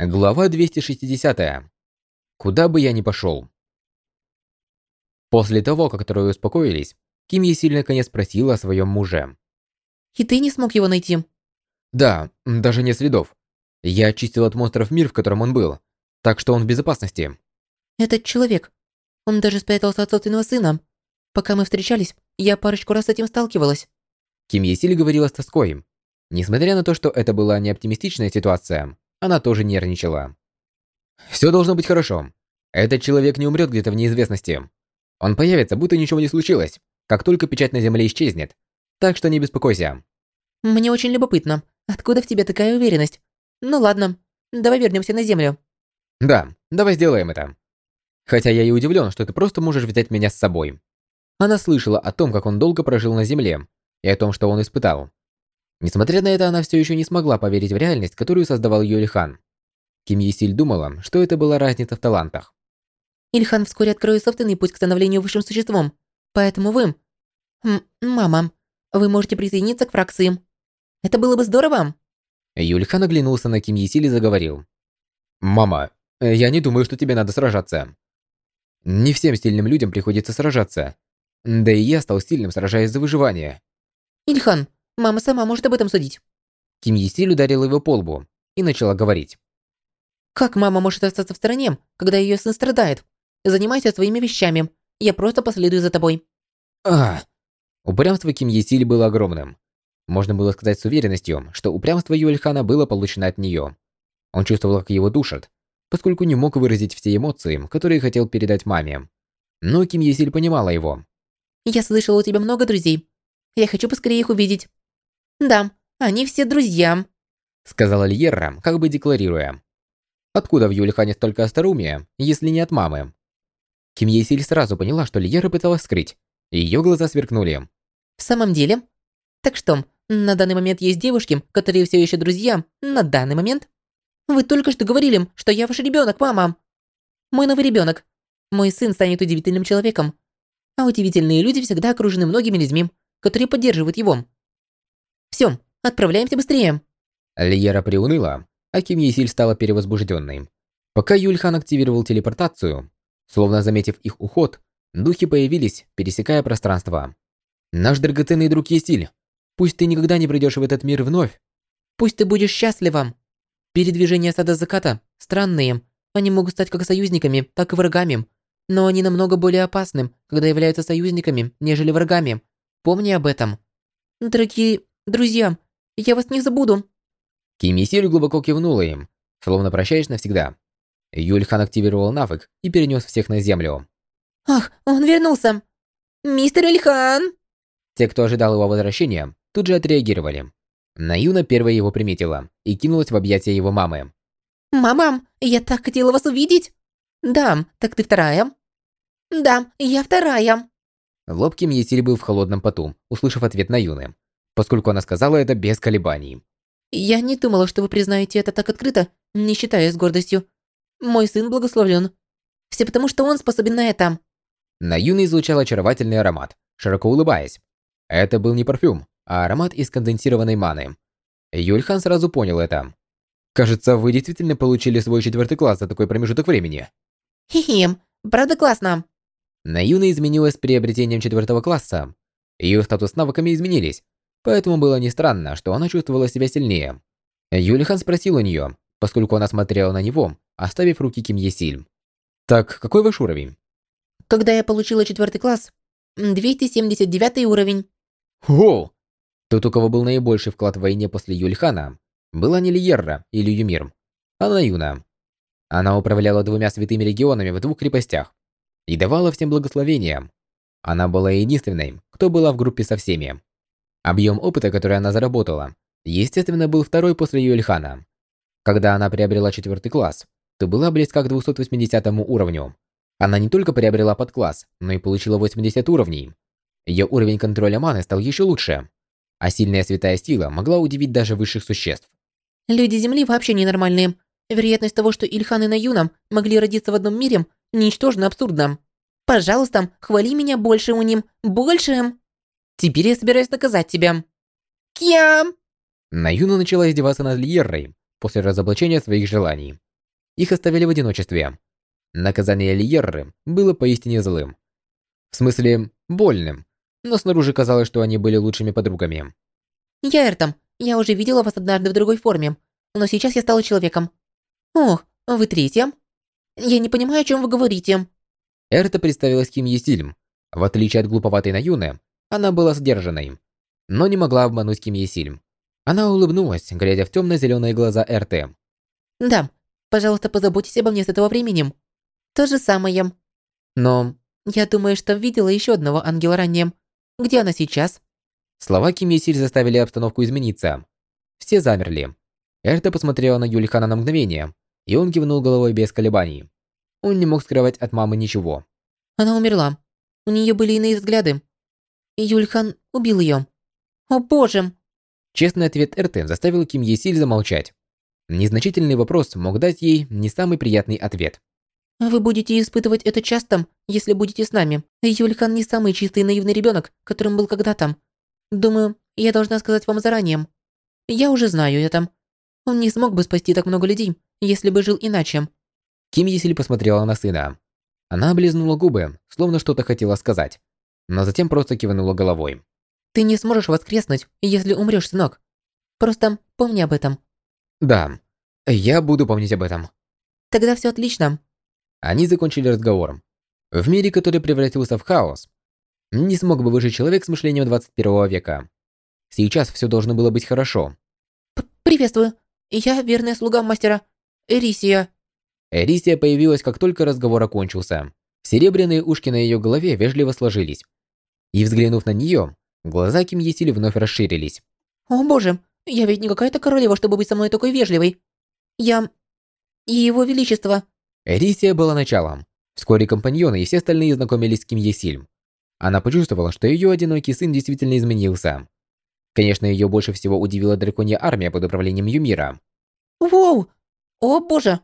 Глава 260. Куда бы я ни пошел. После того, как трое успокоились, Ким Есиль наконец спросила о своем муже. «И ты не смог его найти?» «Да, даже нет следов. Я очистил от монстров мир, в котором он был, так что он в безопасности». «Этот человек. Он даже спрятался от собственного сына. Пока мы встречались, я парочку раз с этим сталкивалась». Ким Есиль говорила с тоской. Несмотря на то, что это была не оптимистичная ситуация, она тоже нервничала. Все должно быть хорошо. Этот человек не умрет где-то в неизвестности. Он появится, будто ничего не случилось, как только печать на земле исчезнет. Так что не беспокойся. Мне очень любопытно, откуда в тебе такая уверенность? Ну ладно, давай вернемся на землю. Да, давай сделаем это. Хотя я и удивлен, что ты просто можешь взять меня с собой. Она слышала о том, как он долго прожил на земле, и о том, что он испытал. Несмотря на это, она все еще не смогла поверить в реальность, которую создавал ее Ильхан. Ким Есиль думала, что это была разница в талантах. Ильхан вскоре откроет собственный путь к становлению высшим существом. Поэтому вы... М мама, вы можете присоединиться к фракции. Это было бы здорово. Юльхан оглянулся на Ким Есиль и заговорил. «Мама, я не думаю, что тебе надо сражаться. Не всем сильным людям приходится сражаться. Да и я стал сильным, сражаясь за выживание». Ильхан, Мама сама может об этом судить. Ким Есиль ударила его по лбу и начала говорить. Как мама может остаться в стороне, когда ее сын страдает? Занимайся своими вещами. Я просто последую за тобой. А, упрямство Ким Есиль было огромным. Можно было сказать с уверенностью, что упрямство Юэльхана было получено от нее. Он чувствовал, как его душат, поскольку не мог выразить все эмоции, которые хотел передать маме. Но Ким Есиль понимала его. «Я слышала, у тебя много друзей. Я хочу поскорее их увидеть. «Да, они все друзья», — сказала Льерра, как бы декларируя. Откуда в Юлихане столько остроумия, если не от мамы? Ким Есиль сразу поняла, что Льерра пыталась скрыть, ее глаза сверкнули. «В самом деле? Так что, на данный момент есть девушки, которые все еще друзья, на данный момент? Вы только что говорили, что я ваш ребенок, мама. Мой новый ребенок. Мой сын станет удивительным человеком. А удивительные люди всегда окружены многими людьми, которые поддерживают его. Все, отправляемся быстрее. Лиера приуныла, а Ким Есиль стала перевозбужденной. Пока Юльхан активировал телепортацию, словно заметив их уход, духи появились, пересекая пространство. «Наш драгоценный друг Есиль, пусть ты никогда не придешь в этот мир вновь. Пусть ты будешь счастлива. Передвижения сада заката странные. Они могут стать как союзниками, так и врагами. Но они намного более опасны, когда являются союзниками, нежели врагами. Помни об этом. Дорогие Друзья, я вас не забуду. Кимисиль глубоко кивнула им, словно прощаясь навсегда. Юльхан активировал навык и перенес всех на землю. Ах, он вернулся. Мистер Ильхан! Те, кто ожидал его возвращения, тут же отреагировали. Наюна первая его приметила и кинулась в объятия его мамы. «Мама, я так хотела вас увидеть!» «Да, так ты вторая?» «Да, я вторая!» Лоб Ким Есиль был в холодном поту, услышав ответ Наюны поскольку она сказала это без колебаний. «Я не думала, что вы признаете это так открыто, не считая с гордостью. Мой сын благословлен. Все потому, что он способен на это». На Юна излучал очаровательный аромат, широко улыбаясь. Это был не парфюм, а аромат из конденсированной маны. Юльхан сразу понял это. «Кажется, вы действительно получили свой четвертый класс за такой промежуток времени». «Хе-хе, правда классно». На Юна изменилась с приобретением четвертого класса. Ее статус навыками изменились, Поэтому было не странно, что она чувствовала себя сильнее. Юлихан спросил у нее, поскольку она смотрела на него, оставив руки Ким Есиль. «Так, какой ваш уровень?» «Когда я получила четвертый класс, 279 уровень». «О!» Тот, у кого был наибольший вклад в войне после Юльхана, была не Лиерра или Юмир, а Наюна. Она управляла двумя святыми регионами в двух крепостях и давала всем благословения. Она была единственной, кто была в группе со всеми. Объем опыта, который она заработала, естественно, был второй после Юэльхана. Когда она приобрела четвертый класс, то была близка к 280 уровню. Она не только приобрела подкласс, но и получила 80 уровней. Ее уровень контроля маны стал еще лучше, а сильная святая сила могла удивить даже высших существ. Люди Земли вообще ненормальные. Вероятность того, что Ильхан и Наюна могли родиться в одном мире, ничтожно абсурдна. Пожалуйста, хвали меня больше у ним, больше. Теперь я собираюсь наказать тебя. Кьям! Наюна начала издеваться над Льеррой после разоблачения своих желаний. их оставили в одиночестве. Наказание Лиерры было поистине злым. В смысле, больным, но снаружи казалось, что они были лучшими подругами. «Я Эртом. Я уже видела вас однажды в другой форме, но сейчас я стала человеком. Ох, вы третья? Я не понимаю, о чем вы говорите». Эрта представилась Ким Есильм. В отличие от глуповатой Наюны, она была сдержанной, но не могла обмануть Ким Есильм. Она улыбнулась, глядя в темно-зеленые глаза РТ. «Да, пожалуйста, позаботьтесь обо мне с этого времени. То же самое. Но я думаю, что видела еще одного ангела ранее. Где она сейчас?» Слова Ким Есиль заставили обстановку измениться. Все замерли. Эрта посмотрела на Юлихана на мгновение, и он кивнул головой без колебаний. Он не мог скрывать от мамы ничего. «Она умерла. У нее были иные взгляды. Юльхан убил ее. О боже!» Честный ответ РТ заставил Ким Есиль замолчать. Незначительный вопрос мог дать ей не самый приятный ответ. «Вы будете испытывать это часто, если будете с нами. Юльхан не самый чистый и наивный ребенок, которым был когда-то. Думаю, я должна сказать вам заранее. Я уже знаю это. Он не смог бы спасти так много людей, если бы жил иначе». Ким Есиль посмотрела на сына. Она облизнула губы, словно что-то хотела сказать, но затем просто кивнула головой. Ты не сможешь воскреснуть, если умрёшь, сынок. Просто помни об этом. Да, я буду помнить об этом. Тогда всё отлично. Они закончили разговор. В мире, который превратился в хаос, не смог бы выжить человек с мышлением 21 века. Сейчас всё должно было быть хорошо. П Приветствую. Я верная слуга мастера Эрисия. Эрисия появилась, как только разговор окончился. Серебряные ушки на её голове вежливо сложились. И взглянув на неё, Глаза Ким Есили вновь расширились. «О боже, я ведь не какая-то королева, чтобы быть со мной такой вежливой. Я... и его величество...» Эрисия была началом. Вскоре компаньоны и все остальные знакомились с Ким Есиль. Она почувствовала, что ее одинокий сын действительно изменился. Конечно, ее больше всего удивила драконья армия под управлением Юмира. «Воу! О боже!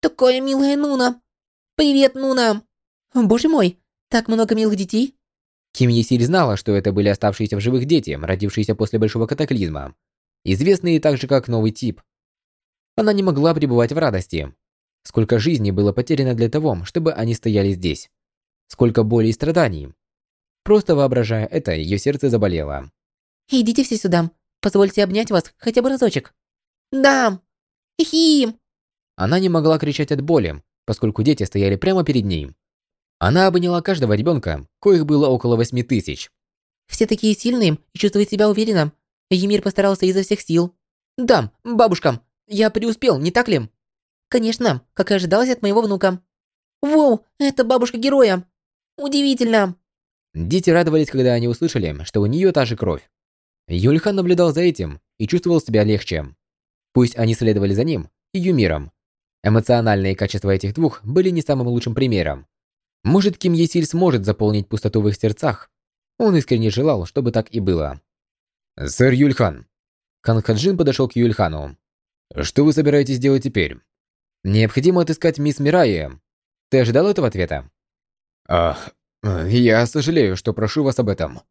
Такая милая Нуна! Привет, Нуна! Боже мой, так много милых детей! Ким Есиль знала, что это были оставшиеся в живых дети, родившиеся после большого катаклизма, известные также как новый тип. Она не могла пребывать в радости. Сколько жизней было потеряно для того, чтобы они стояли здесь. Сколько боли и страданий. Просто воображая это, ее сердце заболело. «Идите все сюда. Позвольте обнять вас хотя бы разочек». «Да! Хихим!» Она не могла кричать от боли, поскольку дети стояли прямо перед ней. Она обняла каждого ребенка, коих было около восьми тысяч. «Все такие сильные и чувствуют себя уверенно. Емир постарался изо всех сил». «Да, бабушка, я преуспел, не так ли?» «Конечно, как и ожидалось от моего внука». «Воу, это бабушка героя! Удивительно!» Дети радовались, когда они услышали, что у нее та же кровь. Юльхан наблюдал за этим и чувствовал себя легче. Пусть они следовали за ним и Юмиром. Эмоциональные качества этих двух были не самым лучшим примером. Может, Ким Есиль сможет заполнить пустоту в их сердцах. Он искренне желал, чтобы так и было. «Сэр Юльхан». Кан Хаджин подошел к Юльхану. «Что вы собираетесь делать теперь?» «Необходимо отыскать мисс Мирайя. Ты ожидал этого ответа?» «Ах, я сожалею, что прошу вас об этом».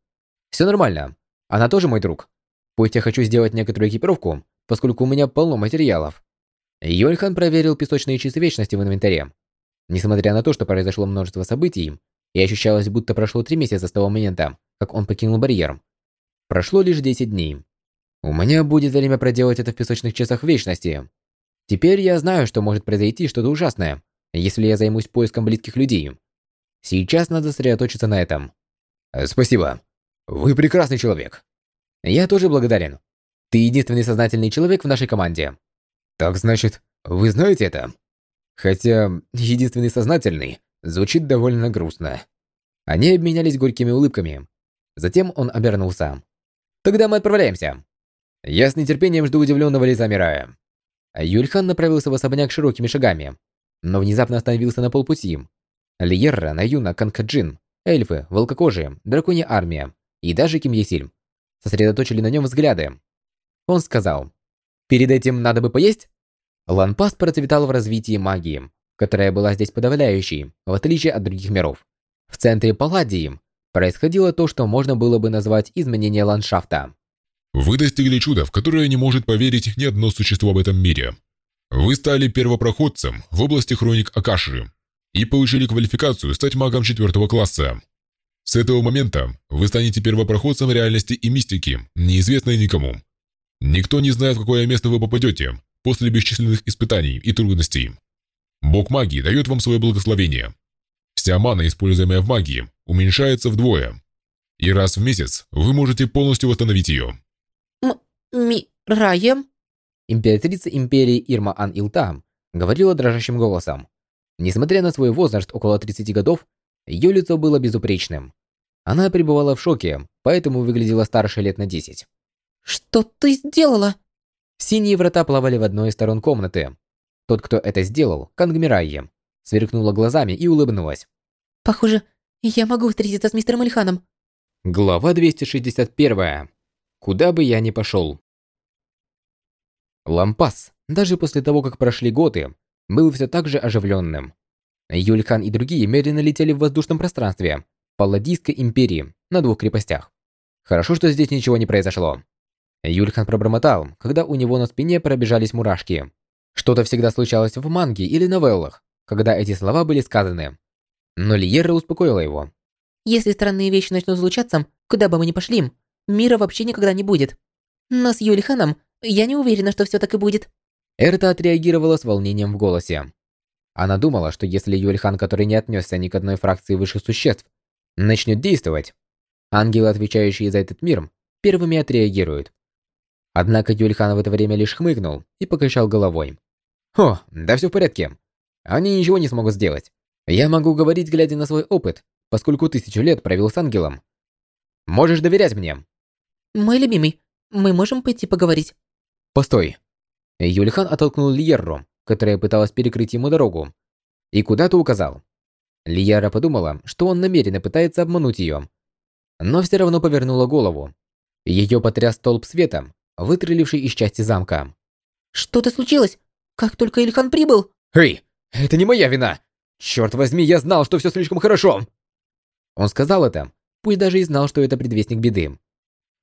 «Все нормально. Она тоже мой друг. Пусть я хочу сделать некоторую экипировку, поскольку у меня полно материалов». Юльхан проверил песочные часы вечности в инвентаре Несмотря на то, что произошло множество событий, и ощущалось, будто прошло три месяца с того момента, как он покинул барьер. Прошло лишь 10 дней. У меня будет время проделать это в песочных часах вечности. Теперь я знаю, что может произойти что-то ужасное, если я займусь поиском близких людей. Сейчас надо сосредоточиться на этом. Спасибо. Вы прекрасный человек. Я тоже благодарен. Ты единственный сознательный человек в нашей команде. Так значит, вы знаете это? Хотя единственный сознательный звучит довольно грустно. Они обменялись горькими улыбками. Затем он обернулся. «Тогда мы отправляемся». Я с нетерпением жду удивленного лица Мирая. Юльхан направился в особняк широкими шагами, но внезапно остановился на полпути. Лиерра, Наюна, Канкаджин, эльфы, волкокожие, драконья армия и даже Ким Есиль сосредоточили на нем взгляды. Он сказал, «Перед этим надо бы поесть?» Ланпаст процветал в развитии магии, которая была здесь подавляющей, в отличие от других миров. В центре Палладии происходило то, что можно было бы назвать изменение ландшафта. Вы достигли чуда, в которое не может поверить ни одно существо в этом мире. Вы стали первопроходцем в области хроник Акаши и получили квалификацию стать магом четвертого класса. С этого момента вы станете первопроходцем реальности и мистики, неизвестной никому. Никто не знает, в какое место вы попадете после бесчисленных испытаний и трудностей. Бог магии дает вам свое благословение. Вся мана, используемая в магии, уменьшается вдвое. И раз в месяц вы можете полностью восстановить ее. Ми-Раем? Императрица империи Ирма Ан Илтам говорила дрожащим голосом. Несмотря на свой возраст около 30 годов, ее лицо было безупречным. Она пребывала в шоке, поэтому выглядела старше лет на 10. «Что ты сделала?» Синие врата плавали в одной из сторон комнаты. Тот, кто это сделал, Кангмирайе, сверкнула глазами и улыбнулась. «Похоже, я могу встретиться с мистером Ильханом». Глава 261. Куда бы я ни пошел. Лампас, даже после того, как прошли годы, был все так же оживленным. Юльхан и другие медленно летели в воздушном пространстве Палладийской империи на двух крепостях. Хорошо, что здесь ничего не произошло. Юльхан пробормотал, когда у него на спине пробежались мурашки. Что-то всегда случалось в манге или новеллах, когда эти слова были сказаны. Но Лиера успокоила его. «Если странные вещи начнут случаться, куда бы мы ни пошли, мира вообще никогда не будет. Но с Юльханом я не уверена, что все так и будет». Эрта отреагировала с волнением в голосе. Она думала, что если Юльхан, который не отнесся ни к одной фракции высших существ, начнет действовать, ангелы, отвечающие за этот мир, первыми отреагируют. Однако Юльхан в это время лишь хмыкнул и покачал головой. «О, да все в порядке. Они ничего не смогут сделать. Я могу говорить, глядя на свой опыт, поскольку тысячу лет провел с ангелом. Можешь доверять мне». «Мой любимый, мы можем пойти поговорить?» «Постой». Юльхан оттолкнул Льерру, которая пыталась перекрыть ему дорогу, и куда-то указал. Лияра подумала, что он намеренно пытается обмануть ее, но все равно повернула голову. Ее потряс столб света, выстреливший из части замка. «Что-то случилось? Как только Ильхан прибыл...» «Эй, это не моя вина! Черт возьми, я знал, что все слишком хорошо!» Он сказал это, пусть даже и знал, что это предвестник беды.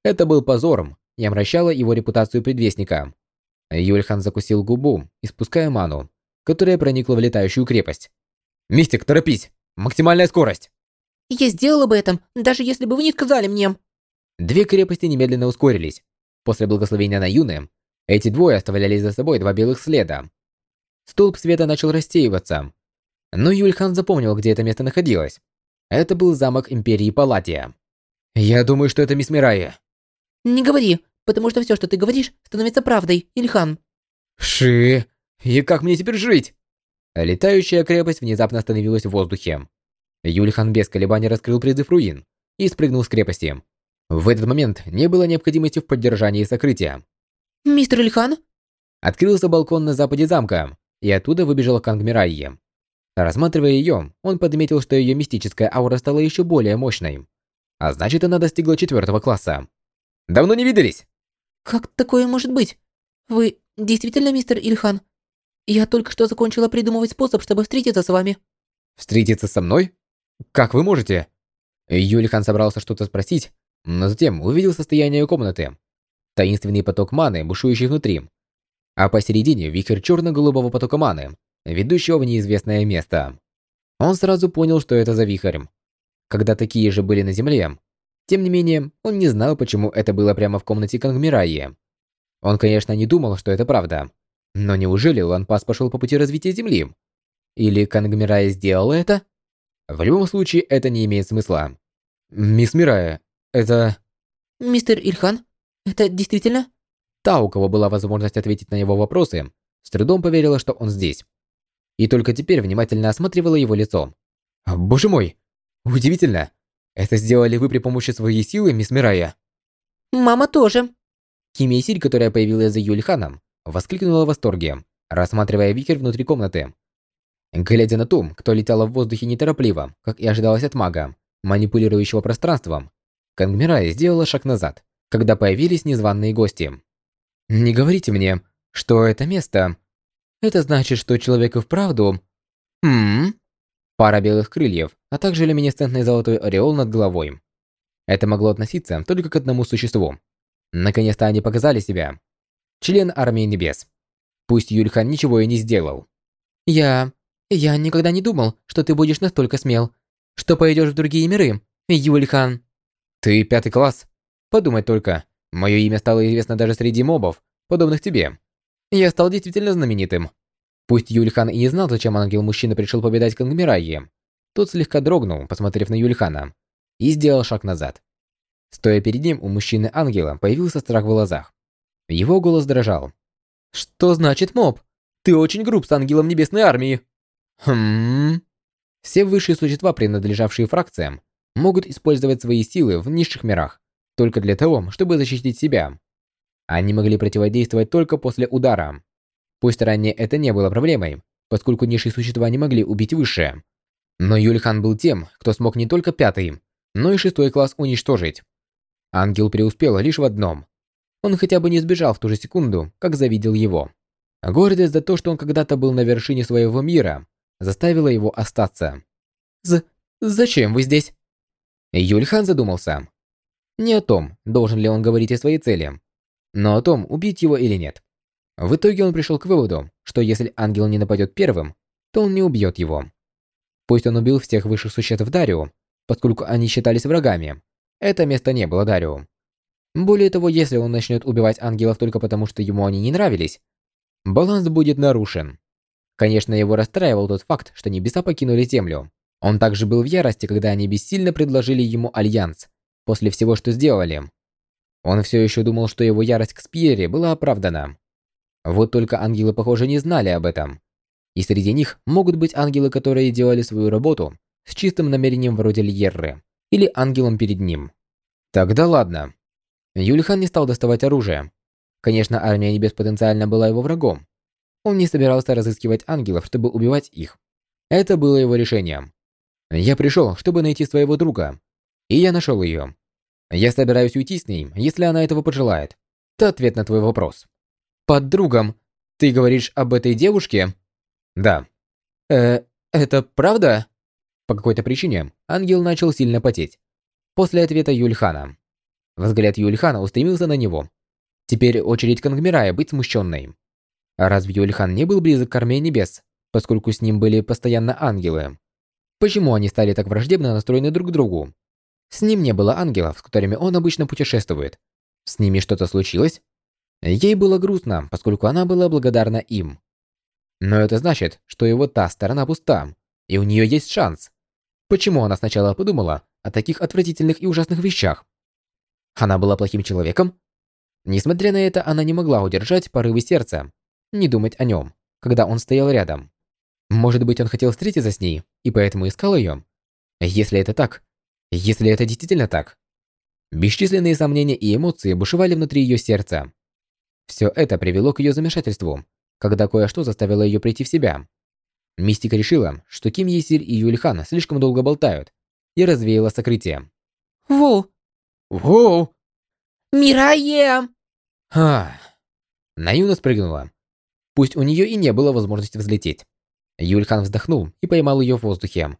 Это был позором и омрачало его репутацию предвестника. Юльхан закусил губу, испуская ману, которая проникла в летающую крепость. «Мистик, торопись! Максимальная скорость!» «Я сделала бы это, даже если бы вы не сказали мне!» Две крепости немедленно ускорились. После благословения на Юны, эти двое оставляли за собой два белых следа. Столб света начал рассеиваться. Но Юльхан запомнил, где это место находилось. Это был замок Империи Палатия. «Я думаю, что это мисс Мирая». «Не говори, потому что все, что ты говоришь, становится правдой, Ильхан». «Ши, и как мне теперь жить?» Летающая крепость внезапно остановилась в воздухе. Юльхан без колебаний раскрыл призыв руин и спрыгнул с крепости. В этот момент не было необходимости в поддержании сокрытия. «Мистер Ильхан?» Открылся балкон на западе замка, и оттуда выбежала Кангмирайе. Рассматривая ее, он подметил, что ее мистическая аура стала еще более мощной. А значит, она достигла четвертого класса. «Давно не виделись?» «Как такое может быть? Вы действительно мистер Ильхан? Я только что закончила придумывать способ, чтобы встретиться с вами». «Встретиться со мной? Как вы можете?» Юлихан собрался что-то спросить, но затем увидел состояние комнаты. Таинственный поток маны, бушующий внутри. А посередине вихрь черно-голубого потока маны, ведущего в неизвестное место. Он сразу понял, что это за вихрь. Когда такие же были на Земле, тем не менее, он не знал, почему это было прямо в комнате Кангмираи. Он, конечно, не думал, что это правда. Но неужели Ланпас пошел по пути развития Земли? Или Кангмирая сделала это? В любом случае, это не имеет смысла. Мисс Мирая, это... Мистер Ильхан, это действительно? Та, у кого была возможность ответить на его вопросы, с трудом поверила, что он здесь. И только теперь внимательно осматривала его лицо. Боже мой, удивительно. Это сделали вы при помощи своей силы, мисс Мирая? Мама тоже. Кимия которая появилась за Юльханом, воскликнула в восторге, рассматривая Викер внутри комнаты. Глядя на ту, кто летала в воздухе неторопливо, как и ожидалось от мага, манипулирующего пространством, Кангмирай сделала шаг назад, когда появились незваные гости. «Не говорите мне, что это место. Это значит, что человек и вправду...» «Хм...» Пара белых крыльев, а также люминесцентный золотой ореол над головой. Это могло относиться только к одному существу. Наконец-то они показали себя. Член Армии Небес. Пусть Юльхан ничего и не сделал. Я... я никогда не думал, что ты будешь настолько смел, что пойдешь в другие миры, Юльхан. Ты пятый класс? Подумай только, мое имя стало известно даже среди мобов, подобных тебе. Я стал действительно знаменитым. Пусть Юльхан и не знал, зачем ангел-мужчина пришел победать Кангмирайи, тот слегка дрогнул, посмотрев на Юльхана, и сделал шаг назад. Стоя перед ним, у мужчины-ангела появился страх в глазах. Его голос дрожал. «Что значит моб? Ты очень груб с ангелом Небесной Армии!» «Хм...» Все высшие существа, принадлежавшие фракциям, могут использовать свои силы в низших мирах только для того, чтобы защитить себя. Они могли противодействовать только после удара. Пусть ранее это не было проблемой, поскольку низшие существа не могли убить высшее. Но Юльхан был тем, кто смог не только пятый, но и шестой класс уничтожить. Ангел преуспел лишь в одном. Он хотя бы не сбежал в ту же секунду, как завидел его. Гордость за то, что он когда-то был на вершине своего мира, заставила его остаться. «З... зачем вы здесь?» Юльхан задумался. Не о том, должен ли он говорить о своей цели, но о том, убить его или нет. В итоге он пришел к выводу, что если ангел не нападет первым, то он не убьет его. Пусть он убил всех высших существ Дарио, поскольку они считались врагами, это место не было Дарио. Более того, если он начнет убивать ангелов только потому, что ему они не нравились, баланс будет нарушен. Конечно, его расстраивал тот факт, что небеса покинули Землю. Он также был в ярости, когда они бессильно предложили ему альянс, после всего, что сделали. Он все еще думал, что его ярость к Спьере была оправдана. Вот только ангелы, похоже, не знали об этом. И среди них могут быть ангелы, которые делали свою работу с чистым намерением вроде Льерры, или ангелом перед ним. Тогда ладно. Юльхан не стал доставать оружие. Конечно, армия небес потенциально была его врагом. Он не собирался разыскивать ангелов, чтобы убивать их. Это было его решением. Я пришел, чтобы найти своего друга. И я нашел ее. Я собираюсь уйти с ней, если она этого пожелает. Это ответ на твой вопрос. Под другом. Ты говоришь об этой девушке? Да. Э, это правда? По какой-то причине ангел начал сильно потеть. После ответа Юльхана. Взгляд Юльхана устремился на него. Теперь очередь Кангмирая быть смущенной. А разве Юльхан не был близок к армии небес, поскольку с ним были постоянно ангелы? Почему они стали так враждебно настроены друг к другу? С ним не было ангелов, с которыми он обычно путешествует. С ними что-то случилось? Ей было грустно, поскольку она была благодарна им. Но это значит, что его та сторона пуста, и у нее есть шанс. Почему она сначала подумала о таких отвратительных и ужасных вещах? Она была плохим человеком? Несмотря на это, она не могла удержать порывы сердца, не думать о нем, когда он стоял рядом. Может быть, он хотел встретиться с ней, и поэтому искал ее? Если это так, если это действительно так. Бесчисленные сомнения и эмоции бушевали внутри ее сердца. Все это привело к ее замешательству, когда кое-что заставило ее прийти в себя. Мистика решила, что Ким Есиль и Юльхан слишком долго болтают, и развеяла сокрытие. Воу! Воу! Мирае! Ха! Наюна спрыгнула. Пусть у нее и не было возможности взлететь. Юльхан вздохнул и поймал ее в воздухе,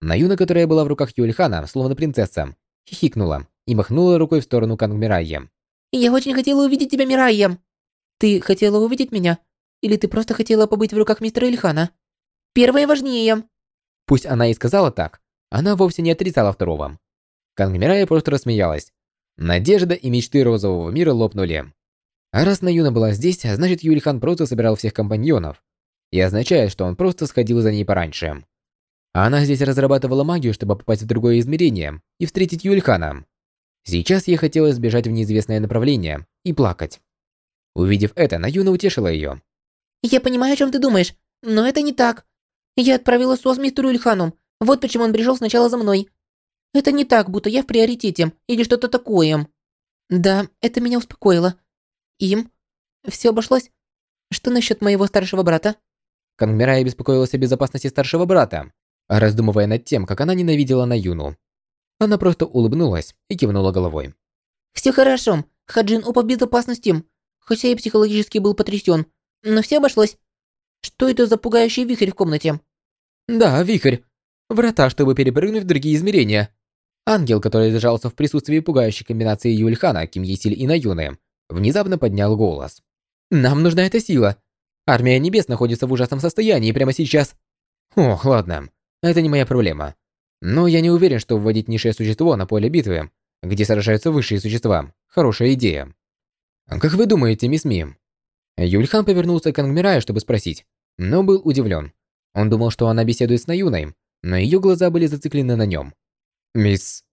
Наюна, которая была в руках Юльхана, словно принцесса, хихикнула и махнула рукой в сторону Кангмирайя. «Я очень хотела увидеть тебя, Мирайя. Ты хотела увидеть меня? Или ты просто хотела побыть в руках мистера Ильхана? Первое важнее!» Пусть она и сказала так, она вовсе не отрицала второго. Кангмирайя просто рассмеялась. Надежда и мечты розового мира лопнули. А раз Наюна была здесь, значит Юльхан просто собирал всех компаньонов. И означает, что он просто сходил за ней пораньше. А она здесь разрабатывала магию, чтобы попасть в другое измерение и встретить Юльхана. Сейчас ей хотелось сбежать в неизвестное направление и плакать. Увидев это, Наюна утешила ее. «Я понимаю, о чем ты думаешь, но это не так. Я отправила СОС мистеру Ильхану. Вот почему он пришел сначала за мной. Это не так, будто я в приоритете или что-то такое. Да, это меня успокоило. Им? Все обошлось? Что насчет моего старшего брата?» Кангмирая беспокоилась о безопасности старшего брата, раздумывая над тем, как она ненавидела Наюну. Она просто улыбнулась и кивнула головой. «Все хорошо. Хаджин упал в безопасности. Хотя и психологически был потрясен. Но все обошлось. Что это за пугающий вихрь в комнате?» «Да, вихрь. Врата, чтобы перепрыгнуть в другие измерения». Ангел, который сжался в присутствии пугающей комбинации Юльхана, Ким Есиль и Наюны, внезапно поднял голос. «Нам нужна эта сила. Армия Небес находится в ужасном состоянии прямо сейчас. Ох, ладно, это не моя проблема. Но я не уверен, что вводить низшее существо на поле битвы, где сражаются высшие существа, хорошая идея. Как вы думаете, мисс Ми? Юльхан повернулся к Ангмирае, чтобы спросить, но был удивлен. Он думал, что она беседует с Наюной, но ее глаза были зациклены на нем. Мисс...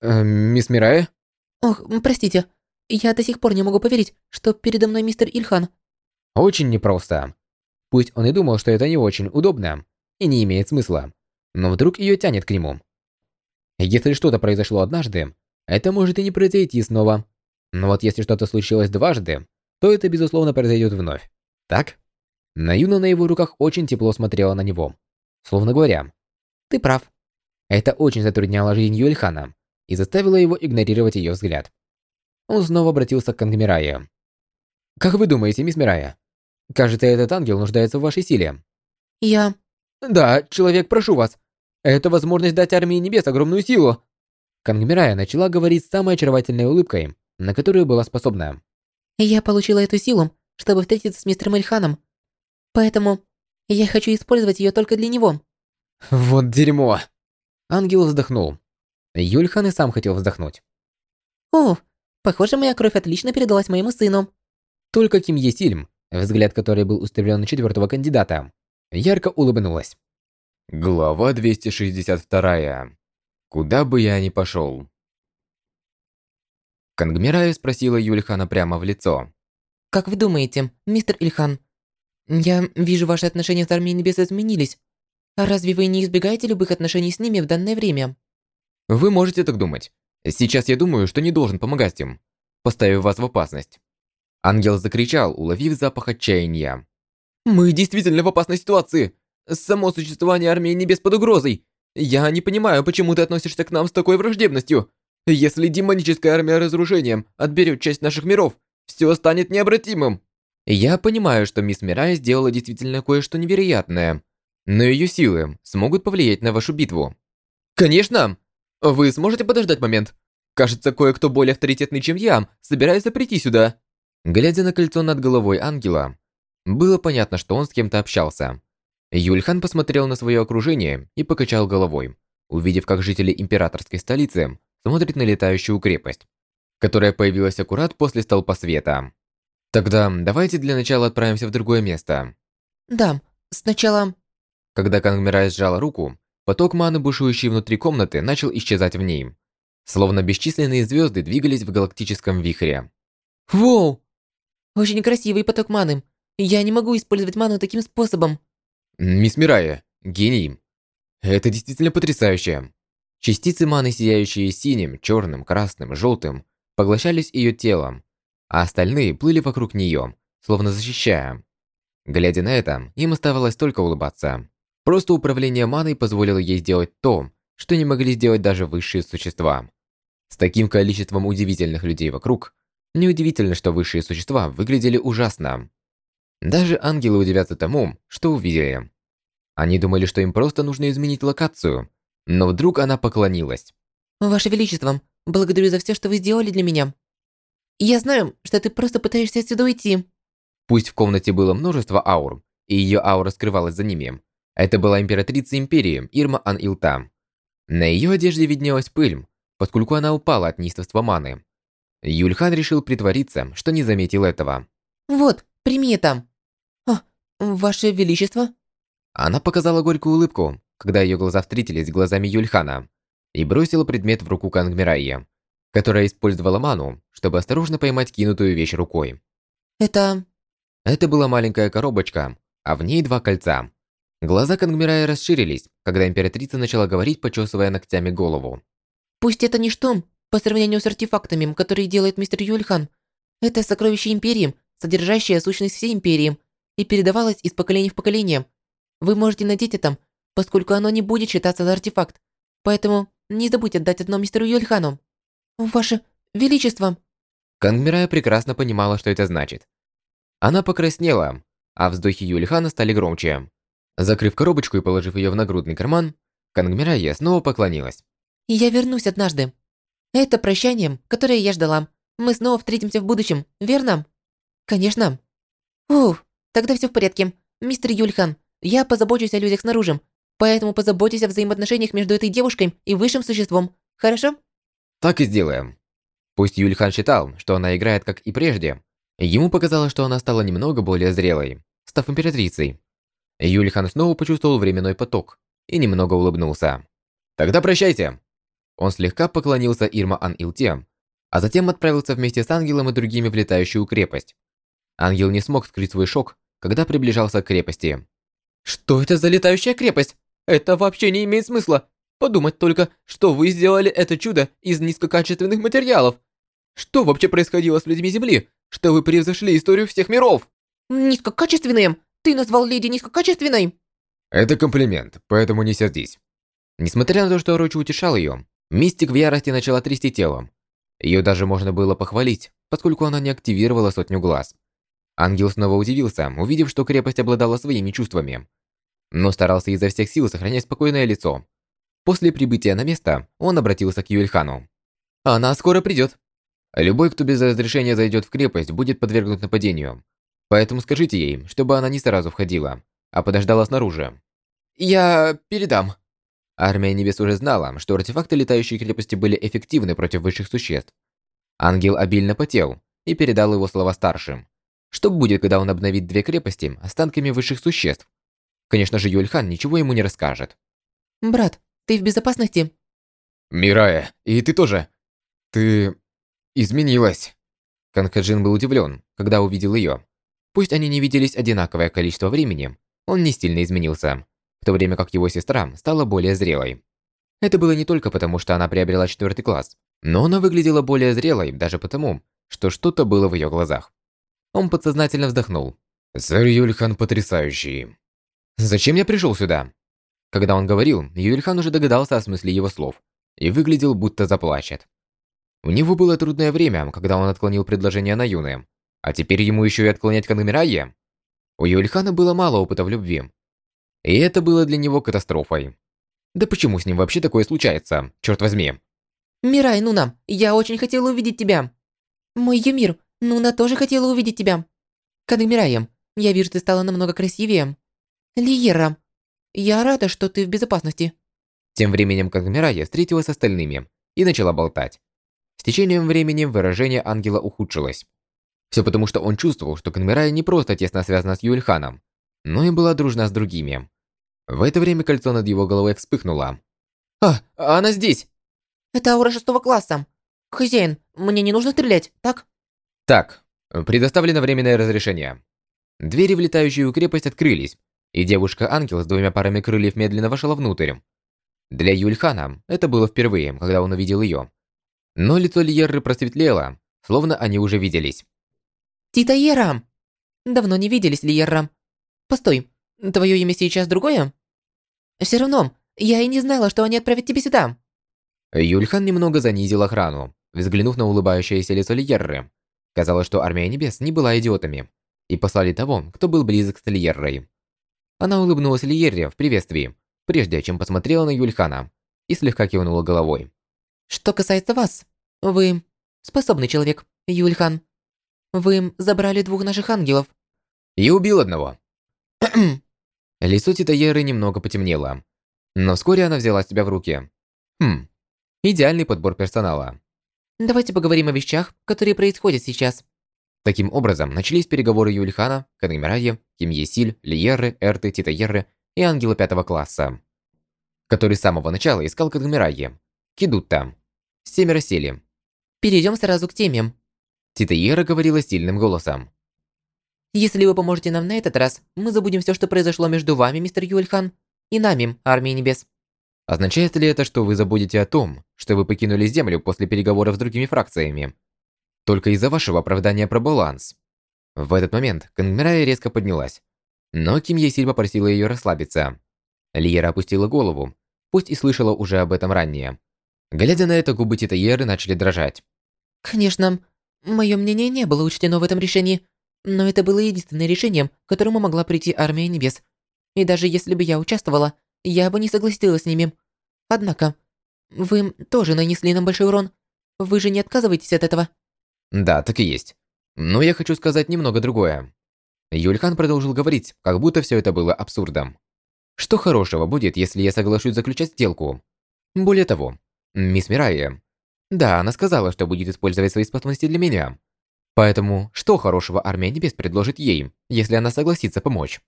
Э, мисс Мирая? Ох, простите. Я до сих пор не могу поверить, что передо мной мистер Ильхан. Очень непросто. Пусть он и думал, что это не очень удобно и не имеет смысла, но вдруг ее тянет к нему. Если что-то произошло однажды, это может и не произойти снова. Но вот если что-то случилось дважды, то это безусловно произойдет вновь. Так? Наюна на его руках очень тепло смотрела на него, словно говоря, «Ты прав». Это очень затрудняло жизнь Юэльхана и заставило его игнорировать ее взгляд. Он снова обратился к Ангмирае. «Как вы думаете, мисс Мирая? Кажется, этот ангел нуждается в вашей силе». «Я...» «Да, человек, прошу вас. Это возможность дать армии небес огромную силу». Кангмирая начала говорить с самой очаровательной улыбкой, на которую была способна. «Я получила эту силу, чтобы встретиться с мистером Ильханом. Поэтому я хочу использовать ее только для него». «Вот дерьмо!» Ангел вздохнул. Юльхан и сам хотел вздохнуть. «О, похоже, моя кровь отлично передалась моему сыну». Только Ким Есильм, взгляд которой был устремлен на четвертого кандидата, ярко улыбнулась. Глава 262. Куда бы я ни пошел. Кангмирая спросила Юльхана прямо в лицо. «Как вы думаете, мистер Ильхан, я вижу, ваши отношения с Армией Небес изменились. А разве вы не избегаете любых отношений с ними в данное время? Вы можете так думать. Сейчас я думаю, что не должен помогать им, поставив вас в опасность. Ангел закричал, уловив запах отчаяния. Мы действительно в опасной ситуации. Само существование Армии Небес под угрозой. Я не понимаю, почему ты относишься к нам с такой враждебностью. Если демоническая армия разрушением отберет часть наших миров, все станет необратимым. Я понимаю, что мисс Мирай сделала действительно кое-что невероятное, но ее силы смогут повлиять на вашу битву. Конечно! Вы сможете подождать момент? Кажется, кое-кто более авторитетный, чем я, собирается прийти сюда. Глядя на кольцо над головой ангела, было понятно, что он с кем-то общался. Юльхан посмотрел на свое окружение и покачал головой, увидев, как жители императорской столицы смотрят на летающую крепость, которая появилась аккурат после столпа света. Тогда давайте для начала отправимся в другое место. Да, сначала... Когда Кангмирай сжала руку, поток маны, бушующий внутри комнаты, начал исчезать в ней. Словно бесчисленные звезды двигались в галактическом вихре. Воу! Очень красивый поток маны. Я не могу использовать ману таким способом. Мисс Мирая, гений. Это действительно потрясающе. Частицы маны, сияющие синим, черным, красным, желтым, поглощались ее телом, а остальные плыли вокруг нее, словно защищая. Глядя на это, им оставалось только улыбаться. Просто управление маной позволило ей сделать то, что не могли сделать даже высшие существа. С таким количеством удивительных людей вокруг, неудивительно, что высшие существа выглядели ужасно. Даже ангелы удивятся тому, что увидели. Они думали, что им просто нужно изменить локацию, но вдруг она поклонилась. «Ваше Величество, благодарю за все, что вы сделали для меня. Я знаю, что ты просто пытаешься отсюда уйти. Пусть в комнате было множество аур, и ее аура скрывалась за ними. Это была императрица империи Ирма Ан-Илта. На ее одежде виднелась пыль, поскольку она упала от неистовства маны. Юльхан решил притвориться, что не заметил этого. «Вот, прими это. А, ваше величество?» Она показала горькую улыбку, когда ее глаза встретились с глазами Юльхана, и бросила предмет в руку Кангмирайи которая использовала ману, чтобы осторожно поймать кинутую вещь рукой. Это... Это была маленькая коробочка, а в ней два кольца. Глаза Кангмирая расширились, когда императрица начала говорить, почесывая ногтями голову. Пусть это ничто по сравнению с артефактами, которые делает мистер Юльхан. Это сокровище Империи, содержащее сущность всей Империи, и передавалось из поколения в поколение. Вы можете надеть это, поскольку оно не будет считаться за артефакт. Поэтому не забудьте отдать одно мистеру Юльхану. «Ваше Величество!» Кангмирая прекрасно понимала, что это значит. Она покраснела, а вздохи Юльхана стали громче. Закрыв коробочку и положив ее в нагрудный карман, Кангмирая снова поклонилась. «Я вернусь однажды. Это прощание, которое я ждала. Мы снова встретимся в будущем, верно?» «Конечно». «Уф, Тогда все в порядке. Мистер Юльхан, я позабочусь о людях снаружи, поэтому позаботьтесь о взаимоотношениях между этой девушкой и высшим существом, хорошо? Так и сделаем. Пусть Юльхан считал, что она играет как и прежде, ему показалось, что она стала немного более зрелой, став императрицей. Юльхан снова почувствовал временной поток и немного улыбнулся. «Тогда прощайте!» Он слегка поклонился Ирма Ан-Илте, а затем отправился вместе с ангелом и другими в летающую крепость. Ангел не смог скрыть свой шок, когда приближался к крепости. «Что это за летающая крепость? Это вообще не имеет смысла! Подумать только, что вы сделали это чудо из низкокачественных материалов! Что вообще происходило с людьми Земли, что вы превзошли историю всех миров?» «Низкокачественные? Ты назвал леди низкокачественной?» Это комплимент, поэтому не сердись. Несмотря на то, что Рочи утешал ее, Мистик в ярости начала трясти телом. Ее даже можно было похвалить, поскольку она не активировала сотню глаз. Ангел снова удивился, увидев, что крепость обладала своими чувствами. Но старался изо всех сил сохранять спокойное лицо. После прибытия на место, он обратился к Юэльхану. «Она скоро придет. Любой, кто без разрешения зайдет в крепость, будет подвергнут нападению. Поэтому скажите ей, чтобы она не сразу входила, а подождала снаружи». «Я передам», Армия Небес уже знала, что артефакты летающей крепости были эффективны против высших существ. Ангел обильно потел и передал его слова старшим. Что будет, когда он обновит две крепости останками высших существ? Конечно же, Юльхан ничего ему не расскажет. «Брат, ты в безопасности?» «Мирая, и ты тоже. Ты... изменилась». Канхаджин был удивлен, когда увидел ее. Пусть они не виделись одинаковое количество времени, он не сильно изменился в то время как его сестра стала более зрелой. Это было не только потому, что она приобрела четвертый класс, но она выглядела более зрелой даже потому, что что-то было в ее глазах. Он подсознательно вздохнул. «Сэр Юльхан потрясающий». «Зачем я пришел сюда?» Когда он говорил, Юльхан уже догадался о смысле его слов и выглядел, будто заплачет. У него было трудное время, когда он отклонил предложение на Юны, а теперь ему еще и отклонять Кангмирайе. У Юльхана было мало опыта в любви, и это было для него катастрофой. Да почему с ним вообще такое случается, черт возьми? «Мирай, Нуна, я очень хотела увидеть тебя!» «Мой Юмир, Нуна тоже хотела увидеть тебя!» «Кадымирая, я вижу, ты стала намного красивее!» «Лиера, я рада, что ты в безопасности!» Тем временем Кадымирая встретилась с остальными и начала болтать. С течением времени выражение ангела ухудшилось. Все потому, что он чувствовал, что Кадымирая не просто тесно связана с Юльханом, но и была дружна с другими. В это время кольцо над его головой вспыхнуло. «А, она здесь!» «Это аура шестого класса. Хозяин, мне не нужно стрелять, так?» «Так, предоставлено временное разрешение». Двери в летающую крепость открылись, и девушка-ангел с двумя парами крыльев медленно вошла внутрь. Для Юльхана это было впервые, когда он увидел ее. Но лицо Льерры просветлело, словно они уже виделись. «Тита Ера!» «Давно не виделись, Льерра. Постой, твое имя сейчас другое? Все равно, я и не знала, что они отправят тебя сюда. Юльхан немного занизил охрану, взглянув на улыбающееся лицо Лиерры. Казалось, что Армия Небес не была идиотами, и послали того, кто был близок с Лиеррой. Она улыбнулась Лиерре в приветствии, прежде чем посмотрела на Юльхана, и слегка кивнула головой. «Что касается вас, вы способный человек, Юльхан. Вы забрали двух наших ангелов». «И убил одного», Лицо Титаеры немного потемнело, но вскоре она взяла себя в руки. Хм, идеальный подбор персонала. Давайте поговорим о вещах, которые происходят сейчас. Таким образом, начались переговоры Юльхана, Кадымираи, Ким Есиль, Лиеры, Эрты, Титаеры и Ангела пятого класса, который с самого начала искал Кадымираи. Кидутта. Семеро сели. Перейдем сразу к теме. Титаера говорила сильным голосом. Если вы поможете нам на этот раз, мы забудем все, что произошло между вами, мистер Юльхан, и нами, Армией Небес. Означает ли это, что вы забудете о том, что вы покинули Землю после переговоров с другими фракциями? Только из-за вашего оправдания про баланс. В этот момент Кангмирая резко поднялась. Но Ким Есиль попросила ее расслабиться. Лиера опустила голову, пусть и слышала уже об этом ранее. Глядя на это, губы Титаеры начали дрожать. «Конечно, мое мнение не было учтено в этом решении. Но это было единственное решением, к которому могла прийти Армия Небес. И даже если бы я участвовала, я бы не согласилась с ними. Однако, вы тоже нанесли нам большой урон. Вы же не отказываетесь от этого? Да, так и есть. Но я хочу сказать немного другое. Юльхан продолжил говорить, как будто все это было абсурдом. Что хорошего будет, если я соглашусь заключать сделку? Более того, мисс Мирайя... Да, она сказала, что будет использовать свои способности для меня. Поэтому, что хорошего Армия Небес предложит ей, если она согласится помочь?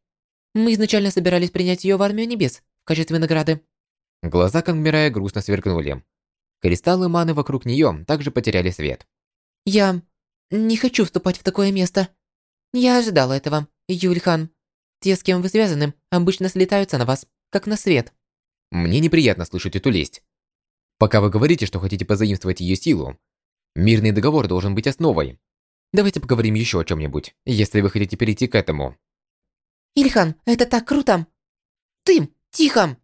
Мы изначально собирались принять ее в Армию Небес в качестве награды. Глаза Кангмирая грустно сверкнули. Кристаллы маны вокруг нее также потеряли свет. Я не хочу вступать в такое место. Я ожидала этого, Юльхан. Те, с кем вы связаны, обычно слетаются на вас, как на свет. Мне неприятно слышать эту лесть. Пока вы говорите, что хотите позаимствовать ее силу, мирный договор должен быть основой. Давайте поговорим еще о чем-нибудь, если вы хотите перейти к этому. Ильхан, это так круто! Ты, тихо!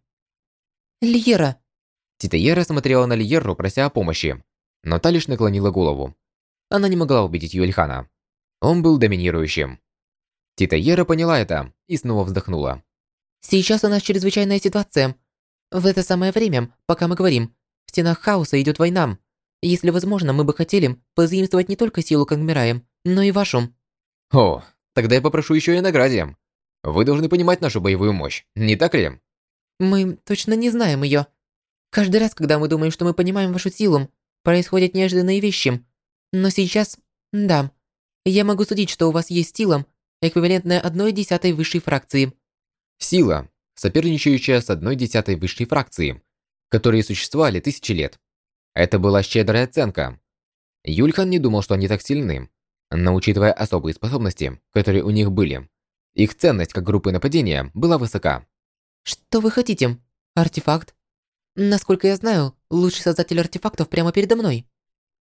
Лиера. Титаера смотрела на Лиеру, прося о помощи, но та лишь наклонила голову. Она не могла убедить Юльхана. Он был доминирующим. Титаера поняла это и снова вздохнула. Сейчас у нас чрезвычайная ситуация. В это самое время, пока мы говорим, в стенах хаоса идет война. Если возможно, мы бы хотели позаимствовать не только силу Кангмирая, но и вашу. О, тогда я попрошу еще и о награде. Вы должны понимать нашу боевую мощь, не так ли? Мы точно не знаем ее. Каждый раз, когда мы думаем, что мы понимаем вашу силу, происходят неожиданные вещи. Но сейчас, да, я могу судить, что у вас есть сила, эквивалентная одной десятой высшей фракции. Сила, соперничающая с одной десятой высшей фракции, которые существовали тысячи лет. Это была щедрая оценка. Юльхан не думал, что они так сильны, но учитывая особые способности, которые у них были, их ценность как группы нападения была высока. Что вы хотите? Артефакт? Насколько я знаю, лучший создатель артефактов прямо передо мной.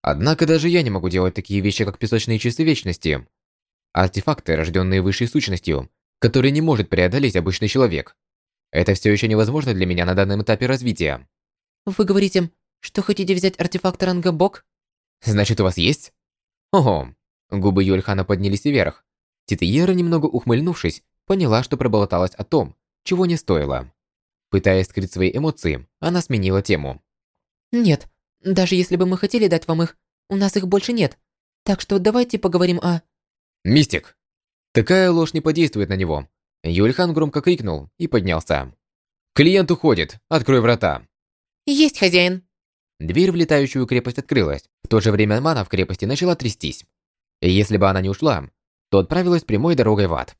Однако даже я не могу делать такие вещи, как песочные часы вечности. Артефакты, рожденные высшей сущностью, которые не может преодолеть обычный человек. Это все еще невозможно для меня на данном этапе развития. Вы говорите, что хотите взять артефакт ранга Бог? Значит, у вас есть? Ого. Губы Юльхана поднялись вверх, Титиера, немного ухмыльнувшись, поняла, что проболталась о том, чего не стоило. Пытаясь скрыть свои эмоции, она сменила тему. «Нет, даже если бы мы хотели дать вам их, у нас их больше нет. Так что давайте поговорим о...» «Мистик!» Такая ложь не подействует на него. Юльхан громко крикнул и поднялся. «Клиент уходит! Открой врата!» «Есть, хозяин!» Дверь в летающую крепость открылась. В то же время мана в крепости начала трястись. И если бы она не ушла, то отправилась прямой дорогой в ад.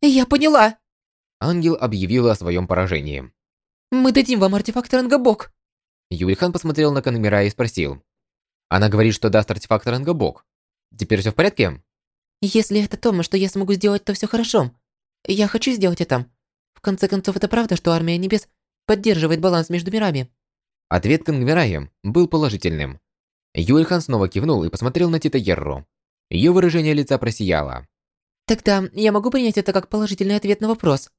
«Я поняла!» Ангел объявила о своем поражении. «Мы дадим вам артефакт ранга Бог!» Юльхан посмотрел на Канмира и спросил. «Она говорит, что даст артефакт ранга Бог. Теперь все в порядке?» «Если это то, что я смогу сделать, то все хорошо. Я хочу сделать это. В конце концов, это правда, что Армия Небес поддерживает баланс между мирами?» Ответ Кангмирая был положительным. Юльхан снова кивнул и посмотрел на Тита Ерру. Ее выражение лица просияло. Тогда я могу принять это как положительный ответ на вопрос.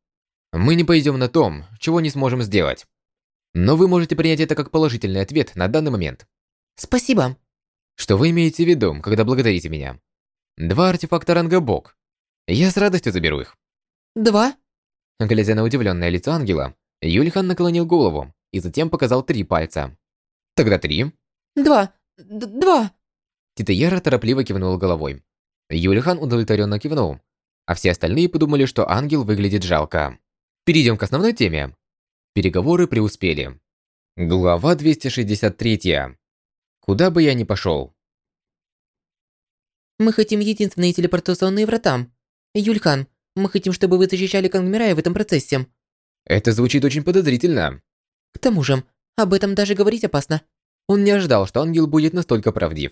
Мы не пойдем на том, чего не сможем сделать. Но вы можете принять это как положительный ответ на данный момент. Спасибо. Что вы имеете в виду, когда благодарите меня? Два артефакта ранга Бог. Я с радостью заберу их. Два? Глядя на удивленное лицо ангела, Юльхан наклонил голову и затем показал три пальца. Тогда три. Два. Д два. Титаяра торопливо кивнул головой. Юлихан удовлетворенно кивнул, а все остальные подумали, что ангел выглядит жалко. Перейдем к основной теме. Переговоры преуспели. Глава 263. Куда бы я ни пошел. Мы хотим единственные телепортационные врата. Юльхан, мы хотим, чтобы вы защищали Кангмирая в этом процессе. Это звучит очень подозрительно. К тому же, об этом даже говорить опасно. Он не ожидал, что ангел будет настолько правдив.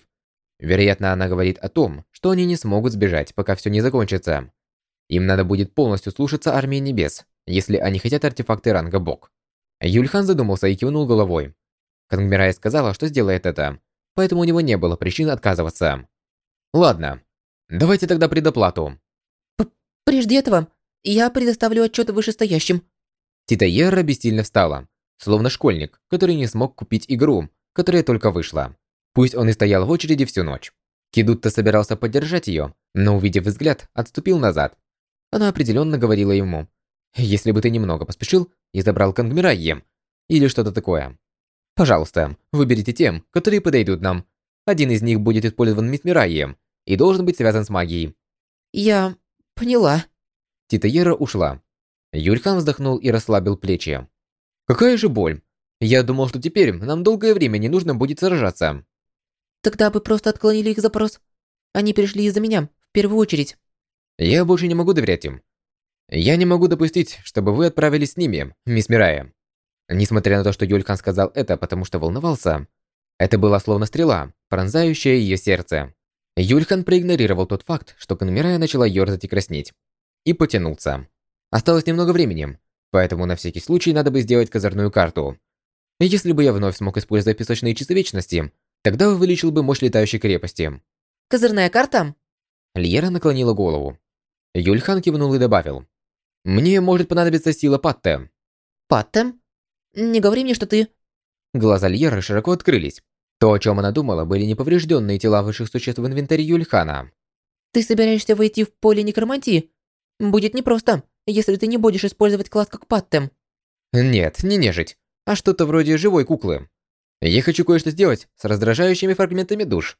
Вероятно, она говорит о том, что они не смогут сбежать, пока все не закончится. Им надо будет полностью слушаться Армии Небес, если они хотят артефакты ранга Бог. Юльхан задумался и кивнул головой. Кангмирай сказала, что сделает это, поэтому у него не было причин отказываться. Ладно, давайте тогда предоплату. П Прежде этого, я предоставлю отчет вышестоящим. Тита Ерра бессильно встала, словно школьник, который не смог купить игру, которая только вышла. Пусть он и стоял в очереди всю ночь. Кидутта собирался поддержать ее, но увидев взгляд, отступил назад. Она определенно говорила ему, «Если бы ты немного поспешил и забрал Кангмирайе, или что-то такое. Пожалуйста, выберите тем, которые подойдут нам. Один из них будет использован Мисмирайем и должен быть связан с магией». «Я... поняла». Титаера ушла. Юльхан вздохнул и расслабил плечи. Какая же боль. Я думал, что теперь нам долгое время не нужно будет сражаться. Тогда бы просто отклонили их запрос. Они пришли из-за меня, в первую очередь. Я больше не могу доверять им. Я не могу допустить, чтобы вы отправились с ними, мисс Мирая. Несмотря на то, что Юльхан сказал это, потому что волновался, это была словно стрела, пронзающая ее сердце. Юльхан проигнорировал тот факт, что Канмирая начала ёрзать и краснеть, и потянулся. Осталось немного времени, поэтому на всякий случай надо бы сделать козырную карту. Если бы я вновь смог использовать песочные часы вечности, тогда увеличил бы мощь летающей крепости. Козырная карта? Льера наклонила голову. Юльхан кивнул и добавил. «Мне может понадобиться сила Патте». Патте? Не говори мне, что ты... Глаза Льеры широко открылись. То, о чем она думала, были неповрежденные тела высших существ в инвентаре Юльхана. Ты собираешься войти в поле некромантии? Будет непросто, если ты не будешь использовать класс как Паттем. Нет, не нежить, а что-то вроде живой куклы. Я хочу кое-что сделать с раздражающими фрагментами душ.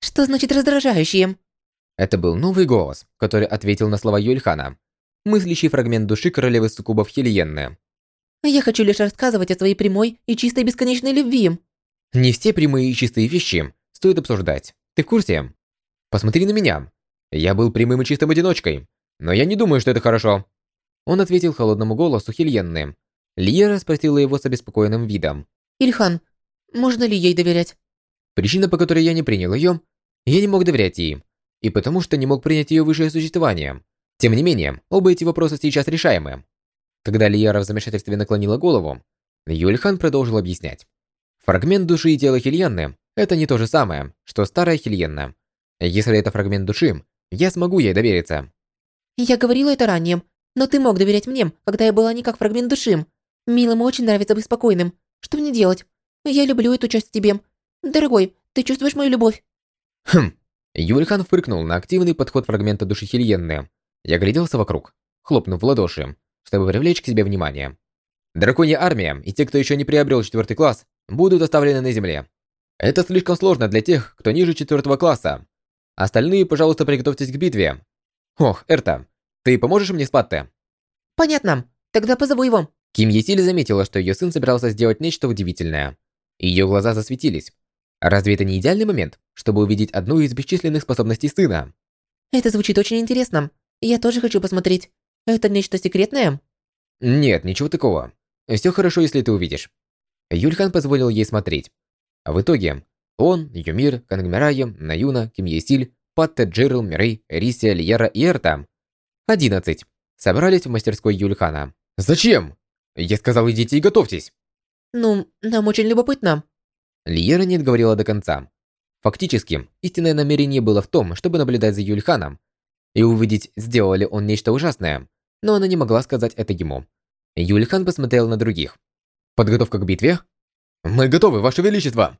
Что значит раздражающие? Это был новый голос, который ответил на слова Юльхана. Мыслящий фрагмент души королевы суккубов Хелиенны. Я хочу лишь рассказывать о своей прямой и чистой бесконечной любви. Не все прямые и чистые вещи стоит обсуждать. Ты в курсе? Посмотри на меня. Я был прямым и чистым одиночкой, но я не думаю, что это хорошо. Он ответил холодному голосу Хельенны. Лиера спросила его с обеспокоенным видом. Ильхан, можно ли ей доверять? Причина, по которой я не принял ее, я не мог доверять ей, и потому что не мог принять ее высшее существование. Тем не менее, оба эти вопроса сейчас решаемы. Когда Лиера в замешательстве наклонила голову, Юльхан продолжил объяснять. Фрагмент души и тела Хильянны – это не то же самое, что старая Хильянна. Если это фрагмент души, я смогу ей довериться. Я говорила это ранее, но ты мог доверять мне, когда я была не как фрагмент души. Милому очень нравится быть спокойным. Что мне делать? Я люблю эту часть тебе. Дорогой, ты чувствуешь мою любовь? Хм. Юльхан фыркнул на активный подход фрагмента души Хильенны. Я гляделся вокруг, хлопнув в ладоши, чтобы привлечь к себе внимание. Драконья армия и те, кто еще не приобрел четвертый класс, будут оставлены на земле. Это слишком сложно для тех, кто ниже четвертого класса. Остальные, пожалуйста, приготовьтесь к битве. Ох, Эрта, ты поможешь мне с Патте? Понятно. Тогда позову его. Ким Есиль заметила, что ее сын собирался сделать нечто удивительное. Ее глаза засветились. Разве это не идеальный момент, чтобы увидеть одну из бесчисленных способностей сына? Это звучит очень интересно. Я тоже хочу посмотреть. Это нечто секретное? Нет, ничего такого. Все хорошо, если ты увидишь. Юльхан позволил ей смотреть. А в итоге он, Юмир, Кангмирая, Наюна, Ким Есиль, Патте, Джирл, Мирей, Рисия, Льера и Эрта. Одиннадцать. Собрались в мастерской Юльхана. «Зачем?» Я сказал, идите и готовьтесь. Ну, нам очень любопытно. Льера не отговорила до конца. Фактически, истинное намерение было в том, чтобы наблюдать за Юльханом и увидеть, сделал ли он нечто ужасное, но она не могла сказать это ему. Юльхан посмотрел на других. «Подготовка к битве?» «Мы готовы, Ваше Величество!»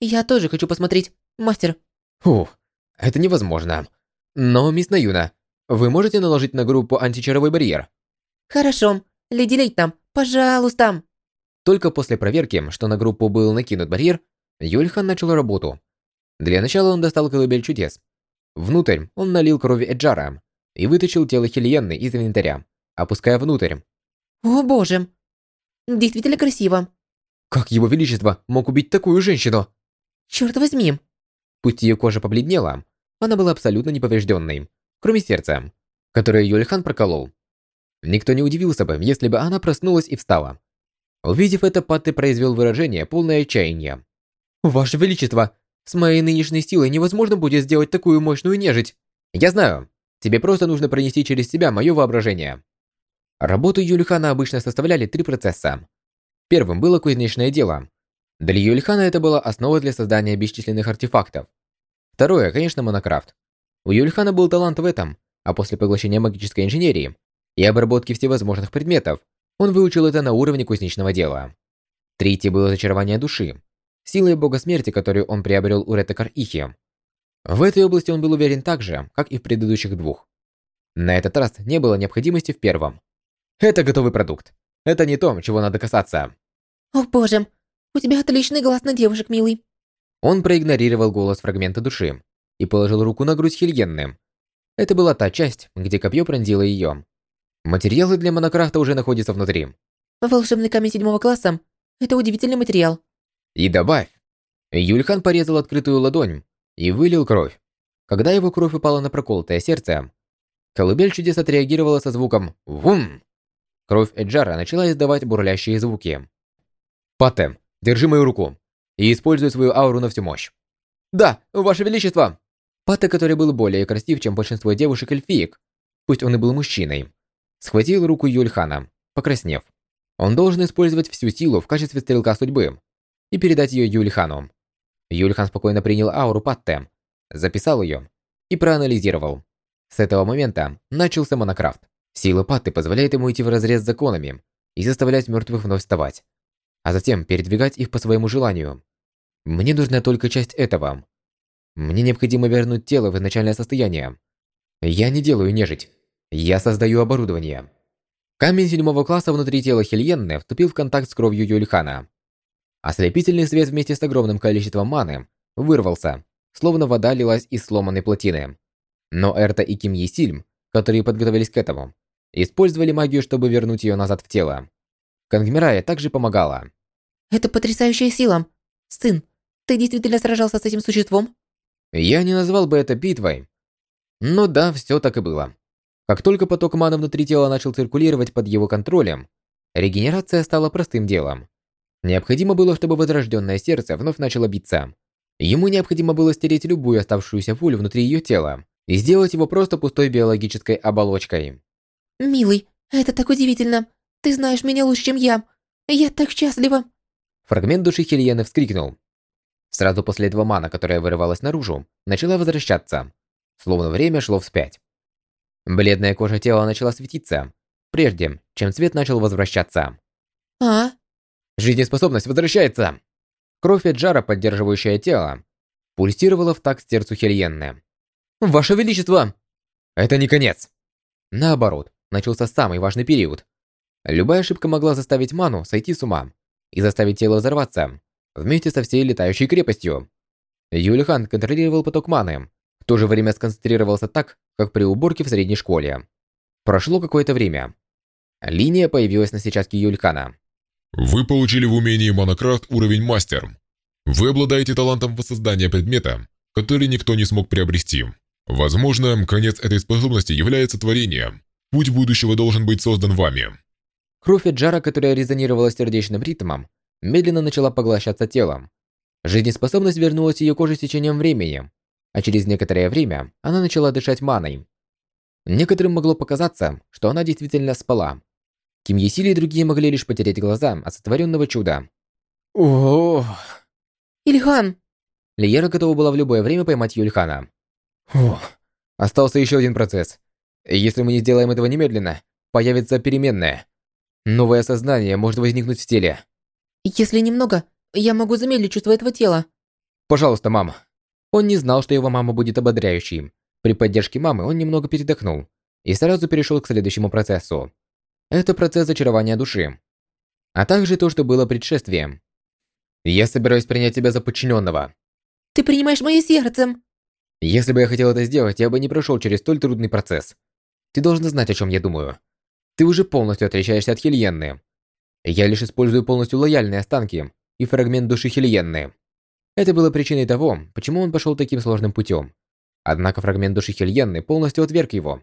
Я тоже хочу посмотреть, мастер. Ух, это невозможно. Но, мисс Наюна, вы можете наложить на группу античаровой барьер? Хорошо. Леди Лейтам, пожалуйста. Только после проверки, что на группу был накинут барьер, Юльхан начал работу. Для начала он достал колыбель чудес. Внутрь он налил крови Эджара и вытащил тело Хельенны из инвентаря, опуская внутрь. О боже. Действительно красиво. Как его величество мог убить такую женщину? Черт возьми. Пусть ее кожа побледнела, она была абсолютно неповрежденной, кроме сердца, которое Юльхан проколол. Никто не удивился бы, если бы она проснулась и встала. Увидев это, Патты произвел выражение, полное отчаяния. «Ваше Величество, с моей нынешней силой невозможно будет сделать такую мощную нежить. Я знаю, тебе просто нужно пронести через себя мое воображение». Работу Юльхана обычно составляли три процесса. Первым было кузнечное дело. Для Юльхана это была основа для создания бесчисленных артефактов. Второе, конечно, монокрафт. У Юльхана был талант в этом, а после поглощения магической инженерии и обработки всевозможных предметов, он выучил это на уровне кузнечного дела. Третье было зачарование души, силой бога смерти, которую он приобрел у Ретекар Ихи. В этой области он был уверен так же, как и в предыдущих двух. На этот раз не было необходимости в первом. Это готовый продукт. Это не то, чего надо касаться. О боже, у тебя отличный глаз на девушек, милый. Он проигнорировал голос фрагмента души и положил руку на грудь Хельенны. Это была та часть, где копье пронзило ее. Материалы для монокрафта уже находятся внутри. Волшебный камень седьмого класса – это удивительный материал. И добавь. Юльхан порезал открытую ладонь и вылил кровь. Когда его кровь упала на проколотое сердце, колыбель чудес отреагировала со звуком «Вум!». Кровь Эджара начала издавать бурлящие звуки. «Патте, держи мою руку и используй свою ауру на всю мощь». «Да, Ваше Величество!» Патте, который был более красив, чем большинство девушек-эльфиек, пусть он и был мужчиной, схватил руку Юльхана, покраснев. Он должен использовать всю силу в качестве стрелка судьбы и передать ее Юльхану. Юльхан спокойно принял ауру Патте, записал ее и проанализировал. С этого момента начался монокрафт. Сила Патты позволяет ему идти вразрез с законами и заставлять мертвых вновь вставать, а затем передвигать их по своему желанию. Мне нужна только часть этого. Мне необходимо вернуть тело в изначальное состояние. Я не делаю нежить. Я создаю оборудование. Камень седьмого класса внутри тела Хельенны вступил в контакт с кровью Юльхана. Ослепительный свет вместе с огромным количеством маны вырвался, словно вода лилась из сломанной плотины. Но Эрта и Ким Есильм, которые подготовились к этому, использовали магию, чтобы вернуть ее назад в тело. Кангмирая также помогала. Это потрясающая сила. Сын, ты действительно сражался с этим существом? Я не назвал бы это битвой. Но да, все так и было. Как только поток маны внутри тела начал циркулировать под его контролем, регенерация стала простым делом. Необходимо было, чтобы возрожденное сердце вновь начало биться. Ему необходимо было стереть любую оставшуюся пулю внутри ее тела и сделать его просто пустой биологической оболочкой. Милый, это так удивительно. Ты знаешь меня лучше, чем я. Я так счастлива. Фрагмент души Хельены вскрикнул. Сразу после этого мана, которая вырывалась наружу, начала возвращаться, словно время шло вспять. Бледная кожа тела начала светиться, прежде чем цвет начал возвращаться. А? Жизнеспособность возвращается! Кровь от жара, поддерживающая тело, пульсировала в такт сердцу Хельенны. «Ваше Величество!» Это не конец. Наоборот, начался самый важный период. Любая ошибка могла заставить ману сойти с ума и заставить тело взорваться, вместе со всей летающей крепостью. Юлихан контролировал поток маны, в то же время сконцентрировался так, как при уборке в средней школе. Прошло какое-то время. Линия появилась на сетчатке Юльхана. Вы получили в умении Монокрафт уровень Мастер. Вы обладаете талантом воссоздания предмета, который никто не смог приобрести. Возможно, конец этой способности является творением. Путь будущего должен быть создан вами. Кровь от жара, которая резонировала сердечным ритмом, медленно начала поглощаться телом. Жизнеспособность вернулась ее коже с течением времени, а через некоторое время она начала дышать маной. Некоторым могло показаться, что она действительно спала. Ким Есили и другие могли лишь потерять глаза от сотворенного чуда. О, Ильхан! Лиера готова была в любое время поймать Юльхана. О, остался еще один процесс. Если мы не сделаем этого немедленно, появится переменная. Новое сознание может возникнуть в теле. Если немного, я могу замедлить чувство этого тела. Пожалуйста, мама. Он не знал, что его мама будет ободряющей. При поддержке мамы он немного передохнул и сразу перешел к следующему процессу. Это процесс зачарования души. А также то, что было предшествием. Я собираюсь принять тебя за подчиненного. Ты принимаешь мое сердце. Если бы я хотел это сделать, я бы не прошел через столь трудный процесс. Ты должен знать, о чем я думаю. Ты уже полностью отличаешься от Хельенны. Я лишь использую полностью лояльные останки и фрагмент души Хельенны. Это было причиной того, почему он пошел таким сложным путем. Однако фрагмент души Хельенны полностью отверг его.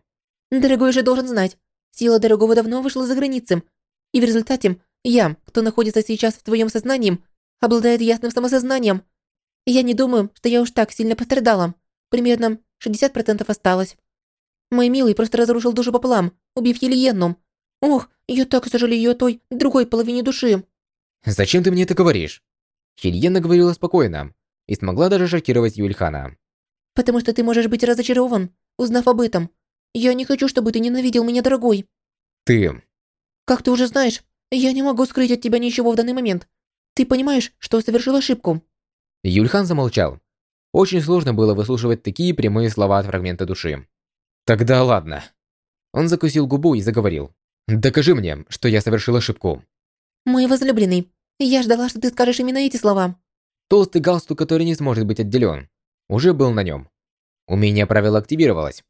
Дорогой же должен знать, сила дорогого давно вышла за границы. И в результате я, кто находится сейчас в твоем сознании, обладает ясным самосознанием. Я не думаю, что я уж так сильно пострадала. Примерно 60% осталось. Мой милый просто разрушил душу пополам, убив Хельенну. Ох, я так сожалею о той, другой половине души. Зачем ты мне это говоришь? Хельена говорила спокойно и смогла даже шокировать Юльхана. Потому что ты можешь быть разочарован, узнав об этом. Я не хочу, чтобы ты ненавидел меня, дорогой. Ты... Как ты уже знаешь, я не могу скрыть от тебя ничего в данный момент. Ты понимаешь, что совершил ошибку? Юльхан замолчал. Очень сложно было выслушивать такие прямые слова от фрагмента души. Тогда ладно. Он закусил губу и заговорил. Докажи мне, что я совершил ошибку. Мой возлюбленный, я ждала, что ты скажешь именно эти слова. Толстый галстук, который не сможет быть отделен, уже был на нем. Умение правила активировалось.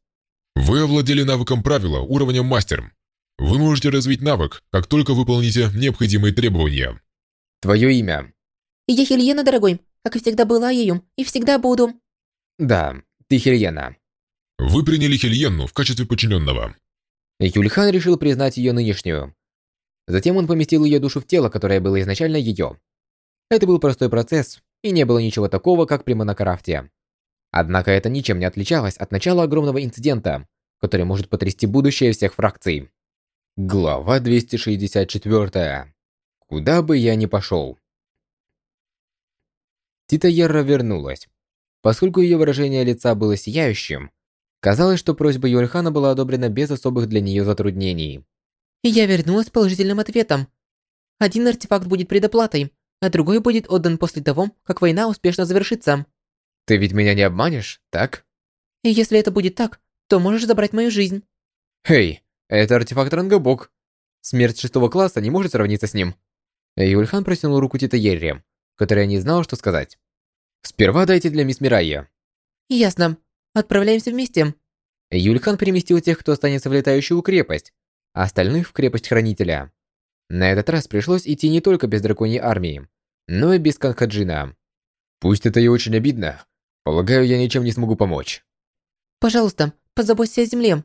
Вы овладели навыком правила уровнем мастер. Вы можете развить навык, как только выполните необходимые требования. Твое имя? Я Хельена, дорогой, как и всегда была ею, и всегда буду. Да, ты Хельена. Вы приняли Хельенну в качестве подчиненного. Юльхан решил признать ее нынешнюю. Затем он поместил ее душу в тело, которое было изначально ее. Это был простой процесс, и не было ничего такого, как при Монокрафте. Однако это ничем не отличалось от начала огромного инцидента, который может потрясти будущее всех фракций. Глава 264. Куда бы я ни пошел. Тита Ерра вернулась. Поскольку ее выражение лица было сияющим, казалось, что просьба Юльхана была одобрена без особых для нее затруднений. Я вернулась с положительным ответом. Один артефакт будет предоплатой, а другой будет отдан после того, как война успешно завершится. Ты ведь меня не обманешь, так? И если это будет так, то можешь забрать мою жизнь. Эй, это артефакт Рангобок. Смерть шестого класса не может сравниться с ним. Юльхан протянул руку Тита Ерри, которая не знала, что сказать. Сперва дайте для мисс Мирайя. Ясно. Отправляемся вместе. Юльхан переместил тех, кто останется в летающую крепость, а остальных в крепость Хранителя. На этот раз пришлось идти не только без драконьей армии, но и без Канхаджина. Пусть это и очень обидно, полагаю, я ничем не смогу помочь. Пожалуйста, позаботься о земле.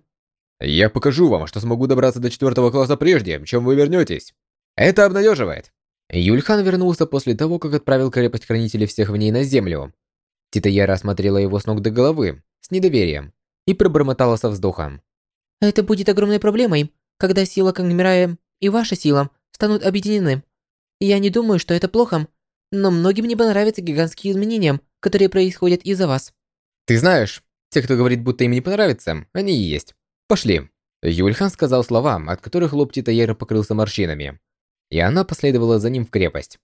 Я покажу вам, что смогу добраться до четвертого класса прежде, чем вы вернетесь. Это обнадеживает. Юльхан вернулся после того, как отправил крепость хранителей всех в ней на землю. Титаяра осмотрела его с ног до головы, с недоверием, и пробормотала со вздохом. Это будет огромной проблемой, когда сила Кангмирая и ваша сила станут объединены. Я не думаю, что это плохо, но многим не понравятся гигантские изменения, которые происходят из-за вас. Ты знаешь, те, кто говорит, будто им не понравится, они и есть. «Пошли!» Юльхан сказал словам, от которых лоб Титаера покрылся морщинами. И она последовала за ним в крепость.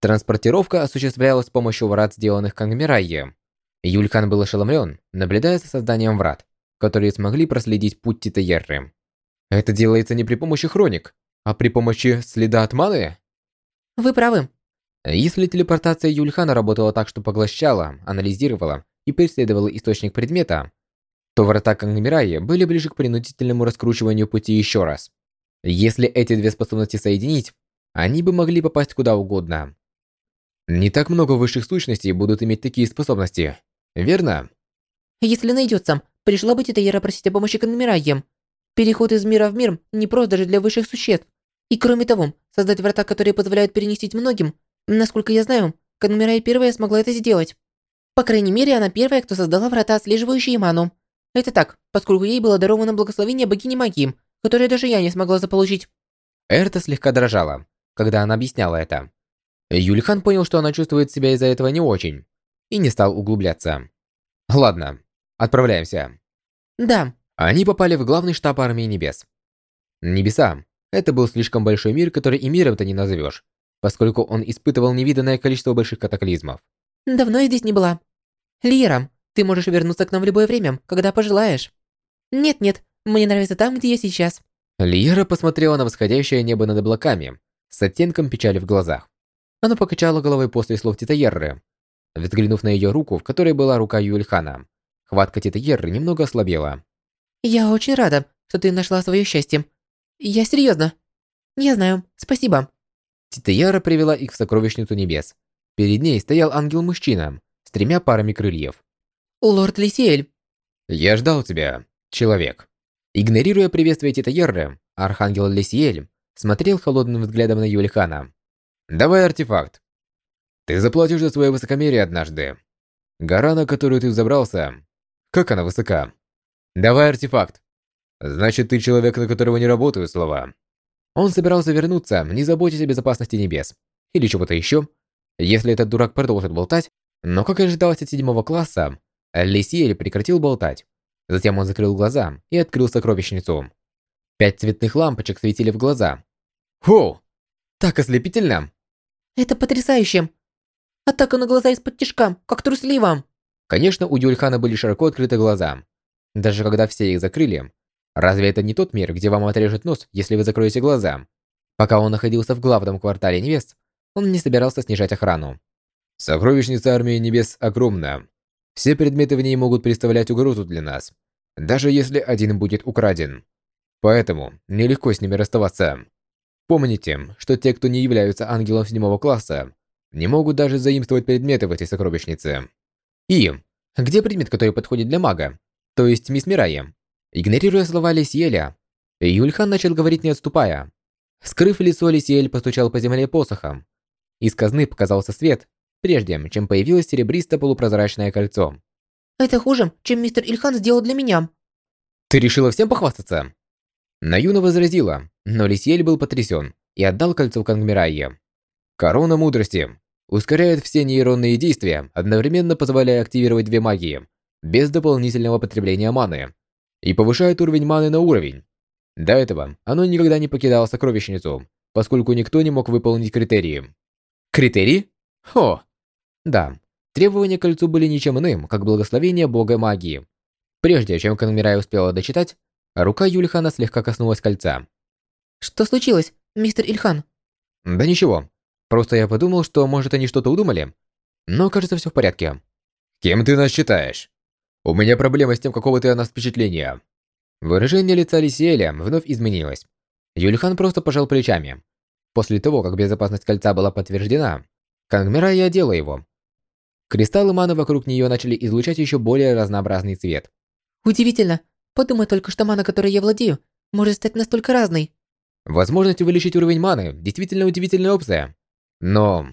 Транспортировка осуществлялась с помощью врат, сделанных Кангмирайе. Юльхан был ошеломлен, наблюдая за созданием врат, которые смогли проследить путь Титаерры. Это делается не при помощи хроник, а при помощи следа от маны? Вы правы. Если телепортация Юльхана работала так, что поглощала, анализировала и преследовала источник предмета, то врата Кангмирайи были ближе к принудительному раскручиванию пути еще раз. Если эти две способности соединить, они бы могли попасть куда угодно. Не так много высших сущностей будут иметь такие способности, верно? Если найдется, пришла бы Титаера просить о помощи Кангмирайе. Переход из мира в мир не прост даже для высших существ. И кроме того, создать врата, которые позволяют перенести многим, насколько я знаю, Кангмирай первая смогла это сделать. По крайней мере, она первая, кто создала врата, отслеживающие ману. Это так, поскольку ей было даровано благословение богини магии, которое даже я не смогла заполучить. Эрта слегка дрожала, когда она объясняла это. Юльхан понял, что она чувствует себя из-за этого не очень, и не стал углубляться. Ладно, отправляемся. Да. Они попали в главный штаб армии небес. Небеса. Это был слишком большой мир, который и миром-то не назовешь, поскольку он испытывал невиданное количество больших катаклизмов. Давно я здесь не была. Лира, ты можешь вернуться к нам в любое время, когда пожелаешь. Нет-нет, мне нравится там, где я сейчас. Лиера посмотрела на восходящее небо над облаками, с оттенком печали в глазах. Она покачала головой после слов Титаерры. Взглянув на ее руку, в которой была рука Юльхана, хватка Титаерры немного ослабела. «Я очень рада, что ты нашла свое счастье. Я серьезно. Я знаю, спасибо». Титаяра привела их в сокровищницу небес. Перед ней стоял ангел-мужчина с тремя парами крыльев. «Лорд Лисиэль!» «Я ждал тебя, человек». Игнорируя приветствие Титаерры, Архангел Лисиэль смотрел холодным взглядом на Юлихана. «Давай артефакт. Ты заплатишь за свое высокомерие однажды. Гора, на которую ты взобрался, как она высока? Давай артефакт. Значит, ты человек, на которого не работают слова». Он собирался вернуться, не заботясь о безопасности небес. Или чего-то еще. Если этот дурак продолжит болтать, но, как ожидалось от седьмого класса, Лисиэль прекратил болтать. Затем он закрыл глаза и открыл сокровищницу. Пять цветных лампочек светили в глаза. Фу! Так ослепительно! Это потрясающе! Атака на глаза из-под тишка, как трусливо! Конечно, у Юльхана были широко открыты глаза. Даже когда все их закрыли. Разве это не тот мир, где вам отрежет нос, если вы закроете глаза? Пока он находился в главном квартале невест, он не собирался снижать охрану. Сокровищница армии небес огромна. Все предметы в ней могут представлять угрозу для нас, даже если один будет украден. Поэтому нелегко с ними расставаться. Помните, что те, кто не являются ангелом седьмого класса, не могут даже заимствовать предметы в этой сокровищнице. И где предмет, который подходит для мага? То есть мисс Мирайя? Игнорируя слова Лисиэля, Юльхан начал говорить не отступая. Скрыв лицо, Лисиэль постучал по земле посохом. Из казны показался свет, прежде чем появилось серебристо-полупрозрачное кольцо. Это хуже, чем мистер Ильхан сделал для меня. «Ты решила всем похвастаться?» Наюна возразила, но Лисиэль был потрясен и отдал кольцо Кангмирайе. Корона мудрости ускоряет все нейронные действия, одновременно позволяя активировать две магии, без дополнительного потребления маны, и повышает уровень маны на уровень. До этого оно никогда не покидало сокровищницу, поскольку никто не мог выполнить критерии. Критерии? Хо! Да, требования к кольцу были ничем иным, как благословение бога магии. Прежде чем Канмирай успела дочитать, рука Юльхана слегка коснулась кольца. Что случилось, мистер Ильхан? Да ничего. Просто я подумал, что, может, они что-то удумали. Но, кажется, все в порядке. Кем ты нас считаешь? У меня проблема с тем, какого ты о нас впечатления. Выражение лица Лисиэля вновь изменилось. Юльхан просто пожал плечами. После того, как безопасность кольца была подтверждена, Кангмира и одела его. Кристаллы маны вокруг нее начали излучать еще более разнообразный цвет. Удивительно. Подумай только, что мана, которой я владею, может стать настолько разной. Возможность увеличить уровень маны – действительно удивительная опция. Но...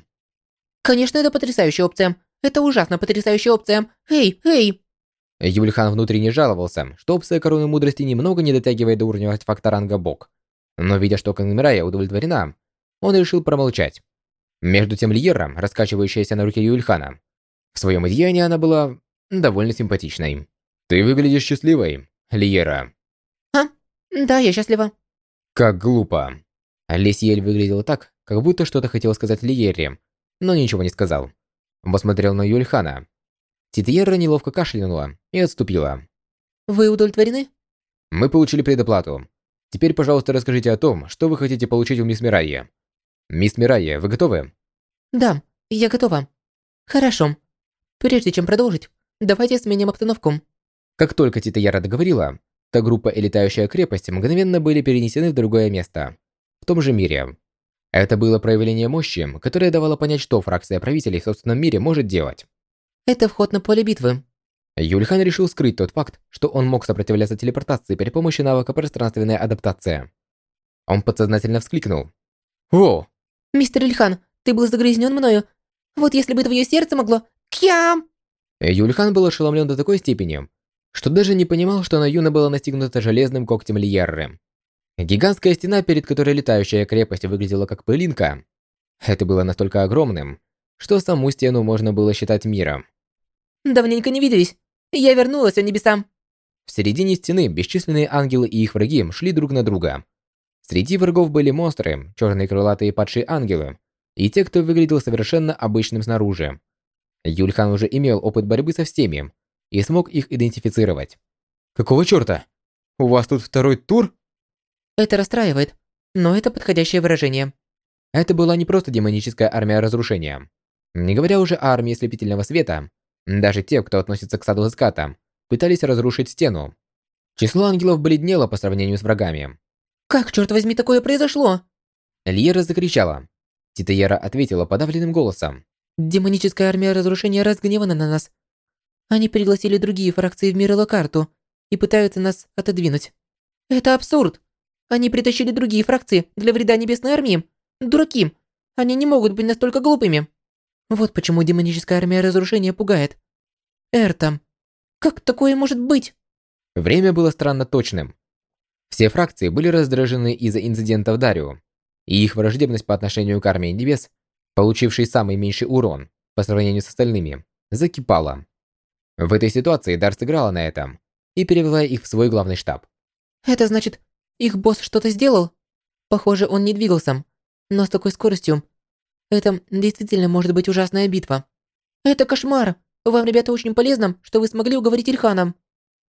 Конечно, это потрясающая опция. Это ужасно потрясающая опция. Эй, эй! Юльхан внутренне жаловался, что опция Короны Мудрости немного не дотягивает до уровня артефакта ранга Бог. Но видя, что Кангмирая удовлетворена, он решил промолчать. Между тем Льера, раскачивающаяся на руке Юльхана, в своем одеянии она была довольно симпатичной. «Ты выглядишь счастливой, Льера». «А? Да, я счастлива». «Как глупо». Лесиэль выглядел так, как будто что-то хотел сказать Лиере, но ничего не сказал. Он посмотрел на Юльхана. Титьерра неловко кашлянула и отступила. «Вы удовлетворены?» «Мы получили предоплату. Теперь, пожалуйста, расскажите о том, что вы хотите получить у мисс Мирайи. Мисс Мирайи, вы готовы?» «Да, я готова». «Хорошо. Прежде чем продолжить, давайте сменим обстановку». Как только Титаяра договорила, та группа и летающая крепость мгновенно были перенесены в другое место. В том же мире. Это было проявление мощи, которое давало понять, что фракция правителей в собственном мире может делать. Это вход на поле битвы. Юльхан решил скрыть тот факт, что он мог сопротивляться телепортации при помощи навыка пространственная адаптация. Он подсознательно вскликнул. «О!» «Мистер Ильхан, ты был загрязнен мною. Вот если бы твое сердце могло... Кям!» Юльхан был ошеломлен до такой степени, что даже не понимал, что Наюна была настигнута железным когтем Лиерры. Гигантская стена, перед которой летающая крепость выглядела как пылинка. Это было настолько огромным, что саму стену можно было считать миром. «Давненько не виделись. Я вернулась, о небесам!» В середине стены бесчисленные ангелы и их враги шли друг на друга. Среди врагов были монстры, черные крылатые падшие ангелы, и те, кто выглядел совершенно обычным снаружи. Юльхан уже имел опыт борьбы со всеми и смог их идентифицировать. «Какого чёрта? У вас тут второй тур?» Это расстраивает, но это подходящее выражение. Это была не просто демоническая армия разрушения. Не говоря уже о армии слепительного света, даже те, кто относится к саду заката, пытались разрушить стену. Число ангелов бледнело по сравнению с врагами. «Как, черт возьми, такое произошло?» Льера закричала. Титаера ответила подавленным голосом. «Демоническая армия разрушения разгневана на нас. Они пригласили другие фракции в мир Локарту и пытаются нас отодвинуть. Это абсурд!» Они притащили другие фракции для вреда Небесной Армии. Дураки. Они не могут быть настолько глупыми. Вот почему демоническая армия разрушения пугает. Эрта. Как такое может быть? Время было странно точным. Все фракции были раздражены из-за инцидента в Дарио, и их враждебность по отношению к армии небес, получившей самый меньший урон по сравнению с остальными, закипала. В этой ситуации Дар сыграла на этом и перевела их в свой главный штаб. Это значит, их босс что-то сделал? Похоже, он не двигался. Но с такой скоростью... Это действительно может быть ужасная битва. Это кошмар! Вам, ребята, очень полезно, что вы смогли уговорить Ильхана.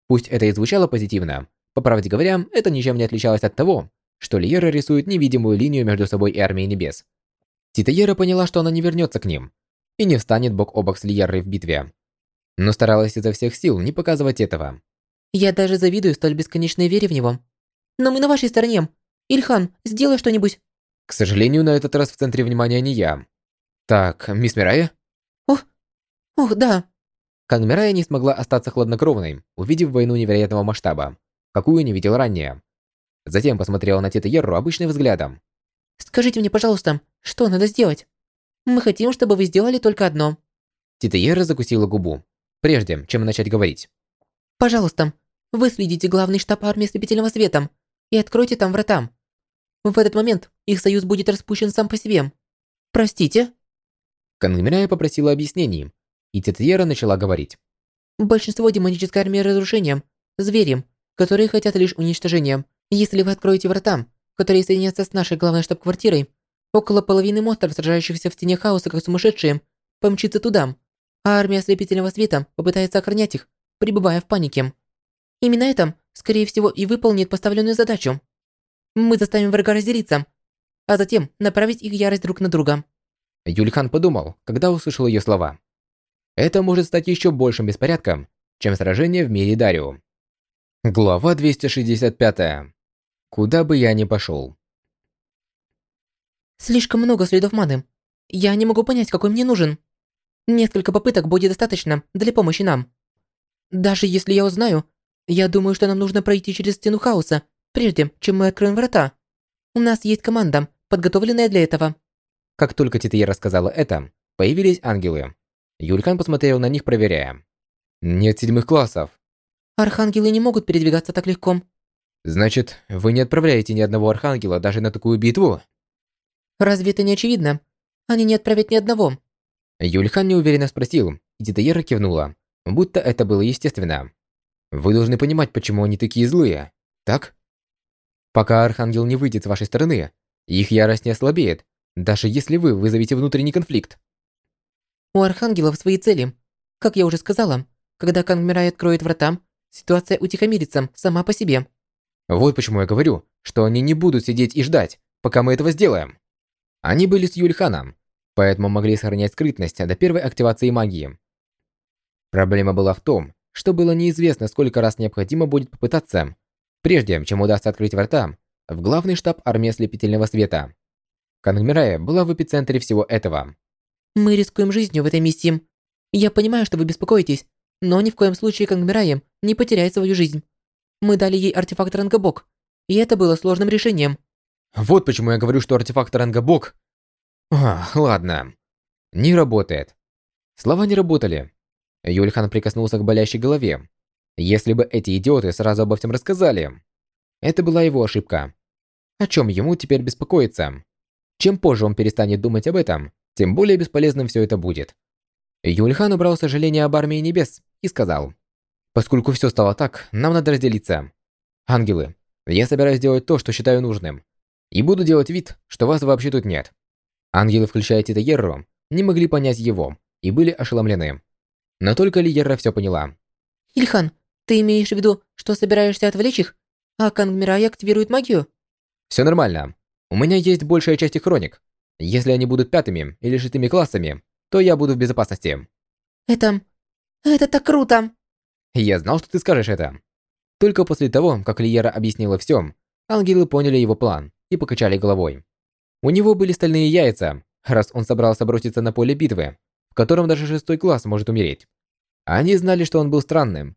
Пусть это и звучало позитивно, по правде говоря, это ничем не отличалось от того, что Лиера рисует невидимую линию между собой и Армией Небес. Титаера поняла, что она не вернется к ним и не встанет бок о бок с Лиерой в битве. Но старалась изо всех сил не показывать этого. Я даже завидую столь бесконечной вере в него. Но мы на вашей стороне. Ильхан, сделай что-нибудь. К сожалению, на этот раз в центре внимания не я. Так, мисс Мирая? Ох, ох, да. Кан Мирая не смогла остаться хладнокровной, увидев войну невероятного масштаба, какую не видел ранее. Затем посмотрела на Тета Ерру обычным взглядом. Скажите мне, пожалуйста, что надо сделать? Мы хотим, чтобы вы сделали только одно. Тета Ерра закусила губу, прежде чем начать говорить. Пожалуйста, выследите главный штаб армии ослепительного света и откройте там врата. В этот момент их союз будет распущен сам по себе. Простите? Кангмирая попросила объяснений, и Тетьера начала говорить. Большинство демонической армии разрушения – звери, которые хотят лишь уничтожения. Если вы откроете врата, которые соединятся с нашей главной штаб-квартирой, около половины монстров, сражающихся в тени хаоса как сумасшедшие, помчится туда, а армия ослепительного света попытается охранять их, пребывая в панике. Именно это, скорее всего, и выполнит поставленную задачу. Мы заставим врага разделиться, а затем направить их ярость друг на друга. Юльхан подумал, когда услышал ее слова. Это может стать еще большим беспорядком, чем сражение в мире Дарио. Глава 265. Куда бы я ни пошел. Слишком много следов маны. Я не могу понять, какой мне нужен. Несколько попыток будет достаточно для помощи нам. Даже если я узнаю, я думаю, что нам нужно пройти через стену хаоса, прежде чем мы откроем врата. У нас есть команда, подготовленная для этого. Как только Тития рассказала это, появились ангелы. Юлькан посмотрел на них, проверяя. Нет седьмых классов. Архангелы не могут передвигаться так легко. Значит, вы не отправляете ни одного архангела даже на такую битву? Разве это не очевидно? Они не отправят ни одного. Юльхан неуверенно спросил, и Титаера кивнула, будто это было естественно. Вы должны понимать, почему они такие злые, так? Пока Архангел не выйдет с вашей стороны, их ярость не ослабеет, даже если вы вызовете внутренний конфликт. У Архангелов свои цели. Как я уже сказала, когда Кангмирай откроет врата, ситуация утихомирится сама по себе. Вот почему я говорю, что они не будут сидеть и ждать, пока мы этого сделаем. Они были с Юльханом, поэтому могли сохранять скрытность до первой активации магии. Проблема была в том, что было неизвестно, сколько раз необходимо будет попытаться, прежде чем удастся открыть врата в главный штаб армии ослепительного света. Кангмирая была в эпицентре всего этого. Мы рискуем жизнью в этой миссии. Я понимаю, что вы беспокоитесь, но ни в коем случае Кангмирая не потеряет свою жизнь. Мы дали ей артефакт ранга Бог, и это было сложным решением. Вот почему я говорю, что артефакт ранга Бог... А, ладно. Не работает. Слова не работали. Юльхан прикоснулся к болящей голове. Если бы эти идиоты сразу обо всем рассказали. Это была его ошибка. О чем ему теперь беспокоиться? Чем позже он перестанет думать об этом, тем более бесполезным все это будет. Юльхан убрал сожаление об армии небес и сказал, «Поскольку все стало так, нам надо разделиться. Ангелы, я собираюсь делать то, что считаю нужным. И буду делать вид, что вас вообще тут нет». Ангелы, включая Тита Ерру, не могли понять его и были ошеломлены. Но только Лиера все поняла. Ильхан, ты имеешь в виду, что собираешься отвлечь их, а Кангмирай активирует магию? Все нормально. У меня есть большая часть их хроник. Если они будут пятыми или шестыми классами, то я буду в безопасности. Это... это так круто! Я знал, что ты скажешь это. Только после того, как Лиера объяснила все, ангелы поняли его план и покачали головой. У него были стальные яйца, раз он собрался броситься на поле битвы, котором даже шестой класс может умереть. Они знали, что он был странным,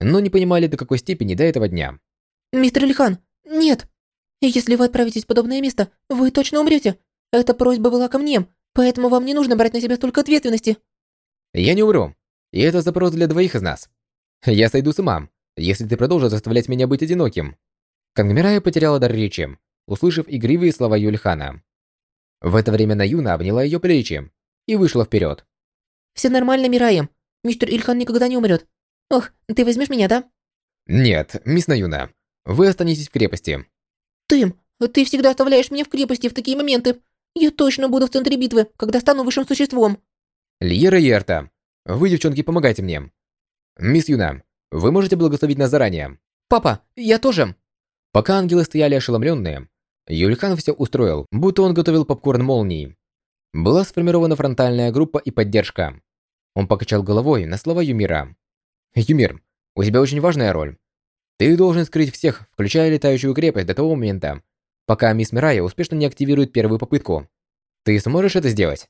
но не понимали, до какой степени до этого дня. «Мистер Ильхан, нет! Если вы отправитесь в подобное место, вы точно умрете. Эта просьба была ко мне, поэтому вам не нужно брать на себя столько ответственности». «Я не умру, и это запрос для двоих из нас. Я сойду с ума, если ты продолжишь заставлять меня быть одиноким». Кангмирая потеряла дар речи, услышав игривые слова Юльхана. В это время Наюна обняла ее плечи и вышла вперед. «Все нормально, Мираем. Мистер Ильхан никогда не умрет. Ох, ты возьмешь меня, да?» «Нет, мисс Наюна. Вы останетесь в крепости». «Ты, ты всегда оставляешь меня в крепости в такие моменты. Я точно буду в центре битвы, когда стану высшим существом». Льера и Эрта, вы, девчонки, помогайте мне. Мисс Юна, вы можете благословить нас заранее. Папа, я тоже. Пока ангелы стояли ошеломленные, Юльхан все устроил, будто он готовил попкорн молнии. Была сформирована фронтальная группа и поддержка. Он покачал головой на слова Юмира. «Юмир, у тебя очень важная роль. Ты должен скрыть всех, включая летающую крепость до того момента, пока мисс Мирая успешно не активирует первую попытку. Ты сможешь это сделать?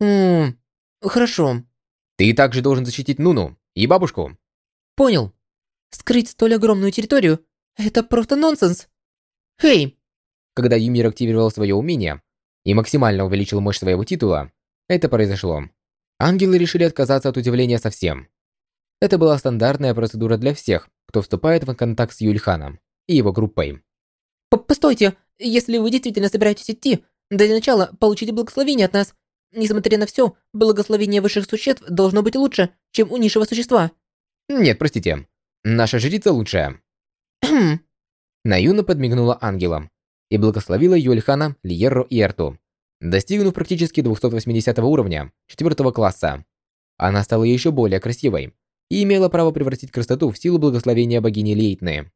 Ммм, хорошо. Ты также должен защитить Нуну и бабушку. Понял. Скрыть столь огромную территорию – это просто нонсенс. Эй! Когда Юмир активировал свое умение и максимально увеличил мощь своего титула, это произошло. Ангелы решили отказаться от удивления совсем. Это была стандартная процедура для всех, кто вступает в контакт с Юльханом и его группой. П Постойте, если вы действительно собираетесь идти, для начала получите благословение от нас. Несмотря на все, благословение высших существ должно быть лучше, чем у низшего существа. Нет, простите. Наша жрица лучшая. Хм. Наюна подмигнула ангелам и благословила Юльхана, Лиерру и Эрту, достигнув практически 280 уровня, 4 класса. Она стала еще более красивой и имела право превратить красоту в силу благословения богини Лейтны.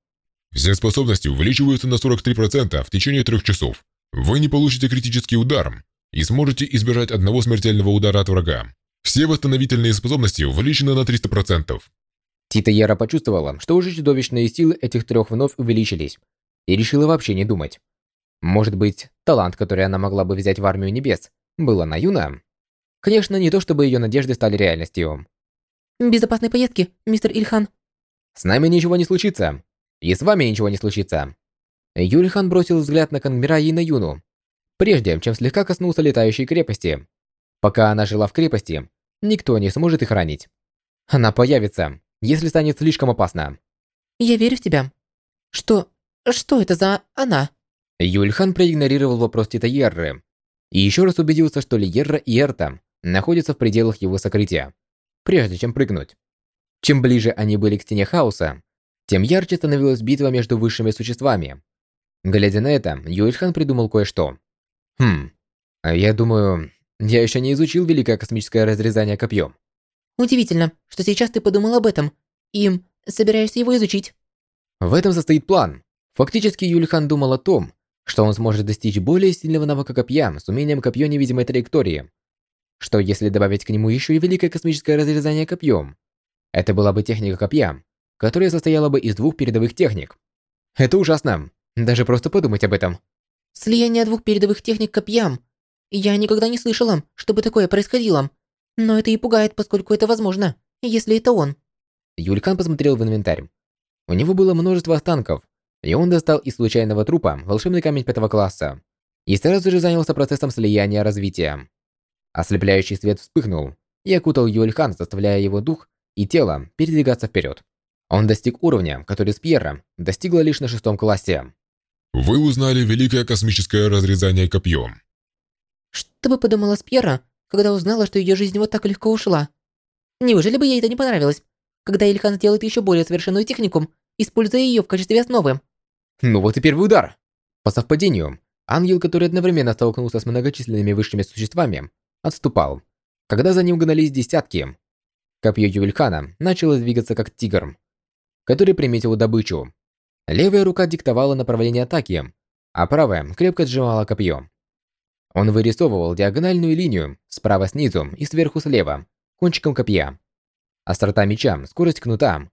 Все способности увеличиваются на 43% в течение трех часов. Вы не получите критический удар и сможете избежать одного смертельного удара от врага. Все восстановительные способности увеличены на 300%. Тита Яра почувствовала, что уже чудовищные силы этих трех вновь увеличились, и решила вообще не думать. Может быть, талант, который она могла бы взять в армию небес, была на Юна? Конечно, не то чтобы ее надежды стали реальностью. Безопасной поездки, мистер Ильхан. С нами ничего не случится. И с вами ничего не случится. Юльхан бросил взгляд на Кангмира и на Юну, прежде чем слегка коснулся летающей крепости. Пока она жила в крепости, никто не сможет их ранить. Она появится, если станет слишком опасно. Я верю в тебя. Что... что это за она? Юльхан проигнорировал вопрос Тита Ерры и еще раз убедился, что Лиерра и Эрта находятся в пределах его сокрытия, прежде чем прыгнуть. Чем ближе они были к стене хаоса, тем ярче становилась битва между высшими существами. Глядя на это, Юльхан придумал кое-что. Хм, а я думаю, я еще не изучил великое космическое разрезание копьем. Удивительно, что сейчас ты подумал об этом. И собираешься его изучить. В этом состоит план. Фактически Юльхан думал о том, что он сможет достичь более сильного навыка копья с умением копье невидимой траектории. Что если добавить к нему еще и великое космическое разрезание копьем? Это была бы техника копья, которая состояла бы из двух передовых техник. Это ужасно. Даже просто подумать об этом. Слияние двух передовых техник копьям. Я никогда не слышала, чтобы такое происходило. Но это и пугает, поскольку это возможно, если это он. Юлькан посмотрел в инвентарь. У него было множество останков, и он достал из случайного трупа волшебный камень пятого класса и сразу же занялся процессом слияния развития. Ослепляющий свет вспыхнул и окутал Юльхан, заставляя его дух и тело передвигаться вперед. Он достиг уровня, который Спьера достигла лишь на шестом классе. Вы узнали великое космическое разрезание копьем. Что бы подумала Спьера, когда узнала, что ее жизнь вот так легко ушла? Неужели бы ей это не понравилось? Когда Ильхан сделает еще более совершенную технику, используя ее в качестве основы. Ну вот и первый удар. По совпадению, ангел, который одновременно столкнулся с многочисленными высшими существами, отступал. Когда за ним гнались десятки, копье Ювельхана начало двигаться как тигр, который приметил добычу. Левая рука диктовала направление атаки, а правая крепко сжимала копье. Он вырисовывал диагональную линию справа снизу и сверху слева, кончиком копья. Острота меча, скорость кнута,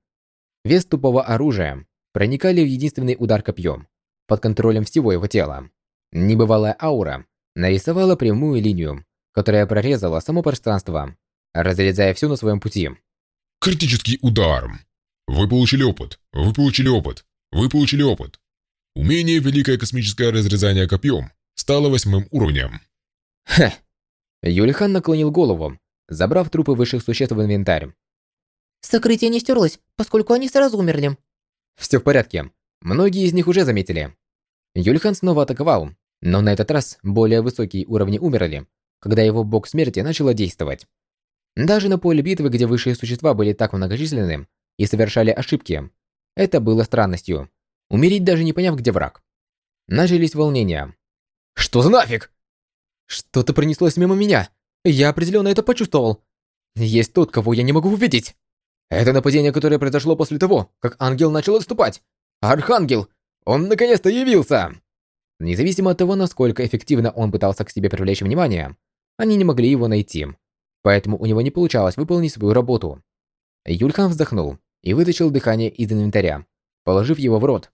вес тупого оружия проникали в единственный удар копьем, под контролем всего его тела. Небывалая аура нарисовала прямую линию, которая прорезала само пространство, разрезая все на своем пути. Критический удар. Вы получили опыт. Вы получили опыт. Вы получили опыт. Умение Великое космическое разрезание копьем стало восьмым уровнем. Хе. Юлихан наклонил голову, забрав трупы высших существ в инвентарь. Сокрытие не стерлось, поскольку они сразу умерли. Все в порядке. Многие из них уже заметили. Юлихан снова атаковал, но на этот раз более высокие уровни умерли, когда его бог смерти начал действовать. Даже на поле битвы, где высшие существа были так многочисленны и совершали ошибки, это было странностью. Умереть даже не поняв, где враг. Начались волнения. Что за нафиг? Что-то пронеслось мимо меня. Я определенно это почувствовал. Есть тот, кого я не могу увидеть. Это нападение, которое произошло после того, как ангел начал отступать. Архангел! Он наконец-то явился! Независимо от того, насколько эффективно он пытался к себе привлечь внимание, они не могли его найти. Поэтому у него не получалось выполнить свою работу. Юльхан вздохнул и вытащил дыхание из инвентаря, положив его в рот.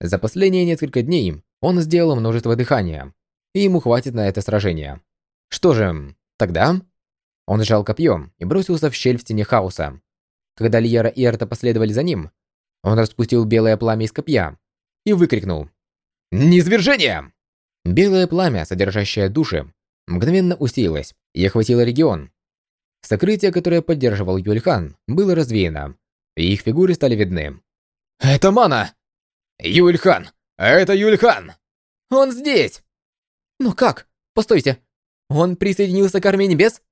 За последние несколько дней он сделал множество дыхания, и ему хватит на это сражение. Что же, тогда... Он сжал копьем и бросился в щель в стене хаоса. Когда Лиера и Эрта последовали за ним, он распустил белое пламя из копья и выкрикнул «Низвержение!». Белое пламя, содержащее души, мгновенно усилилось и охватило регион. Сокрытие, которое поддерживал Юльхан, было развеяно, и их фигуры стали видны. «Это Мана!» «Юльхан! Это Юльхан! Он здесь!» «Но как? Постойте! Он присоединился к Армии Небес?»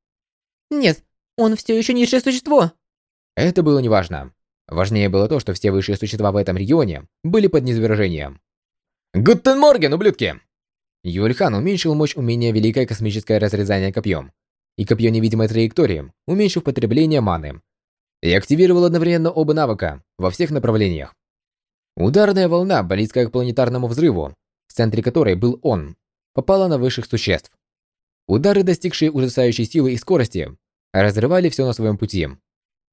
«Нет, он все еще низшее существо!» Это было неважно. Важнее было то, что все высшие существа в этом регионе были под низвержением. «Guten Morgen, ублюдки!» Юльхан уменьшил мощь умения Великое Космическое Разрезание Копьем и Копье Невидимой Траектории, уменьшив потребление маны, и активировал одновременно оба навыка во всех направлениях. Ударная волна, близкая к планетарному взрыву, в центре которой был он, попала на высших существ. Удары, достигшие ужасающей силы и скорости, разрывали все на своем пути.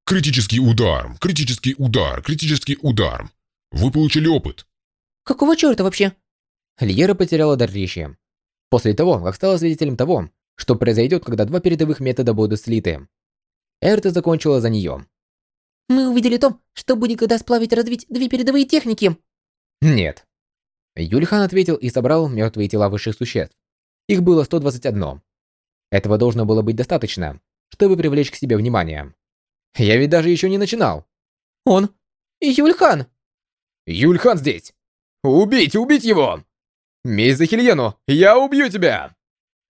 Критический удар, критический удар, критический удар. Вы получили опыт. Какого черта вообще? Льера потеряла дар речи. После того, как стала свидетелем того, что произойдет, когда два передовых метода будут слиты. Эрта закончила за нее. Мы увидели то, что будет, когда сплавить и развить две передовые техники. Нет. Юльхан ответил и собрал мертвые тела высших существ. Их было 121. Этого должно было быть достаточно, чтобы привлечь к себе внимание. Я ведь даже еще не начинал. Он... Юльхан! Юльхан здесь! Убить, убить его! Месть за Хильену! Я убью тебя!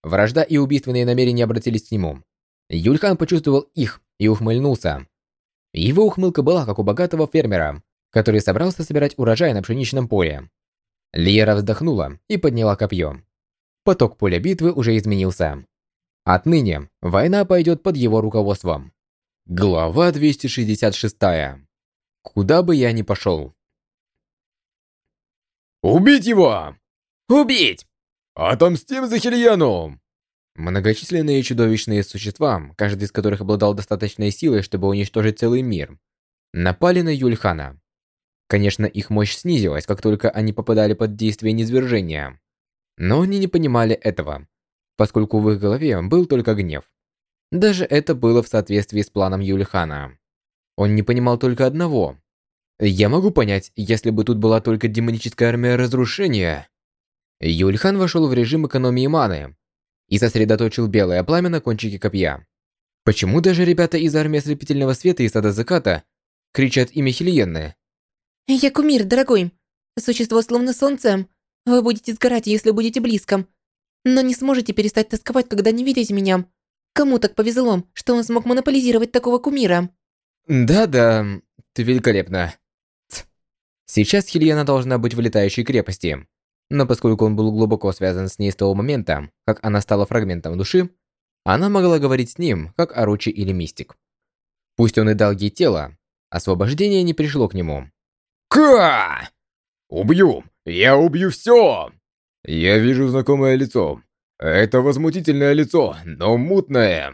Вражда и убийственные намерения обратились к нему. Юльхан почувствовал их и ухмыльнулся. Его ухмылка была как у богатого фермера, который собрался собирать урожай на пшеничном поле. Лиера вздохнула и подняла копье. Поток поля битвы уже изменился. Отныне война пойдет под его руководством. Глава 266. Куда бы я ни пошел. «Убить его! Убить! Отомстим за Хильяну!» Многочисленные чудовищные существа, каждый из которых обладал достаточной силой, чтобы уничтожить целый мир, напали на Юльхана. Конечно, их мощь снизилась, как только они попадали под действие низвержения. Но они не понимали этого, поскольку в их голове был только гнев. Даже это было в соответствии с планом Юльхана. Он не понимал только одного. Я могу понять, если бы тут была только демоническая армия разрушения. Юльхан вошел в режим экономии маны и сосредоточил белое пламя на кончике копья. Почему даже ребята из армии ослепительного света и сада заката кричат имя Хильенны? «Я кумир, дорогой. Существо словно солнце. Вы будете сгорать, если будете близко. Но не сможете перестать тосковать, когда не видите меня. Кому так повезло, что он смог монополизировать такого кумира?» «Да-да, ты великолепна». Сейчас Хильяна должна быть в летающей крепости. Но поскольку он был глубоко связан с ней с того момента, как она стала фрагментом души, она могла говорить с ним, как Оручи или Мистик. Пусть он и дал ей тело, освобождение не пришло к нему. «Ка! Убью! Я убью все!» «Я вижу знакомое лицо. Это возмутительное лицо, но мутное!»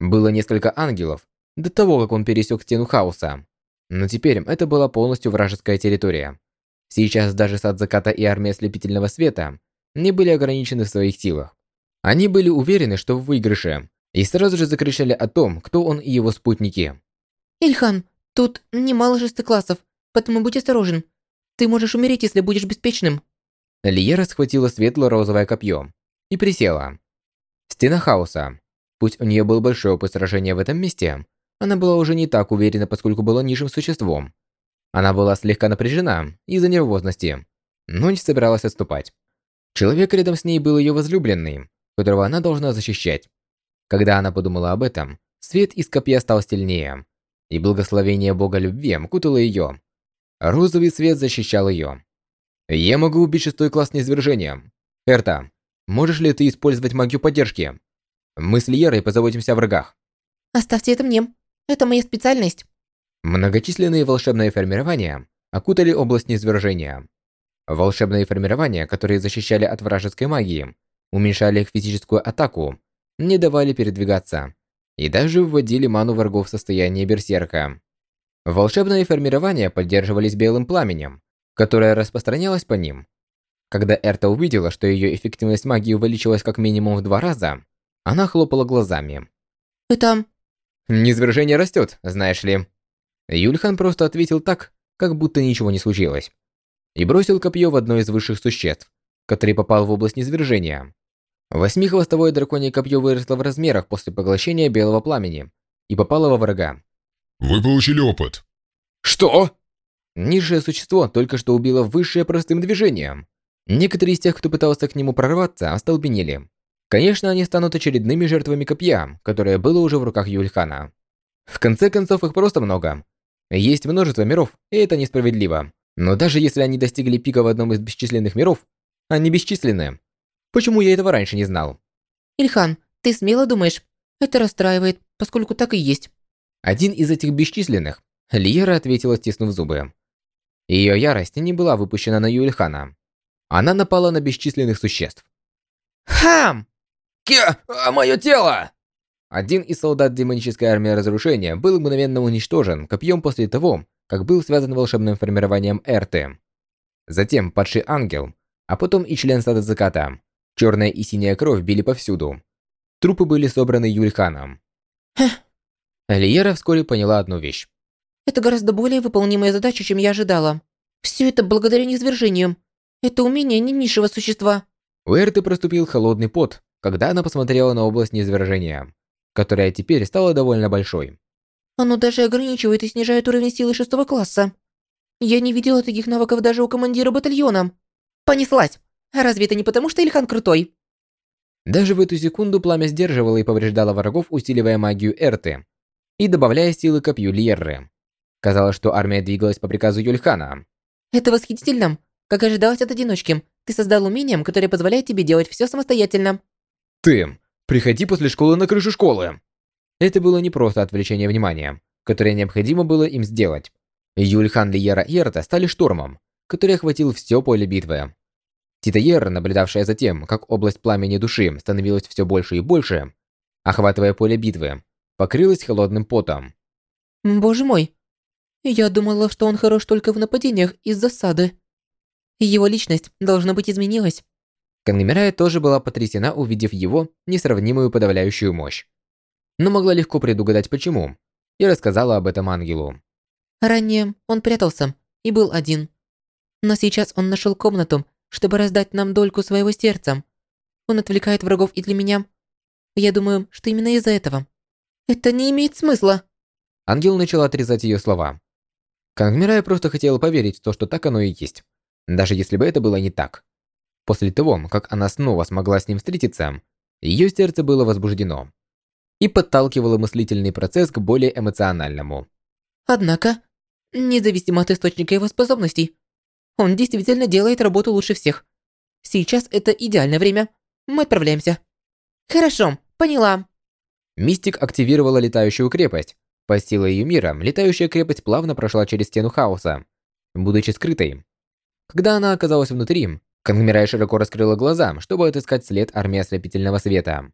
Было несколько ангелов до того, как он пересек стену хаоса. Но теперь это была полностью вражеская территория. Сейчас даже сад заката и армия ослепительного света не были ограничены в своих силах. Они были уверены, что в выигрыше, и сразу же закричали о том, кто он и его спутники. «Ильхан, тут немало шестиклассов, поэтому будь осторожен. Ты можешь умереть, если будешь беспечным». Лиера схватила светло-розовое копье и присела. Стена хаоса. Пусть у нее был большой опыт сражения в этом месте, она была уже не так уверена, поскольку была низшим существом. Она была слегка напряжена из-за нервозности, но не собиралась отступать. Человек рядом с ней был ее возлюбленный, которого она должна защищать. Когда она подумала об этом, свет из копья стал сильнее, и благословение бога любви окутало ее. Розовый свет защищал ее. «Я могу убить шестой класс неизвержением. Эрта, можешь ли ты использовать магию поддержки? Мы с Льерой позаботимся о врагах». «Оставьте это мне. Это моя специальность». Многочисленные волшебные формирования окутали область низвержения. Волшебные формирования, которые защищали от вражеской магии, уменьшали их физическую атаку, не давали передвигаться и даже вводили ману врагов в состояние берсерка. Волшебные формирования поддерживались белым пламенем, которое распространялось по ним. Когда Эрта увидела, что ее эффективность магии увеличилась как минимум в два раза, она хлопала глазами. Это... Низвержение растет, знаешь ли. Юльхан просто ответил так, как будто ничего не случилось. И бросил копье в одно из высших существ, который попал в область низвержения. Восьмихвостовое драконье копье выросло в размерах после поглощения белого пламени и попало во врага. Вы получили опыт. Что? Низшее существо только что убило высшее простым движением. Некоторые из тех, кто пытался к нему прорваться, остолбенели. Конечно, они станут очередными жертвами копья, которое было уже в руках Юльхана. В конце концов, их просто много. Есть множество миров, и это несправедливо. Но даже если они достигли пика в одном из бесчисленных миров, они бесчисленны. Почему я этого раньше не знал? Ильхан, ты смело думаешь? Это расстраивает, поскольку так и есть. Один из этих бесчисленных. Лиера ответила, стиснув зубы. Ее ярость не была выпущена на Юльхана. Она напала на бесчисленных существ. Хам! Ке, а мое тело! Один из солдат демонической армии разрушения был мгновенно уничтожен копьем после того, как был связан волшебным формированием Эрты. Затем падший ангел, а потом и член сада заката. Черная и синяя кровь били повсюду. Трупы были собраны Юльханом. Лиера вскоре поняла одну вещь. Это гораздо более выполнимая задача, чем я ожидала. Все это благодаря низвержению. Это умение не низшего существа. У Эрты проступил холодный пот, когда она посмотрела на область низвержения, которая теперь стала довольно большой. Оно даже ограничивает и снижает уровень силы шестого класса. Я не видела таких навыков даже у командира батальона. Понеслась. Разве это не потому, что Ильхан крутой? Даже в эту секунду пламя сдерживало и повреждало врагов, усиливая магию Эрты и добавляя силы копью Льерры. Казалось, что армия двигалась по приказу Юльхана. Это восхитительно. Как ожидалось от одиночки, ты создал умением, которое позволяет тебе делать все самостоятельно. Ты, приходи после школы на крышу школы. Это было не просто отвлечение внимания, которое необходимо было им сделать. Юльхан, Лиера и Эрта стали штормом, который охватил все поле битвы. Титаер, наблюдавшая за тем, как область пламени души становилась все больше и больше, охватывая поле битвы, покрылась холодным потом. Боже мой. Я думала, что он хорош только в нападениях из засады. Его личность, должна быть, изменилась. Кангмирая тоже была потрясена, увидев его несравнимую подавляющую мощь. Но могла легко предугадать почему, и рассказала об этом ангелу. Ранее он прятался и был один. Но сейчас он нашел комнату, чтобы раздать нам дольку своего сердца. Он отвлекает врагов и для меня. Я думаю, что именно из-за этого. Это не имеет смысла. Ангел начал отрезать ее слова. Кангмирая просто хотела поверить в то, что так оно и есть даже если бы это было не так. После того, как она снова смогла с ним встретиться, ее сердце было возбуждено и подталкивало мыслительный процесс к более эмоциональному. Однако, независимо от источника его способностей, он действительно делает работу лучше всех. Сейчас это идеальное время. Мы отправляемся. Хорошо, поняла. Мистик активировала летающую крепость. По силе ее мира, летающая крепость плавно прошла через стену хаоса. Будучи скрытой, когда она оказалась внутри, Кангмирай широко раскрыла глаза, чтобы отыскать след армии ослепительного света.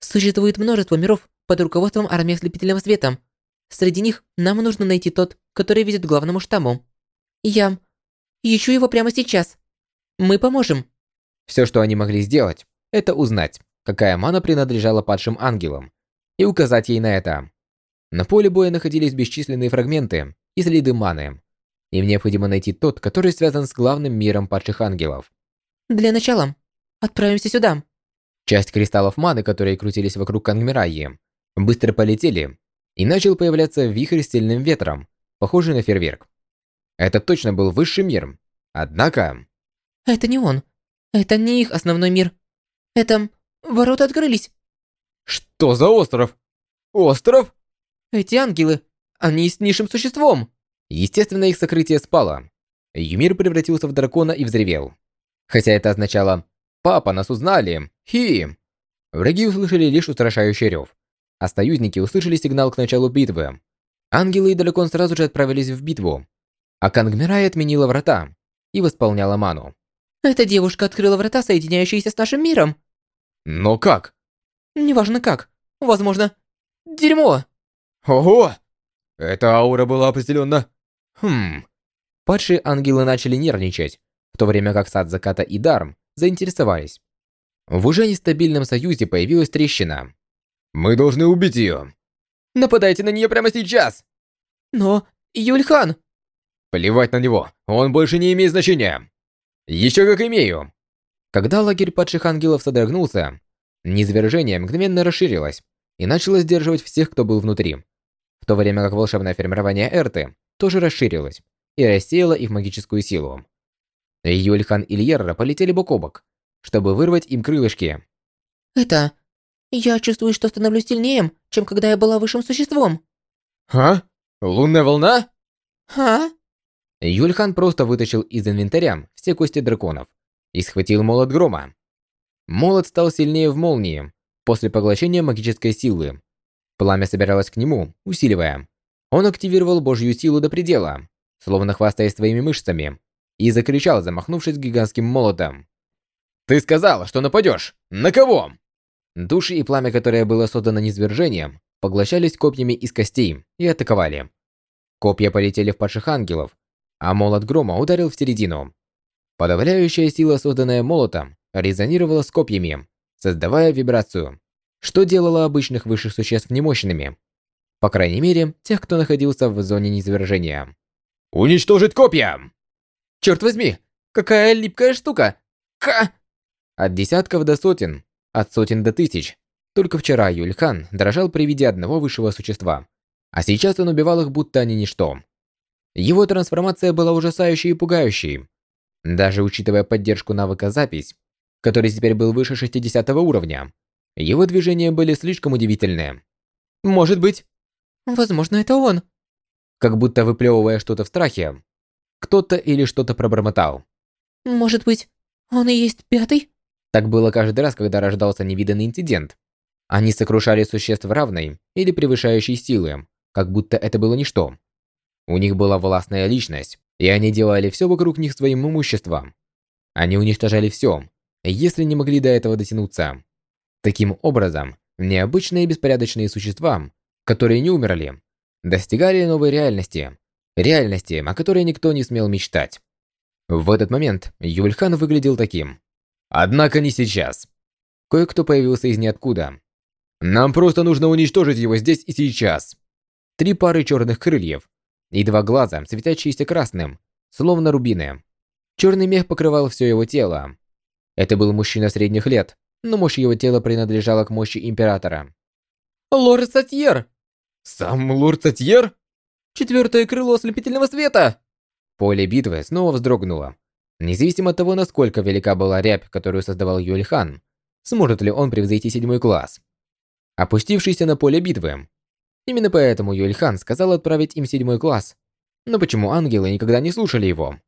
Существует множество миров под руководством армии ослепительного света. Среди них нам нужно найти тот, который ведет к главному штамму. Я ищу его прямо сейчас. Мы поможем. Все, что они могли сделать, это узнать, какая мана принадлежала падшим ангелам, и указать ей на это. На поле боя находились бесчисленные фрагменты и следы маны, им необходимо найти тот, который связан с главным миром падших ангелов. Для начала, отправимся сюда. Часть кристаллов маны, которые крутились вокруг Кангмираи, быстро полетели, и начал появляться вихрь с сильным ветром, похожий на фейерверк. Это точно был высший мир. Однако... Это не он. Это не их основной мир. Это... Ворота открылись. Что за остров? Остров? Эти ангелы, они с низшим существом. Естественно, их сокрытие спало. Юмир превратился в дракона и взревел. Хотя это означало «Папа, нас узнали! Хи!» Враги услышали лишь устрашающий рев, а союзники услышали сигнал к началу битвы. Ангелы и дракон сразу же отправились в битву, а Кангмирай отменила врата и восполняла ману. «Эта девушка открыла врата, соединяющиеся с нашим миром!» «Но как?» «Неважно как. Возможно, дерьмо!» «Ого!» Эта аура была определенно... Хм... Падшие ангелы начали нервничать, в то время как Сад Заката и Дарм заинтересовались. В уже нестабильном союзе появилась трещина. «Мы должны убить ее!» «Нападайте на нее прямо сейчас!» Но... Юльхан! Плевать на него, он больше не имеет значения. Еще как имею. Когда лагерь падших ангелов содрогнулся, низвержение мгновенно расширилось и начало сдерживать всех, кто был внутри. В то время как волшебное формирование Эрты тоже расширилось и рассеяло их магическую силу. Юльхан и Льерра полетели бок о бок, чтобы вырвать им крылышки. Это... Я чувствую, что становлюсь сильнее, чем когда я была высшим существом. А? Лунная волна? А? Юльхан просто вытащил из инвентаря все кости драконов и схватил молот грома. Молот стал сильнее в молнии после поглощения магической силы. Пламя собиралось к нему, усиливая. Он активировал божью силу до предела, словно хвастаясь своими мышцами, и закричал, замахнувшись гигантским молотом. «Ты сказал, что нападешь! На кого?» Души и пламя, которое было создано низвержением, поглощались копьями из костей и атаковали. Копья полетели в падших ангелов, а молот грома ударил в середину. Подавляющая сила, созданная молотом, резонировала с копьями, создавая вибрацию, что делало обычных высших существ немощными. По крайней мере, тех, кто находился в зоне низвержения. «Уничтожить копья!» «Черт возьми! Какая липкая штука! Ха!» От десятков до сотен, от сотен до тысяч. Только вчера Юльхан дрожал при виде одного высшего существа, а сейчас он убивал их, будто они ничто. Его трансформация была ужасающей и пугающей. Даже учитывая поддержку навыка «Запись», который теперь был выше 60 уровня, его движения были слишком удивительные. «Может быть...» Возможно, это он. Как будто выплевывая что-то в страхе, кто-то или что-то пробормотал. Может быть, он и есть пятый? Так было каждый раз, когда рождался невиданный инцидент. Они сокрушали существ равной или превышающей силы, как будто это было ничто. У них была властная личность, и они делали все вокруг них своим имуществом. Они уничтожали все, если не могли до этого дотянуться. Таким образом, необычные беспорядочные существа, которые не умерли, достигали новой реальности, реальности, о которой никто не смел мечтать. В этот момент Юльхан выглядел таким. Однако не сейчас. Кое-кто появился из ниоткуда. Нам просто нужно уничтожить его здесь и сейчас. Три пары черных крыльев, и два глаза, светящиеся красным, словно рубины. Черный мех покрывал все его тело. Это был мужчина средних лет, но мощь его тела принадлежала к мощи Императора. Лорд Сатьер! Сам Лорд Сатьер? Четвертое крыло ослепительного света! Поле битвы снова вздрогнуло. Независимо от того, насколько велика была рябь, которую создавал Юльхан, сможет ли он превзойти седьмой класс. Опустившийся на поле битвы, Именно поэтому Юльхан сказал отправить им седьмой класс. Но почему ангелы никогда не слушали его?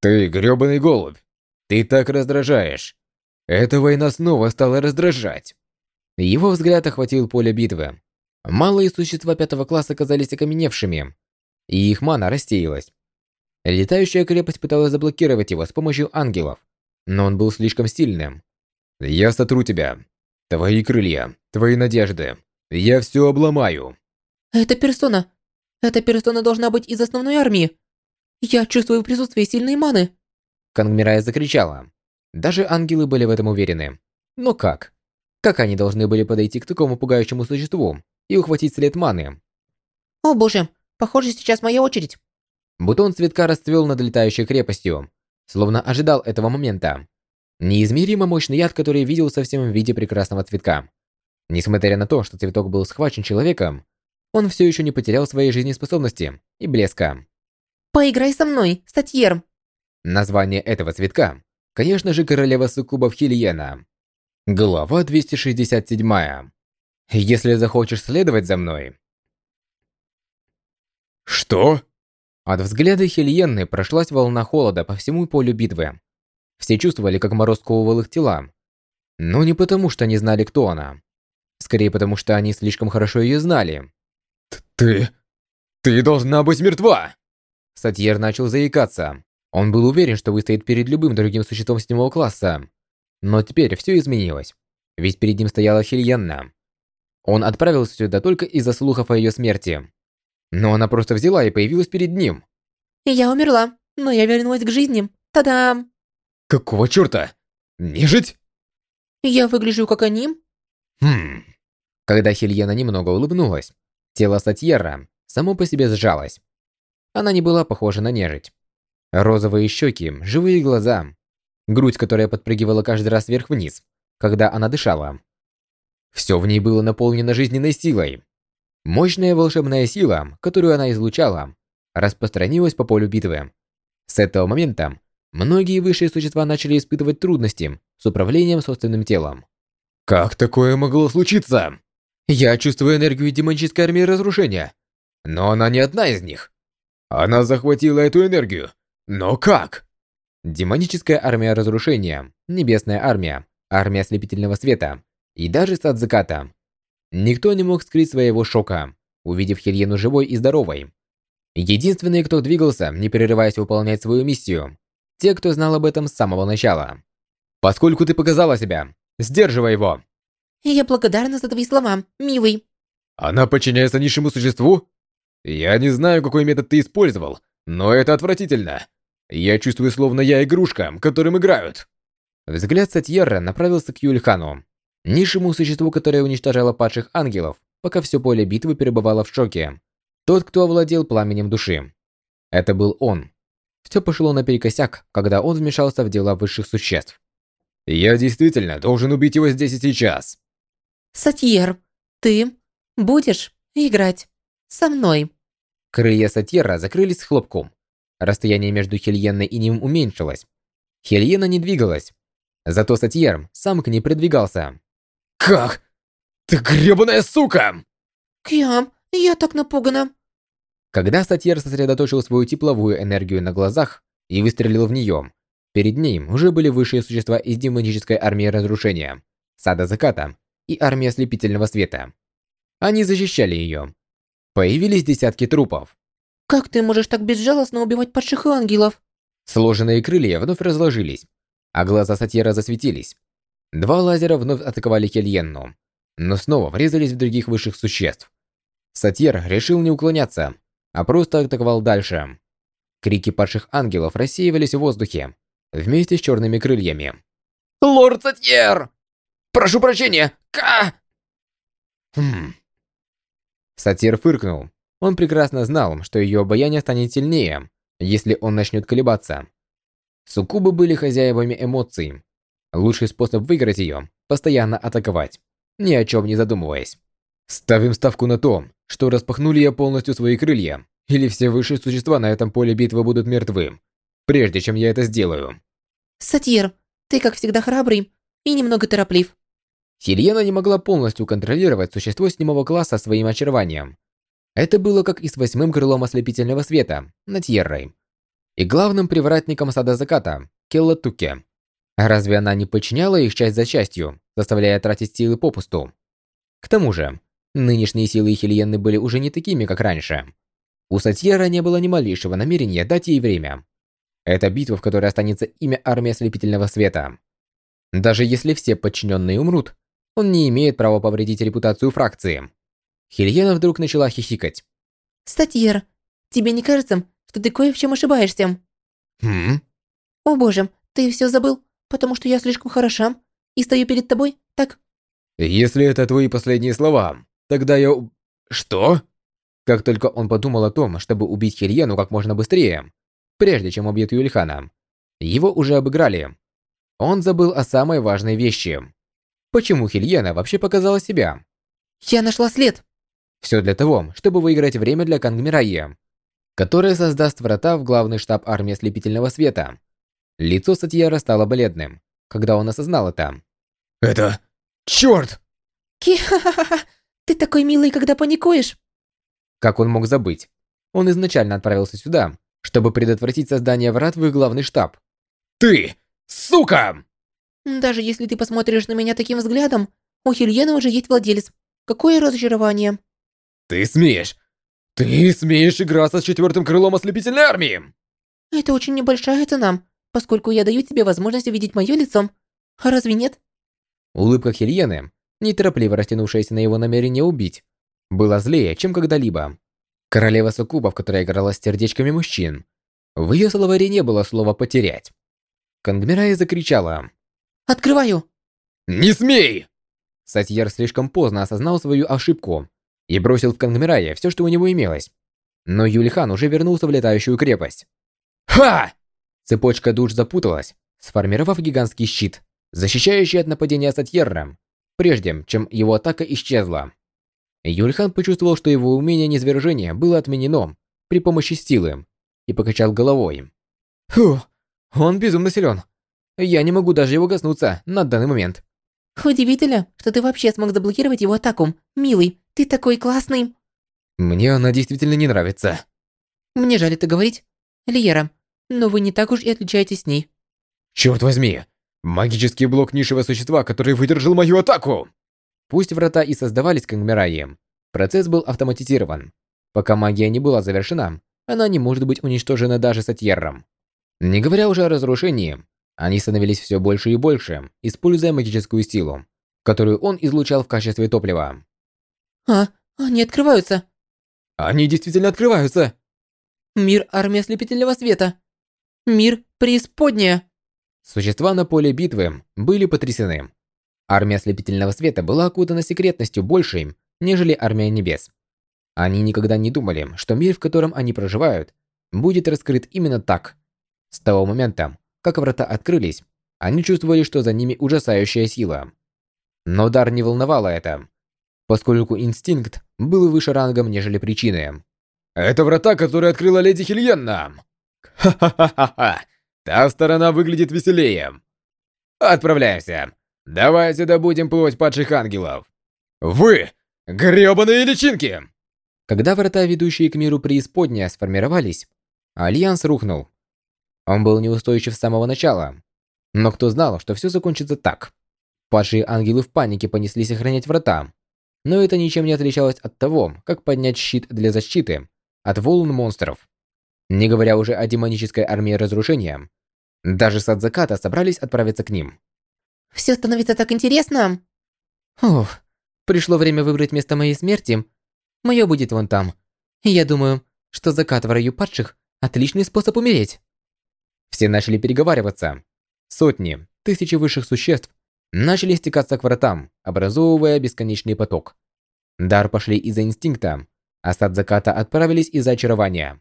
«Ты грёбаный голубь! Ты так раздражаешь! Эта война снова стала раздражать!» Его взгляд охватил поле битвы. Малые существа пятого класса казались окаменевшими, и их мана рассеялась. Летающая крепость пыталась заблокировать его с помощью ангелов, но он был слишком сильным. «Я сотру тебя. Твои крылья, твои надежды. Я все обломаю». Это персона. Эта персона должна быть из основной армии. Я чувствую присутствие сильной маны. Кангмирая закричала. Даже ангелы были в этом уверены. Но как? Как они должны были подойти к такому пугающему существу и ухватить след маны? О боже, похоже, сейчас моя очередь. Бутон цветка расцвел над летающей крепостью, словно ожидал этого момента. Неизмеримо мощный яд, который видел совсем в виде прекрасного цветка. Несмотря на то, что цветок был схвачен человеком, он все еще не потерял своей жизнеспособности и блеска. «Поиграй со мной, статьер!» Название этого цветка, конечно же, королева суккубов Хильена. Глава 267. Если захочешь следовать за мной. Что? От взгляда Хельенны прошлась волна холода по всему полю битвы. Все чувствовали, как мороз ковывал их тела. Но не потому, что не знали, кто она. Скорее потому, что они слишком хорошо ее знали. «Ты... ты должна быть мертва!» Сатьер начал заикаться. Он был уверен, что выстоит перед любым другим существом седьмого класса. Но теперь все изменилось. Ведь перед ним стояла Хильянна. Он отправился сюда только из-за слухов о ее смерти. но она просто взяла и появилась перед ним. Я умерла, но я вернулась к жизни. Та-дам! Какого черта? Нежить? Я выгляжу как они? Хм. Когда Хельена немного улыбнулась, тело Сатьера само по себе сжалось. Она не была похожа на нежить. Розовые щеки, живые глаза, грудь, которая подпрыгивала каждый раз вверх-вниз, когда она дышала. Все в ней было наполнено жизненной силой. Мощная волшебная сила, которую она излучала, распространилась по полю битвы. С этого момента многие высшие существа начали испытывать трудности с управлением собственным телом. Как такое могло случиться? Я чувствую энергию демонической армии разрушения, но она не одна из них. Она захватила эту энергию. Но как? Демоническая армия разрушения, небесная армия, армия ослепительного света и даже сад заката. Никто не мог скрыть своего шока, увидев Хельену живой и здоровой. Единственные, кто двигался, не прерываясь выполнять свою миссию, те, кто знал об этом с самого начала. Поскольку ты показала себя, сдерживай его. Я благодарна за твои слова, милый. Она подчиняется низшему существу? Я не знаю, какой метод ты использовал, но это отвратительно. Я чувствую, словно я игрушка, которым играют. Взгляд Сатьерра направился к Юльхану, низшему существу, которое уничтожало падших ангелов, пока все поле битвы перебывало в шоке. Тот, кто овладел пламенем души. Это был он. Все пошло наперекосяк, когда он вмешался в дела высших существ. Я действительно должен убить его здесь и сейчас. Сатьер, ты будешь играть со мной. Крылья Сатьера закрылись хлопком. Расстояние между Хельеной и ним уменьшилось. Хельена не двигалась. Зато Сатьер сам к ней придвигался. «Как? Ты гребаная сука!» Кьям, я так напугана. Когда Сатьер сосредоточил свою тепловую энергию на глазах и выстрелил в нее, перед ней уже были высшие существа из демонической армии разрушения, Сада Заката и армии ослепительного света. Они защищали ее. Появились десятки трупов. Как ты можешь так безжалостно убивать падших ангелов? Сложенные крылья вновь разложились, а глаза Сатьера засветились. Два лазера вновь атаковали Хельенну, но снова врезались в других высших существ. Сатьер решил не уклоняться, а просто атаковал дальше. Крики падших ангелов рассеивались в воздухе, вместе с черными крыльями. «Лорд Сатьер! Прошу прощения! Ка!» Хм. Сатир фыркнул, он прекрасно знал, что ее обаяние станет сильнее, если он начнет колебаться. Суккубы были хозяевами эмоций. Лучший способ выиграть ее – постоянно атаковать, ни о чем не задумываясь. Ставим ставку на то, что распахнули я полностью свои крылья, или все высшие существа на этом поле битвы будут мертвы, прежде чем я это сделаю. Сатир, ты как всегда храбрый и немного тороплив. Хельена не могла полностью контролировать существо седьмого класса своим очарованием, это было как и с восьмым крылом ослепительного света, над Тьеррой. И главным привратником сада заката, Келла Туке. Разве она не подчиняла их часть за частью, заставляя тратить силы попусту? К тому же, нынешние силы Хельенны были уже не такими, как раньше. У Сатьера не было ни малейшего намерения дать ей время. Это битва, в которой останется имя армии ослепительного света. Даже если все подчиненные умрут, он не имеет права повредить репутацию фракции. Хельена вдруг начала хихикать. Статьер, тебе не кажется, что ты кое в чем ошибаешься? Хм? О боже, ты все забыл, потому что я слишком хороша и стою перед тобой, так? Если это твои последние слова, тогда я... Что? Как только он подумал о том, чтобы убить Хельену как можно быстрее, прежде чем убьет Юльхана, его уже обыграли. Он забыл о самой важной вещи. Почему Хельена вообще показала себя? Я нашла след. Все для того, чтобы выиграть время для Кангмирайи, которая создаст врата в главный штаб армии ослепительного света. Лицо Сатьяра стало бледным, когда он осознал это. «Это... Чёрт!» Ки-ха-ха-ха! Ты такой милый, когда паникуешь. Как он мог забыть? Он изначально отправился сюда, чтобы предотвратить создание врат в их главный штаб. «Ты! Сука!» Даже если ты посмотришь на меня таким взглядом, у Хельены уже есть владелец. Какое разочарование. Ты смеешь? Ты смеешь играться с четвертым крылом ослепительной армии? Это очень небольшая цена, поскольку я даю тебе возможность увидеть мое лицо. А разве нет? Улыбка Хельены, неторопливо растянувшаяся на его намерение убить, была злее, чем когда-либо. Королева Суккубов, которая играла с сердечками мужчин. В ее словаре не было слова «потерять». Кангмирая закричала. Открываю. «Не смей!» Сатьер слишком поздно осознал свою ошибку и бросил в Кангмирая все, что у него имелось. Но Юльхан уже вернулся в летающую крепость. «Ха!» Цепочка душ запуталась, сформировав гигантский щит, защищающий от нападения Сатьерра, прежде чем его атака исчезла. Юльхан почувствовал, что его умение низвержения было отменено при помощи силы, и покачал головой. «Фу, он безумно силен. Я не могу даже его коснуться на данный момент». Удивительно, что ты вообще смог заблокировать его атаку. Милый, ты такой классный. Мне она действительно не нравится. Мне жаль это говорить, Лиера, но вы не так уж и отличаетесь с ней. Черт возьми! Магический блок низшего существа, который выдержал мою атаку! Пусть врата и создавались Кангмираем, процесс был автоматизирован. Пока магия не была завершена, она не может быть уничтожена даже Сатьерром. Не говоря уже о разрушении, они становились все больше и больше, используя магическую силу, которую он излучал в качестве топлива. А, они открываются. Они действительно открываются. Мир армия ослепительного света. Мир преисподняя. Существа на поле битвы были потрясены. Армия ослепительного света была окутана секретностью большей, нежели армия небес. Они никогда не думали, что мир, в котором они проживают, будет раскрыт именно так. С того момента, как врата открылись, они чувствовали, что за ними ужасающая сила. Но дар не волновало это, поскольку инстинкт был выше рангом, нежели причины. «Это врата, которые открыла леди Хильенна!» «Ха-ха-ха-ха! Та сторона выглядит веселее!» «Отправляемся! Давайте добудем плоть падших ангелов!» «Вы! грёбаные личинки!» Когда врата, ведущие к миру преисподня, сформировались, Альянс рухнул. Он был неустойчив с самого начала. Но кто знал, что все закончится так? Падшие ангелы в панике понеслись охранять врата. Но это ничем не отличалось от того, как поднять щит для защиты от волн монстров. Не говоря уже о демонической армии разрушения, даже с заката собрались отправиться к ним. Все становится так интересно. Ох, пришло время выбрать место моей смерти. Мое будет вон там. Я думаю, что закат в раю падших – отличный способ умереть. Все начали переговариваться. Сотни, тысячи высших существ начали стекаться к вратам, образовывая бесконечный поток. Дар пошли из-за инстинкта, а сад заката отправились из-за очарования.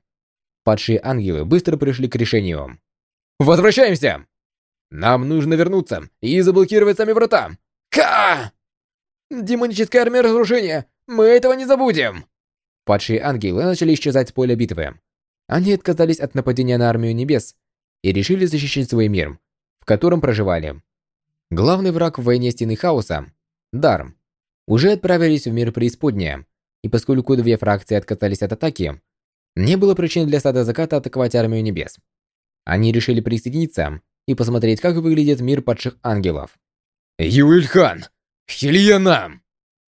Падшие ангелы быстро пришли к решению. «Возвращаемся! Нам нужно вернуться и заблокировать сами врата! Ка! Демоническая армия разрушения! Мы этого не забудем!» Падшие ангелы начали исчезать с поля битвы. Они отказались от нападения на армию небес и решили защищать свой мир, в котором проживали. Главный враг в войне Стены Хаоса, Дарм, уже отправились в мир преисподняя, и поскольку две фракции отказались от атаки, не было причин для Сада Заката атаковать армию небес. Они решили присоединиться и посмотреть, как выглядит мир падших ангелов. Юильхан! Хильянам!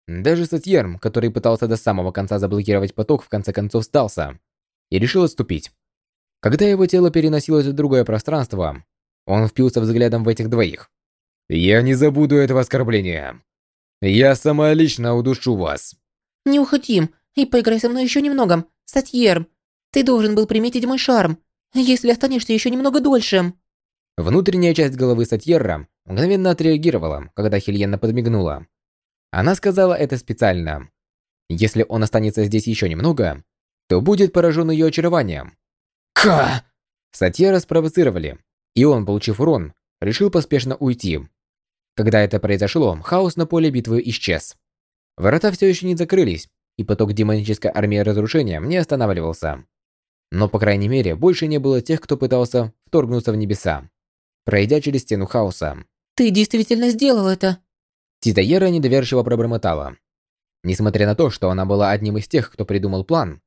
Даже Сатьерм, который пытался до самого конца заблокировать поток, в конце концов сдался и решил отступить. Когда его тело переносилось в другое пространство, он впился взглядом в этих двоих. «Я не забуду этого оскорбления. Я сама лично удушу вас». «Не уходи и поиграй со мной еще немного, Сатьер. Ты должен был приметить мой шарм, если останешься еще немного дольше». Внутренняя часть головы Сатьерра мгновенно отреагировала, когда Хельена подмигнула. Она сказала это специально. Если он останется здесь еще немного, то будет поражен ее очарованием. Ка! Сатьера спровоцировали, и он, получив урон, решил поспешно уйти. Когда это произошло, хаос на поле битвы исчез. Ворота все еще не закрылись, и поток демонической армии разрушения не останавливался. Но, по крайней мере, больше не было тех, кто пытался вторгнуться в небеса, пройдя через стену хаоса. «Ты действительно сделал это!» Титаера недоверчиво пробормотала. Несмотря на то, что она была одним из тех, кто придумал план,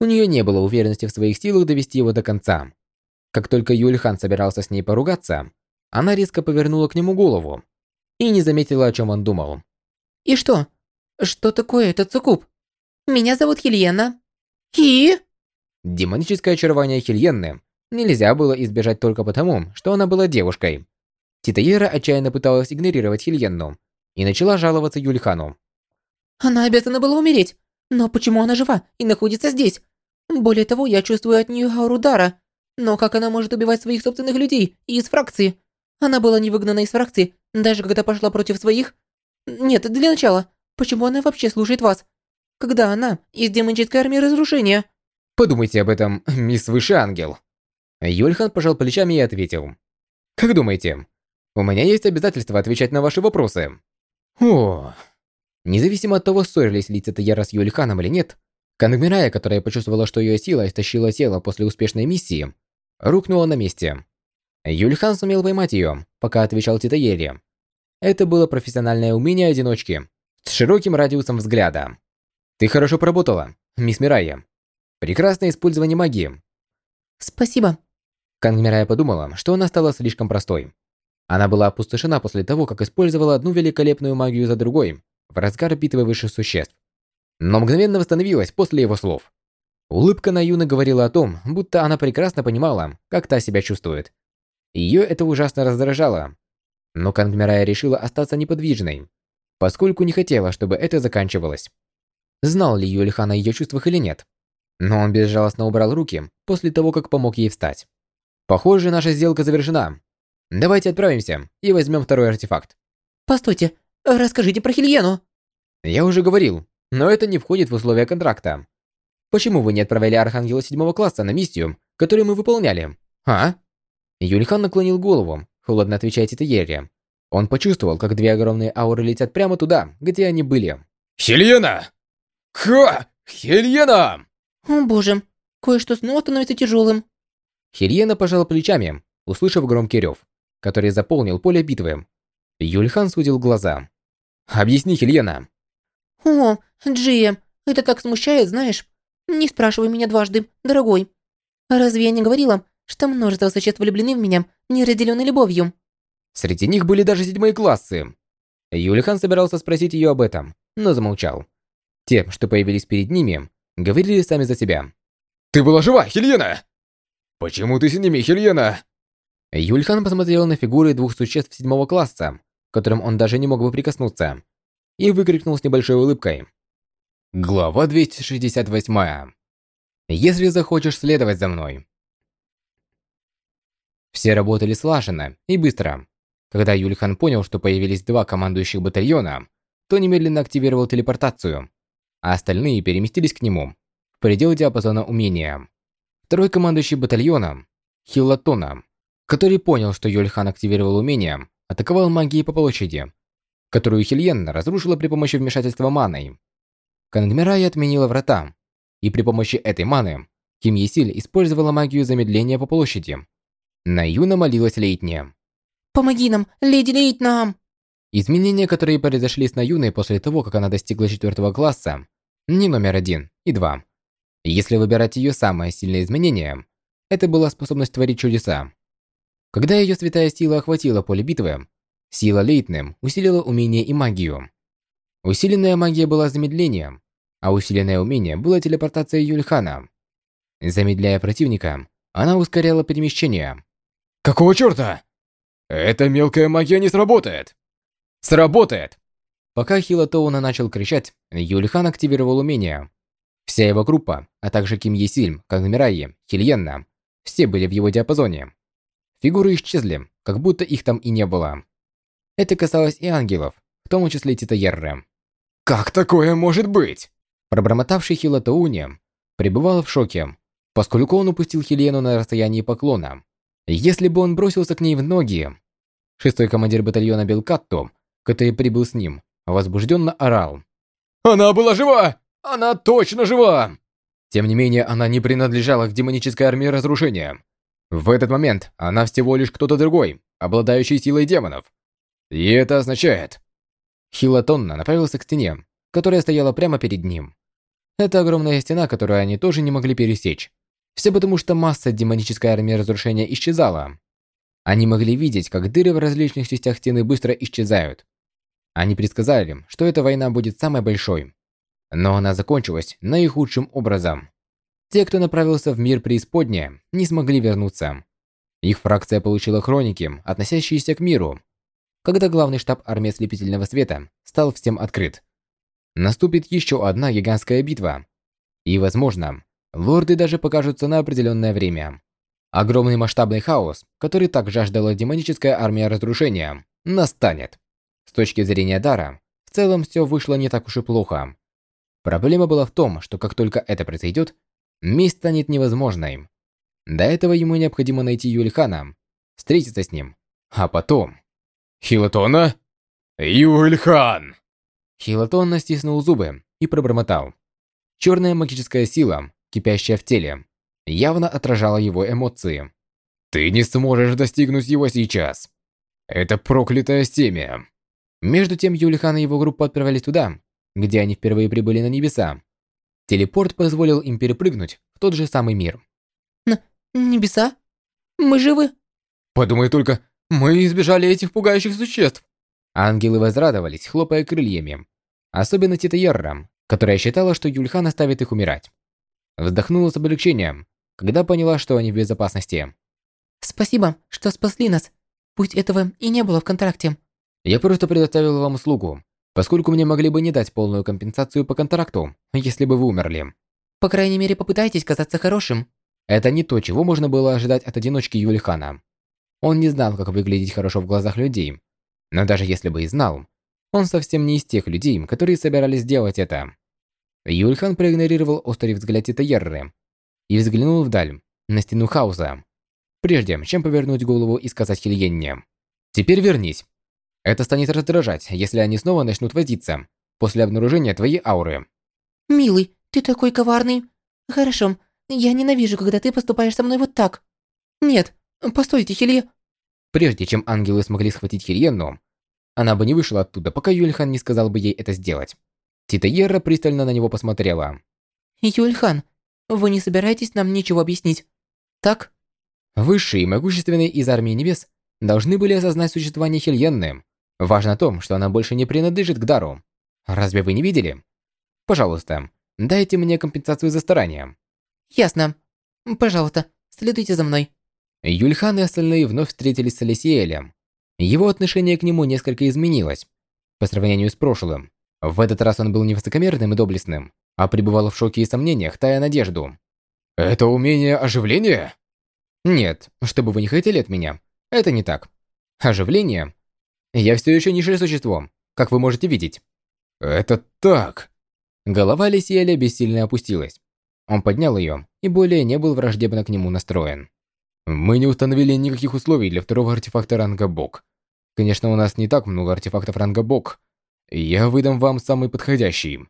у нее не было уверенности в своих силах довести его до конца. Как только Юльхан собирался с ней поругаться, она резко повернула к нему голову и не заметила, о чем он думал. «И что? Что такое этот суккуб? Меня зовут Хельена. И...» Демоническое очарование Хельенны нельзя было избежать только потому, что она была девушкой. Титаера отчаянно пыталась игнорировать Хельенну и начала жаловаться Юльхану. «Она обязана была умереть. Но почему она жива и находится здесь? Более того, я чувствую от нее ауру дара. Но как она может убивать своих собственных людей из фракции? Она была не выгнана из фракции, даже когда пошла против своих... Нет, для начала, почему она вообще слушает вас? Когда она из демонической армии разрушения? Подумайте об этом, мисс Высший Ангел. Юльхан пожал плечами и ответил. Как думаете, у меня есть обязательство отвечать на ваши вопросы? О, Независимо от того, ссорились ли Цитаяра с Юльханом или нет, Кангмирая, которая почувствовала, что ее сила истощила тело после успешной миссии, рухнула на месте. Юльхан сумел поймать ее, пока отвечал Титаере. Это было профессиональное умение одиночки, с широким радиусом взгляда. Ты хорошо поработала, мисс Мирая. Прекрасное использование магии. Спасибо. Кангмирая подумала, что она стала слишком простой. Она была опустошена после того, как использовала одну великолепную магию за другой, в разгар битвы высших существ. Но мгновенно восстановилась после его слов. Улыбка на Юны говорила о том, будто она прекрасно понимала, как та себя чувствует. Ее это ужасно раздражало. Но Кангмирая решила остаться неподвижной, поскольку не хотела, чтобы это заканчивалось. Знал ли Юльхан о ее чувствах или нет? Но он безжалостно убрал руки после того, как помог ей встать. Похоже, наша сделка завершена. Давайте отправимся и возьмем второй артефакт. Постойте, Расскажите про Хильену. Я уже говорил, но это не входит в условия контракта. Почему вы не отправили Архангела седьмого класса на миссию, которую мы выполняли? А? Юльхан наклонил голову, холодно отвечая Титаере. Он почувствовал, как две огромные ауры летят прямо туда, где они были. Хельена! Ха! Хельена! О боже, кое-что снова становится тяжелым. Хельена пожал плечами, услышав громкий рев, который заполнил поле битвы. Юльхан судил глаза. Объясни, Хельена. О, Джия, это так смущает, знаешь? Не спрашивай меня дважды, дорогой. Разве я не говорила, что множество существ влюблены в меня, не разделены любовью? Среди них были даже седьмые классы. Юлихан собирался спросить ее об этом, но замолчал. Те, что появились перед ними, говорили сами за себя. «Ты была жива, Хельена!» «Почему ты с ними, Хельена?» Юльхан посмотрел на фигуры двух существ седьмого класса, которым он даже не мог бы прикоснуться, и выкрикнул с небольшой улыбкой. Глава 268. Если захочешь следовать за мной. Все работали слаженно и быстро. Когда Юльхан понял, что появились два командующих батальона, то немедленно активировал телепортацию, а остальные переместились к нему, в предел диапазона умения. Второй командующий батальоном, Хилатона, который понял, что Юльхан активировал умение, атаковал магией по площади, которую Хельенна разрушила при помощи вмешательства маны. Кангмирая отменила врата, и при помощи этой маны Ким Есиль использовала магию замедления по площади. На Юна молилась Лейтне. «Помоги нам, леди Лейтнам!» Изменения, которые произошли с Наюной после того, как она достигла четвертого класса, не номер один и два. Если выбирать ее самое сильное изменение, это была способность творить чудеса. Когда ее святая сила охватила поле битвы, сила Лейтнем усилила умение и магию. Усиленная магия была замедлением, а усиленное умение было телепортацией Юльхана. Замедляя противника, она ускоряла перемещение. «Какого черта? Эта мелкая магия не сработает!» «Сработает!» Пока Хилатоуна начал кричать, Юльхан активировал умение. Вся его группа, а также Ким Есильм, Кангмираи, Хильенна, все были в его диапазоне. Фигуры исчезли, как будто их там и не было. Это касалось и ангелов, в том числе Титаерры. «Как такое может быть?» Пробормотавший Хилатауни пребывал в шоке, поскольку он упустил Хелену на расстоянии поклона. Если бы он бросился к ней в ноги... Шестой командир батальона Белкатто, который прибыл с ним, возбужденно орал. «Она была жива! Она точно жива!» Тем не менее, она не принадлежала к демонической армии разрушения. В этот момент она всего лишь кто-то другой, обладающий силой демонов. И это означает... Хилатонна направился к стене, которая стояла прямо перед ним. Это огромная стена, которую они тоже не могли пересечь. Все потому, что масса демонической армии разрушения исчезала. Они могли видеть, как дыры в различных частях стены быстро исчезают. Они предсказали, что эта война будет самой большой. Но она закончилась наихудшим образом. Те, кто направился в мир преисподняя, не смогли вернуться. Их фракция получила хроники, относящиеся к миру. Когда главный штаб армии ослепительного света стал всем открыт. Наступит еще одна гигантская битва. И, возможно, лорды даже покажутся на определенное время. Огромный масштабный хаос, который так жаждала демоническая армия разрушения, настанет. С точки зрения Дара, в целом все вышло не так уж и плохо. Проблема была в том, что как только это произойдет, месть станет невозможной. До этого ему необходимо найти Юльхана, встретиться с ним, а потом... Хилотона? Юльхан! Хилотон настиснул зубы и пробормотал. Черная магическая сила, кипящая в теле, явно отражала его эмоции. Ты не сможешь достигнуть его сейчас. Это проклятое семя. Между тем Юлихан и его группа отправились туда, где они впервые прибыли на небеса. Телепорт позволил им перепрыгнуть в тот же самый мир. Н небеса? Мы живы? Подумай только, мы избежали этих пугающих существ. Ангелы возрадовались, хлопая крыльями. Особенно Тита Ярра, которая считала, что Юльхан оставит их умирать. Вздохнула с облегчением, когда поняла, что они в безопасности. Спасибо, что спасли нас. Пусть этого и не было в контракте. Я просто предоставил вам услугу, поскольку мне могли бы не дать полную компенсацию по контракту, если бы вы умерли. По крайней мере, попытайтесь казаться хорошим. Это не то, чего можно было ожидать от одиночки Юлихана. Он не знал, как выглядеть хорошо в глазах людей. Но даже если бы и знал, он совсем не из тех людей, которые собирались делать это. Юльхан проигнорировал острый взгляд Титаерры и взглянул вдаль, на стену хаоса, прежде чем повернуть голову и сказать Хильенне. «Теперь вернись. Это станет раздражать, если они снова начнут возиться после обнаружения твоей ауры». Милый, ты такой коварный. Хорошо, я ненавижу, когда ты поступаешь со мной вот так. Нет, постойте, Хилье. Прежде чем ангелы смогли схватить Хильенну, она бы не вышла оттуда, пока Юльхан не сказал бы ей это сделать. Титаера пристально на него посмотрела. Юльхан, вы не собираетесь нам ничего объяснить, так? Высшие и могущественные из Армии Небес должны были осознать существование Хельенны. Важно то, что она больше не принадлежит к дару. Разве вы не видели? Пожалуйста, дайте мне компенсацию за старания. Ясно. Пожалуйста, следуйте за мной. Юльхан и остальные вновь встретились с Алисиэлем. Его отношение к нему несколько изменилось по сравнению с прошлым. В этот раз он был не высокомерным и доблестным, а пребывал в шоке и сомнениях, тая надежду. «Это умение оживления?» «Нет, чтобы вы не хотели от меня. Это не так. Оживление? Я все еще низшее существо, как вы можете видеть». «Это так...» Голова Лисиэля бессильно опустилась. Он поднял ее и более не был враждебно к нему настроен. «Мы не установили никаких условий для второго артефакта ранга Бог. Конечно, у нас не так много артефактов ранга Бог, я выдам вам самый подходящий.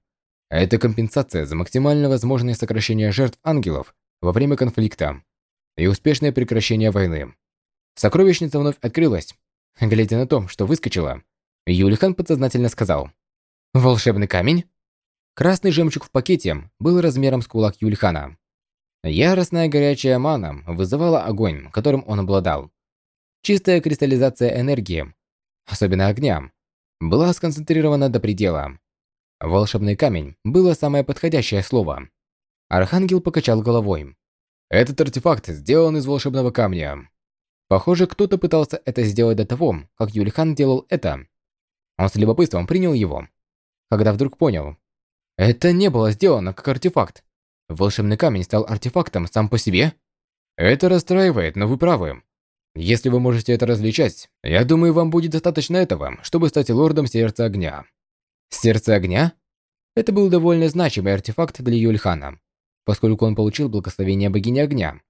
Это компенсация за максимально возможное сокращение жертв ангелов во время конфликта и успешное прекращение войны. Сокровищница вновь открылась. Глядя на то, что выскочила, Юлихан подсознательно сказал. «Волшебный камень?» Красный жемчуг в пакете был размером с кулак Юльхана. Яростная горячая мана вызывала огонь, которым он обладал. Чистая кристаллизация энергии, особенно огня, была сконцентрирована до предела. Волшебный камень было самое подходящее слово. Архангел покачал головой. Этот артефакт сделан из волшебного камня. Похоже, кто-то пытался это сделать до того, как Юлихан делал это. Он с любопытством принял его, когда вдруг понял. Это не было сделано как артефакт. Волшебный камень стал артефактом сам по себе. Это расстраивает, но вы правы. Если вы можете это различать, я думаю, вам будет достаточно этого, чтобы стать лордом Сердца Огня. Сердце Огня? Это был довольно значимый артефакт для Юльхана, поскольку он получил благословение богини Огня.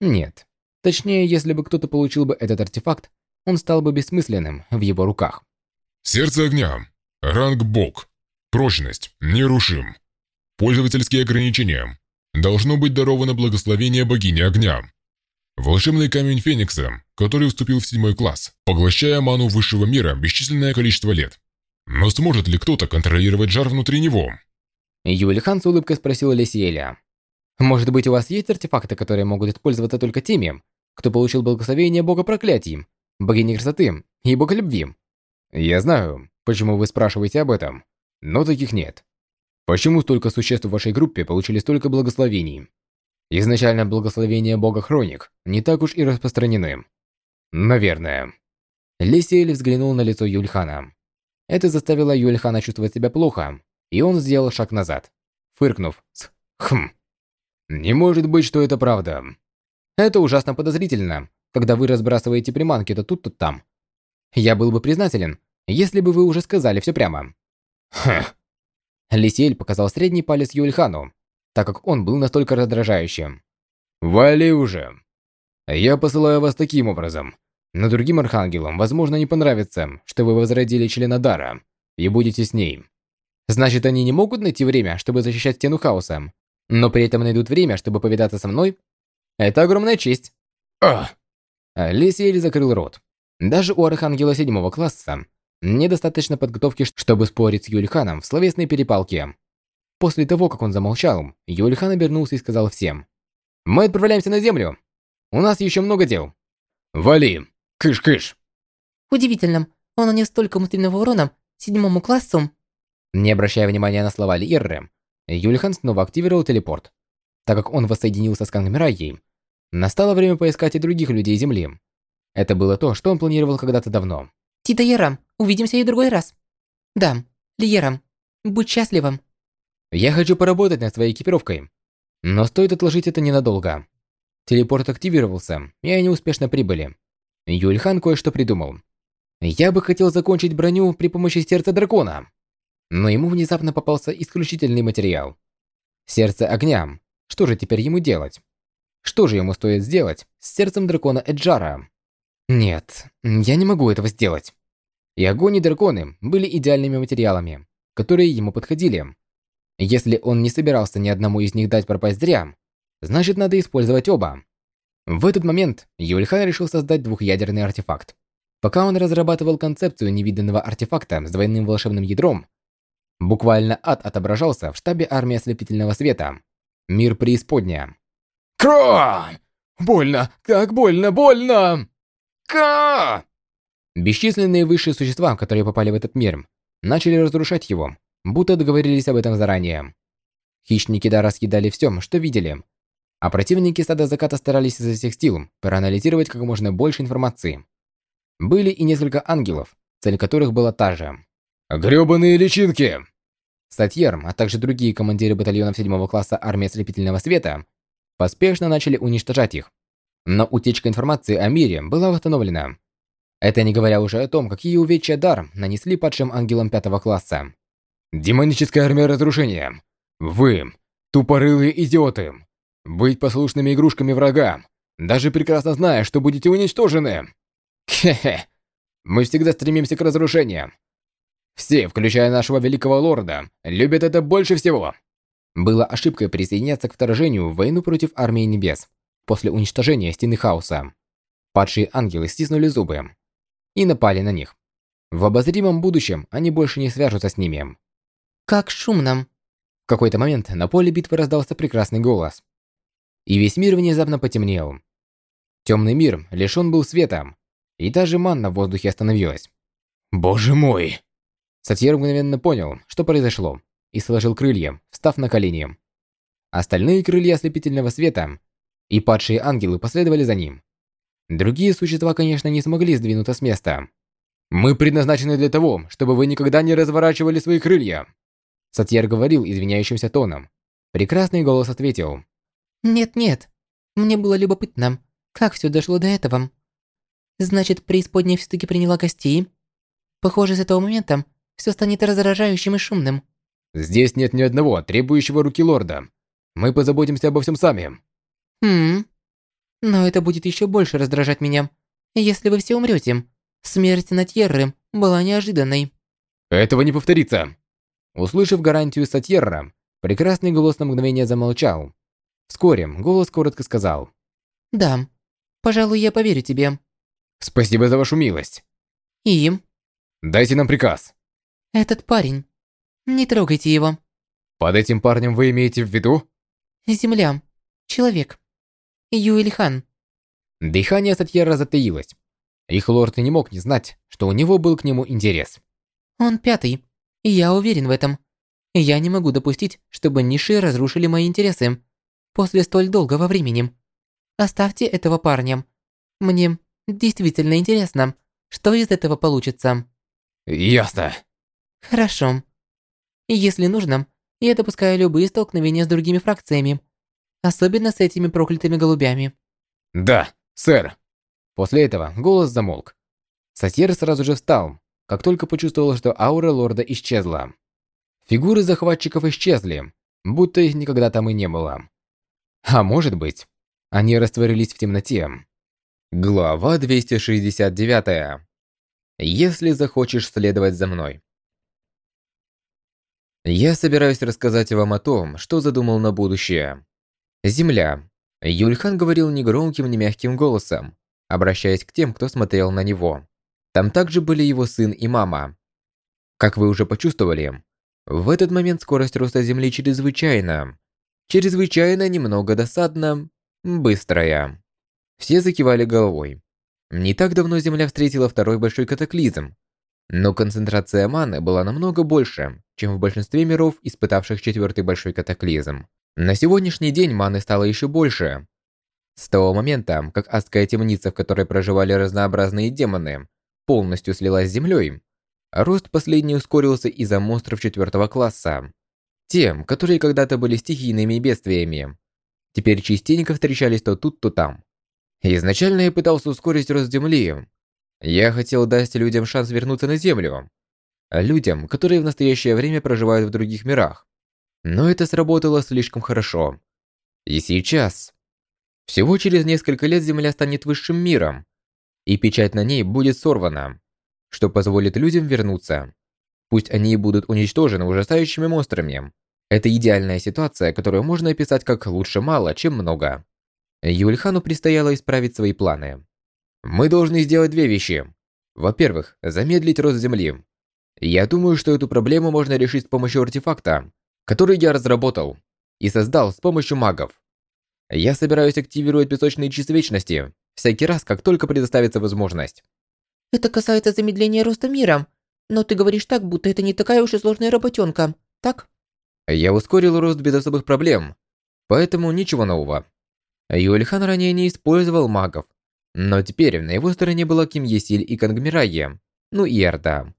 Нет. Точнее, если бы кто-то получил бы этот артефакт, он стал бы бессмысленным в его руках. Сердце Огня. Ранг Бог. Прочность. Нерушим. Пользовательские ограничения. Должно быть даровано благословение богини Огня. Волшебный камень Феникса, который вступил в седьмой класс, поглощая ману высшего мира бесчисленное количество лет. Но сможет ли кто-то контролировать жар внутри него? Юлихан с улыбкой спросил Лесиэля. «Может быть, у вас есть артефакты, которые могут использоваться только теми, кто получил благословение бога проклятий, богини красоты и бога любви?» «Я знаю, почему вы спрашиваете об этом, но таких нет. Почему столько существ в вашей группе получили столько благословений? Изначально благословения бога Хроник не так уж и распространены. Наверное. Лисиэль взглянул на лицо Юльхана. Это заставило Юльхана чувствовать себя плохо, и он сделал шаг назад, фыркнув с «хм». Не может быть, что это правда. Это ужасно подозрительно, когда вы разбрасываете приманки то тут, то там. Я был бы признателен, если бы вы уже сказали все прямо. Хм. Лисиэль показал средний палец Юльхану, так как он был настолько раздражающим. «Вали уже!» «Я посылаю вас таким образом. Но другим архангелам, возможно, не понравится, что вы возродили члена Дара и будете с ней. Значит, они не могут найти время, чтобы защищать стену хаоса, но при этом найдут время, чтобы повидаться со мной? Это огромная честь. Ах! Лисиэль закрыл рот. Даже у Архангела седьмого класса недостаточно подготовки, чтобы спорить с Юльханом в словесной перепалке. После того, как он замолчал, Юльхан обернулся и сказал всем. «Мы отправляемся на землю. У нас еще много дел. Вали! Кыш-кыш!» Удивительно, он нанес столько умственного урона седьмому классу. Не обращая внимания на слова Лиерры, Юльхан снова активировал телепорт. Так как он воссоединился с Кангмираей, настало время поискать и других людей Земли. Это было то, что он планировал когда-то давно. Тита Ярам, увидимся и другой раз. Да, Лиерам, будь счастливым. Я хочу поработать над своей экипировкой, но стоит отложить это ненадолго. Телепорт активировался, и они успешно прибыли. Юльхан кое-что придумал. Я бы хотел закончить броню при помощи сердца дракона. Но ему внезапно попался исключительный материал. Сердце огня. Что же теперь ему делать? Что же ему стоит сделать с сердцем дракона Эджара? Нет, я не могу этого сделать. И огонь и драконы были идеальными материалами, которые ему подходили. Если он не собирался ни одному из них дать пропасть зря, значит надо использовать оба. В этот момент Юльхан решил создать двухъядерный артефакт. Пока он разрабатывал концепцию невиданного артефакта с двойным волшебным ядром, буквально ад отображался в штабе армии ослепительного света. Мир преисподня. Кро! Больно! Как больно, больно! Ка! Бесчисленные высшие существа, которые попали в этот мир, начали разрушать его, будто договорились об этом заранее. Хищники Дара съедали все, что видели, а противники стада заката старались изо всех сил проанализировать как можно больше информации. Были и несколько ангелов, цель которых была та же. «Грёбаные личинки!» Сатьер, а также другие командиры батальонов седьмого класса армии ослепительного света поспешно начали уничтожать их. Но утечка информации о мире была восстановлена. Это не говоря уже о том, какие увечья дар нанесли падшим ангелам пятого класса. «Демоническая армия разрушения! Вы, тупорылые идиоты! Быть послушными игрушками врага, даже прекрасно зная, что будете уничтожены!» Хе-хе. Мы всегда стремимся к разрушениям. Все, включая нашего великого лорда, любят это больше всего. Было ошибкой присоединяться к вторжению в войну против армии небес после уничтожения стены хаоса. Падшие ангелы стиснули зубы и напали на них. В обозримом будущем они больше не свяжутся с ними. Как шумно. В какой-то момент на поле битвы раздался прекрасный голос. И весь мир внезапно потемнел. Темный мир лишен был света, и даже манна в воздухе остановилась. «Боже мой!» Сатьер мгновенно понял, что произошло, и сложил крылья, встав на колени. Остальные крылья ослепительного света и падшие ангелы последовали за ним. Другие существа, конечно, не смогли сдвинуться с места. «Мы предназначены для того, чтобы вы никогда не разворачивали свои крылья!» Сатьер говорил извиняющимся тоном. Прекрасный голос ответил. «Нет-нет, мне было любопытно, как все дошло до этого. Значит, преисподняя все-таки приняла гостей. Похоже, с этого момента все станет раздражающим и шумным. Здесь нет ни одного требующего руки лорда. Мы позаботимся обо всем сами. Хм. Но это будет еще больше раздражать меня, если вы все умрете. Смерть Натьерры была неожиданной. Этого не повторится. Услышав гарантию Сатьерра, прекрасный голос на мгновение замолчал. Вскоре голос коротко сказал. «Да, пожалуй, я поверю тебе. Спасибо за вашу милость. И? Дайте нам приказ. Этот парень. Не трогайте его. Под этим парнем вы имеете в виду? Земля. Человек. Юэльхан. Дыхание Сатьера затаилось. Их лорд не мог не знать, что у него был к нему интерес. Он пятый, и я уверен в этом. Я не могу допустить, чтобы ниши разрушили мои интересы после столь долгого времени. Оставьте этого парня. Мне Действительно интересно, что из этого получится. Ясно. Хорошо. Если нужно, я допускаю любые столкновения с другими фракциями. Особенно с этими проклятыми голубями. Да, сэр. После этого голос замолк. Сатьер сразу же встал, как только почувствовал, что аура лорда исчезла. Фигуры захватчиков исчезли, будто их никогда там и не было. А может быть, они растворились в темноте. Глава 269. Если захочешь следовать за мной. Я собираюсь рассказать вам о том, что задумал на будущее. Земля. Юльхан говорил не громким, не мягким голосом, обращаясь к тем, кто смотрел на него. Там также были его сын и мама. Как вы уже почувствовали, в этот момент скорость роста Земли чрезвычайно, чрезвычайно немного досадно, быстрая. Все закивали головой. Не так давно Земля встретила второй большой катаклизм, но концентрация маны была намного больше, чем в большинстве миров, испытавших четвертый большой катаклизм. На сегодняшний день маны стало еще больше. С того момента, как адская темница, в которой проживали разнообразные демоны, полностью слилась с землей, рост последней ускорился из-за монстров четвертого класса. Тем, которые когда-то были стихийными бедствиями, теперь частенько встречались то тут, то там. Изначально я пытался ускорить рост Земли. Я хотел дать людям шанс вернуться на Землю. Людям, которые в настоящее время проживают в других мирах. Но это сработало слишком хорошо. И сейчас... Всего через несколько лет Земля станет высшим миром, и печать на ней будет сорвана, что позволит людям вернуться. Пусть они и будут уничтожены ужасающими монстрами. Это идеальная ситуация, которую можно описать как лучше мало, чем много. Юльхану предстояло исправить свои планы. Мы должны сделать две вещи. Во-первых, замедлить рост Земли. Я думаю, что эту проблему можно решить с помощью артефакта, который я разработал и создал с помощью магов. Я собираюсь активировать песочные часы вечности всякий раз, как только предоставится возможность. Это касается замедления роста мира. Но ты говоришь так, будто это не такая уж и сложная работенка, так? Я ускорил рост без особых проблем, поэтому ничего нового. Юэльхан ранее не использовал магов, но теперь на его стороне была Ким Есиль и Кангмирайе, ну и Эрда.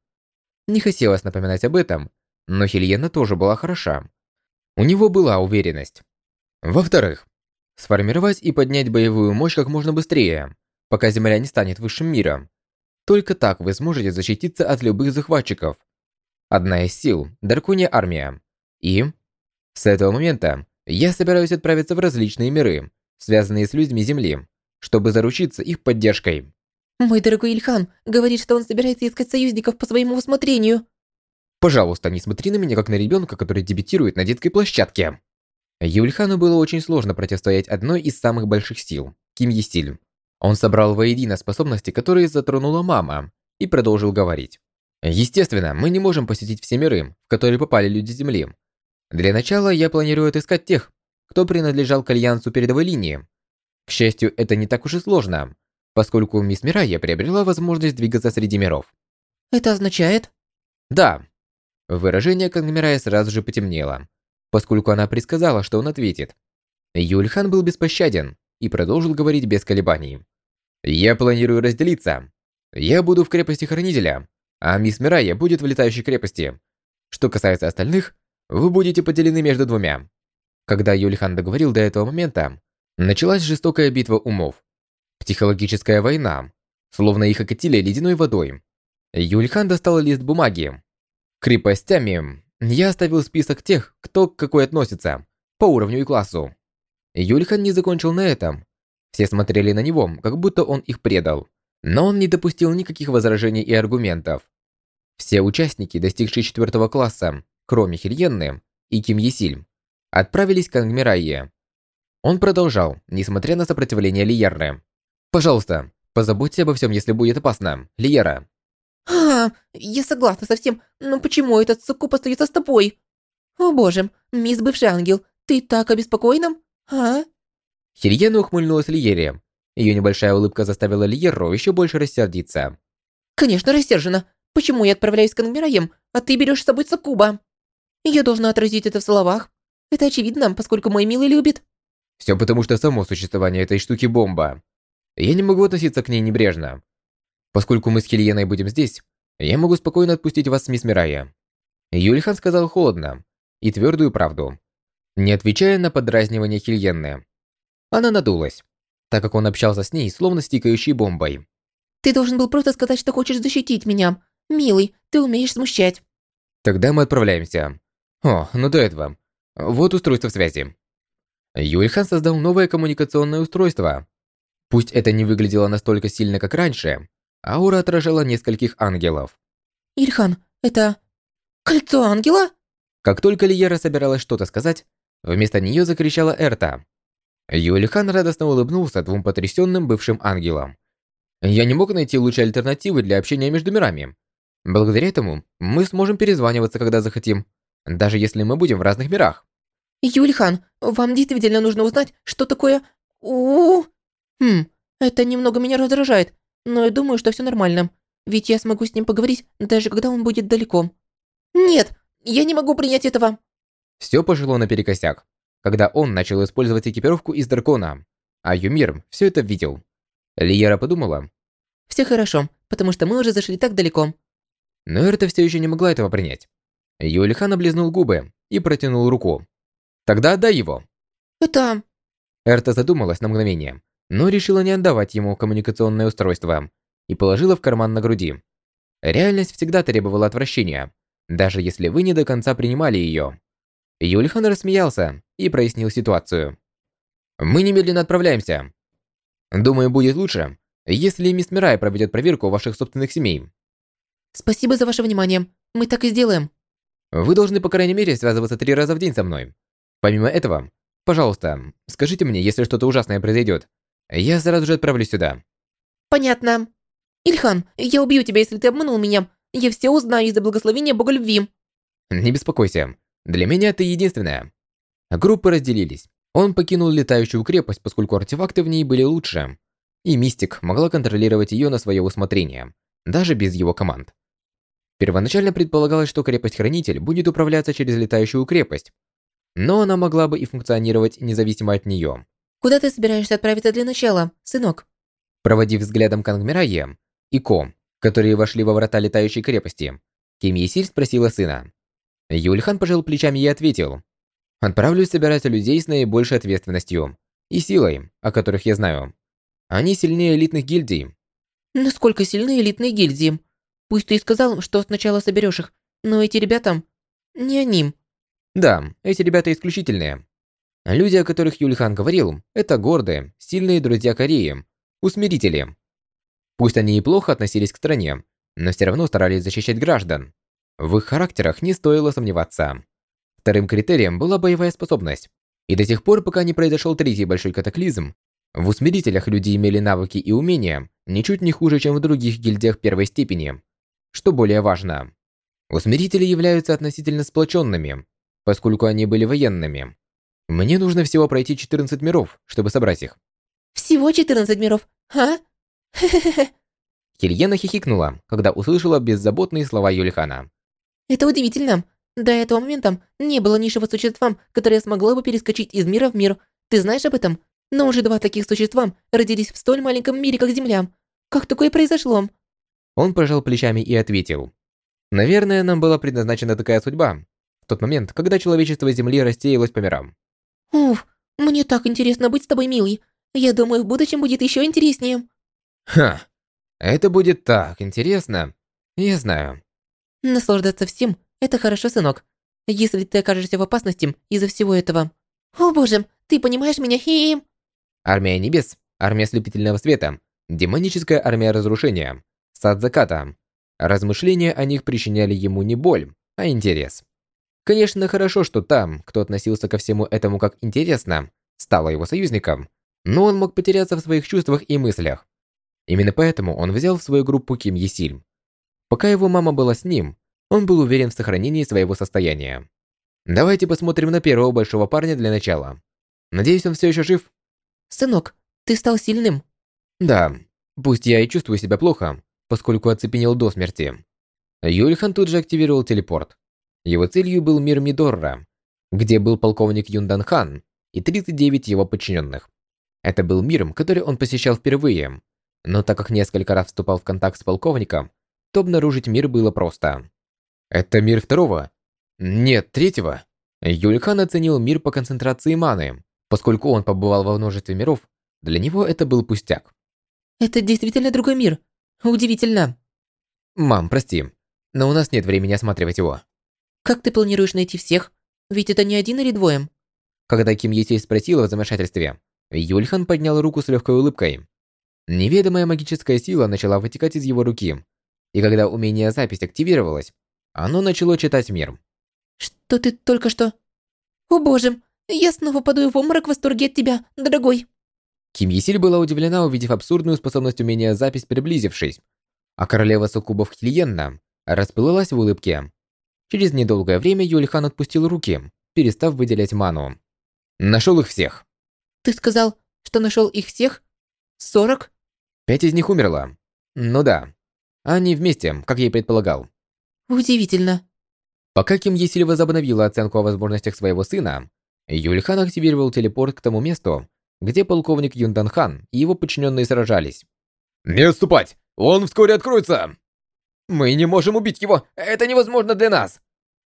Не хотелось напоминать об этом, но Хельена тоже была хороша. У него была уверенность. Во-вторых, сформировать и поднять боевую мощь как можно быстрее, пока Земля не станет высшим миром. Только так вы сможете защититься от любых захватчиков. Одна из сил – Драконья армия. И с этого момента я собираюсь отправиться в различные миры, связанные с людьми Земли, чтобы заручиться их поддержкой. Мой дорогой Ильхан говорит, что он собирается искать союзников по своему усмотрению. Пожалуйста, не смотри на меня как на ребенка, который дебютирует на детской площадке. Юльхану было очень сложно противостоять одной из самых больших сил – Ким Есиль. Он собрал воедино способности, которые затронула мама, и продолжил говорить. Естественно, мы не можем посетить все миры, в которые попали люди Земли. Для начала я планирую отыскать тех, кто принадлежал к альянсу передовой линии. К счастью, это не так уж и сложно, поскольку мисс Мирайя приобрела возможность двигаться среди миров. Это означает? Да. Выражение Кангмирая сразу же потемнело, поскольку она предсказала, что он ответит. Юльхан был беспощаден и продолжил говорить без колебаний. «Я планирую разделиться. Я буду в крепости Хранителя, а мисс Мирайя будет в летающей крепости. Что касается остальных, вы будете поделены между двумя. Когда Юльхан договорил до этого момента, началась жестокая битва умов. Психологическая война, словно их окатили ледяной водой. Юльхан достал лист бумаги. Крепостями я оставил список тех, кто к какой относится, по уровню и классу. Юльхан не закончил на этом. Все смотрели на него, как будто он их предал. Но он не допустил никаких возражений и аргументов. Все участники, достигшие четвертого класса, кроме Хильенны и Ким Есиль, отправились к Ангмирайе. Он продолжал, несмотря на сопротивление Лиеры. «Пожалуйста, позаботьте обо всем, если будет опасно, Лиера». А, я согласна со всем, но почему этот суккуб остается с тобой? О боже, мисс бывший ангел, ты так обеспокоена? А? Хильена ухмыльнулась Лиере. Ее небольшая улыбка заставила Лиеру еще больше рассердиться. Конечно, рассержена. Почему я отправляюсь к Ангмираем, а ты берешь с собой суккуба? Я должна отразить это в словах. Это очевидно, поскольку мой милый любит. Все потому, что само существование этой штуки бомба. Я не могу относиться к ней небрежно. Поскольку мы с Хельеной будем здесь, я могу спокойно отпустить вас с мисс Мирая. Юлихан сказал холодно и твердую правду. не отвечая на подразнивание Хильенны. Она надулась, так как он общался с ней, словно с тикающей бомбой. Ты должен был просто сказать, что хочешь защитить меня. Милый, ты умеешь смущать. Тогда мы отправляемся. О, ну до этого. Вот устройство связи. Юльхан создал новое коммуникационное устройство. Пусть это не выглядело настолько сильно, как раньше, аура отражала нескольких ангелов. Ильхан, это... Кольцо ангела? Как только Лиера собиралась что-то сказать, вместо нее закричала Эрта. Юльхан радостно улыбнулся двум потрясенным бывшим ангелам. Я не мог найти лучшей альтернативы для общения между мирами. Благодаря этому мы сможем перезваниваться, когда захотим, даже если мы будем в разных мирах. Юльхан, вам действительно нужно узнать, что такое... у Хм, это немного меня раздражает, но я думаю, что все нормально. Ведь я смогу с ним поговорить, даже когда он будет далеко. Нет, я не могу принять этого. Все пошло наперекосяк, когда он начал использовать экипировку из дракона, а Юмир все это видел. Лиера подумала. Все хорошо, потому что мы уже зашли так далеко. Но Эрта все еще не могла этого принять. Юлихан облизнул губы и протянул руку. «Тогда отдай его». «Это...» Эрта задумалась на мгновение, но решила не отдавать ему коммуникационное устройство и положила в карман на груди. Реальность всегда требовала отвращения, даже если вы не до конца принимали ее. Юлихан рассмеялся и прояснил ситуацию. «Мы немедленно отправляемся. Думаю, будет лучше, если мисс Мирай проведет проверку ваших собственных семей». «Спасибо за ваше внимание. Мы так и сделаем». Вы должны, по крайней мере, связываться три раза в день со мной. Помимо этого, пожалуйста, скажите мне, если что-то ужасное произойдет. Я сразу же отправлюсь сюда. Понятно. Ильхан, я убью тебя, если ты обманул меня. Я все узнаю из-за благословения Бога Любви. Не беспокойся. Для меня ты единственная. Группы разделились. Он покинул летающую крепость, поскольку артефакты в ней были лучше. И Мистик могла контролировать ее на свое усмотрение, даже без его команд. Первоначально предполагалось, что крепость-хранитель будет управляться через летающую крепость, но она могла бы и функционировать независимо от нее. Куда ты собираешься отправиться для начала, сынок? Проводив взглядом Кангмирае и Ко, которые вошли во врата летающей крепости, Ким Есиль спросила сына. Юльхан пожал плечами и ответил. «Отправлюсь собирать людей с наибольшей ответственностью и силой, о которых я знаю. Они сильнее элитных гильдий». «Насколько сильны элитные гильдии?» Пусть ты и сказал, что сначала соберешь их, но эти ребята... не они. Да, эти ребята исключительные. Люди, о которых Юльхан говорил, это гордые, сильные друзья Кореи, усмирители. Пусть они и плохо относились к стране, но все равно старались защищать граждан. В их характерах не стоило сомневаться. Вторым критерием была боевая способность. И до тех пор, пока не произошел третий большой катаклизм, в усмирителях люди имели навыки и умения ничуть не хуже, чем в других гильдиях первой степени. Что более важно, усмирители являются относительно сплоченными, поскольку они были военными. Мне нужно всего пройти 14 миров, чтобы собрать их. Всего 14 миров, а? Хельена хихикнула, когда услышала беззаботные слова Юлихана. Это удивительно. До этого момента не было низшего существа, которое смогло бы перескочить из мира в мир. Ты знаешь об этом? Но уже два таких существа родились в столь маленьком мире, как Земля. Как такое произошло? Он пожал плечами и ответил. «Наверное, нам была предназначена такая судьба. В тот момент, когда человечество Земли рассеялось по мирам». «Уф, мне так интересно быть с тобой, милый. Я думаю, в будущем будет еще интереснее». «Ха, это будет так интересно. Я знаю». «Наслаждаться всем – это хорошо, сынок. Если ты окажешься в опасности из-за всего этого. О боже, ты понимаешь меня, хи Армия небес, армия слепительного света, демоническая армия разрушения, сад заката. Размышления о них причиняли ему не боль, а интерес. Конечно, хорошо, что там, кто относился ко всему этому как интересно, стало его союзником, но он мог потеряться в своих чувствах и мыслях. Именно поэтому он взял в свою группу Ким Есиль. Пока его мама была с ним, он был уверен в сохранении своего состояния. Давайте посмотрим на первого большого парня для начала. Надеюсь, он все еще жив? Сынок, ты стал сильным. Да, пусть я и чувствую себя плохо, поскольку оцепенел до смерти. Юльхан тут же активировал телепорт. Его целью был мир Мидорра, где был полковник Юндан Хан и 39 его подчиненных. Это был мир, который он посещал впервые, но так как несколько раз вступал в контакт с полковником, то обнаружить мир было просто. Это мир второго? Нет, третьего? Юльхан оценил мир по концентрации маны. Поскольку он побывал во множестве миров, для него это был пустяк. Это действительно другой мир. Удивительно. «Мам, прости, но у нас нет времени осматривать его». Как ты планируешь найти всех? Ведь это не один или двое. Когда Ким Есей спросила в замешательстве, Юльхан поднял руку с легкой улыбкой. Неведомая магическая сила начала вытекать из его руки, и когда умение запись активировалось, оно начало читать мир. Что ты только что... О боже, я снова падаю в обморок в восторге от тебя, дорогой. Ким Есиль была удивлена, увидев абсурдную способность умения запись, приблизившись, а королева суккубов Хильенна расплылась в улыбке. Через недолгое время Юльхан отпустил руки, перестав выделять ману. Нашел их всех. Ты сказал, что нашел их всех? Сорок? Пять из них умерло. Ну да. Они вместе, как я и предполагал. Удивительно. Пока Ким Есиль возобновила оценку о возможностях своего сына, Юльхан активировал телепорт к тому месту, где полковник Юндан Хан и его подчиненные сражались. «Не отступать! Он вскоре откроется!» «Мы не можем убить его! Это невозможно для нас!»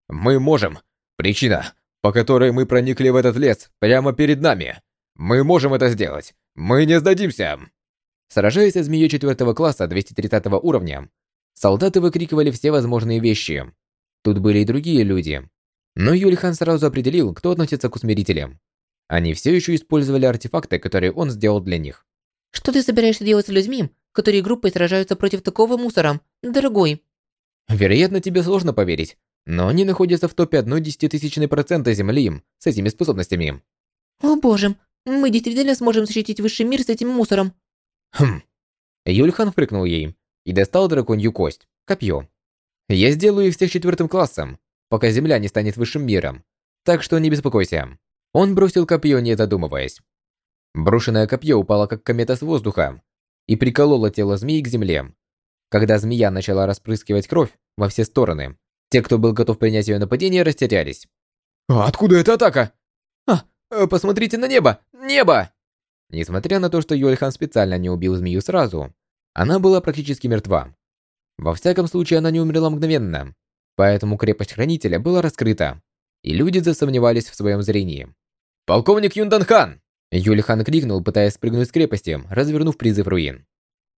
«Мы можем! Причина, по которой мы проникли в этот лес, прямо перед нами! Мы можем это сделать! Мы не сдадимся!» Сражаясь со змеей четвертого класса 230 уровня, солдаты выкрикивали все возможные вещи. Тут были и другие люди. Но Юльхан сразу определил, кто относится к усмирителям. Они все еще использовали артефакты, которые он сделал для них. Что ты собираешься делать с людьми, которые группой сражаются против такого мусора, дорогой? Вероятно, тебе сложно поверить, но они находятся в топе одной десятитысячной процента Земли с этими способностями. О боже, мы действительно сможем защитить высший мир с этим мусором. Хм. Юльхан фрыкнул ей и достал драконью кость, копье. Я сделаю их всех четвертым классом, пока Земля не станет высшим миром. Так что не беспокойся. Он бросил копье, не задумываясь. Брошенное копье упало как комета с воздуха и прикололо тело змеи к земле. Когда змея начала распрыскивать кровь во все стороны, те, кто был готов принять ее нападение, растерялись. «А откуда эта атака? А, э, посмотрите на небо! Небо!» Несмотря на то, что Юэльхан специально не убил змею сразу, она была практически мертва. Во всяком случае, она не умерла мгновенно, поэтому крепость Хранителя была раскрыта, и люди засомневались в своем зрении. «Полковник Юнданхан!» Юлихан крикнул, пытаясь спрыгнуть с крепости, развернув призыв руин.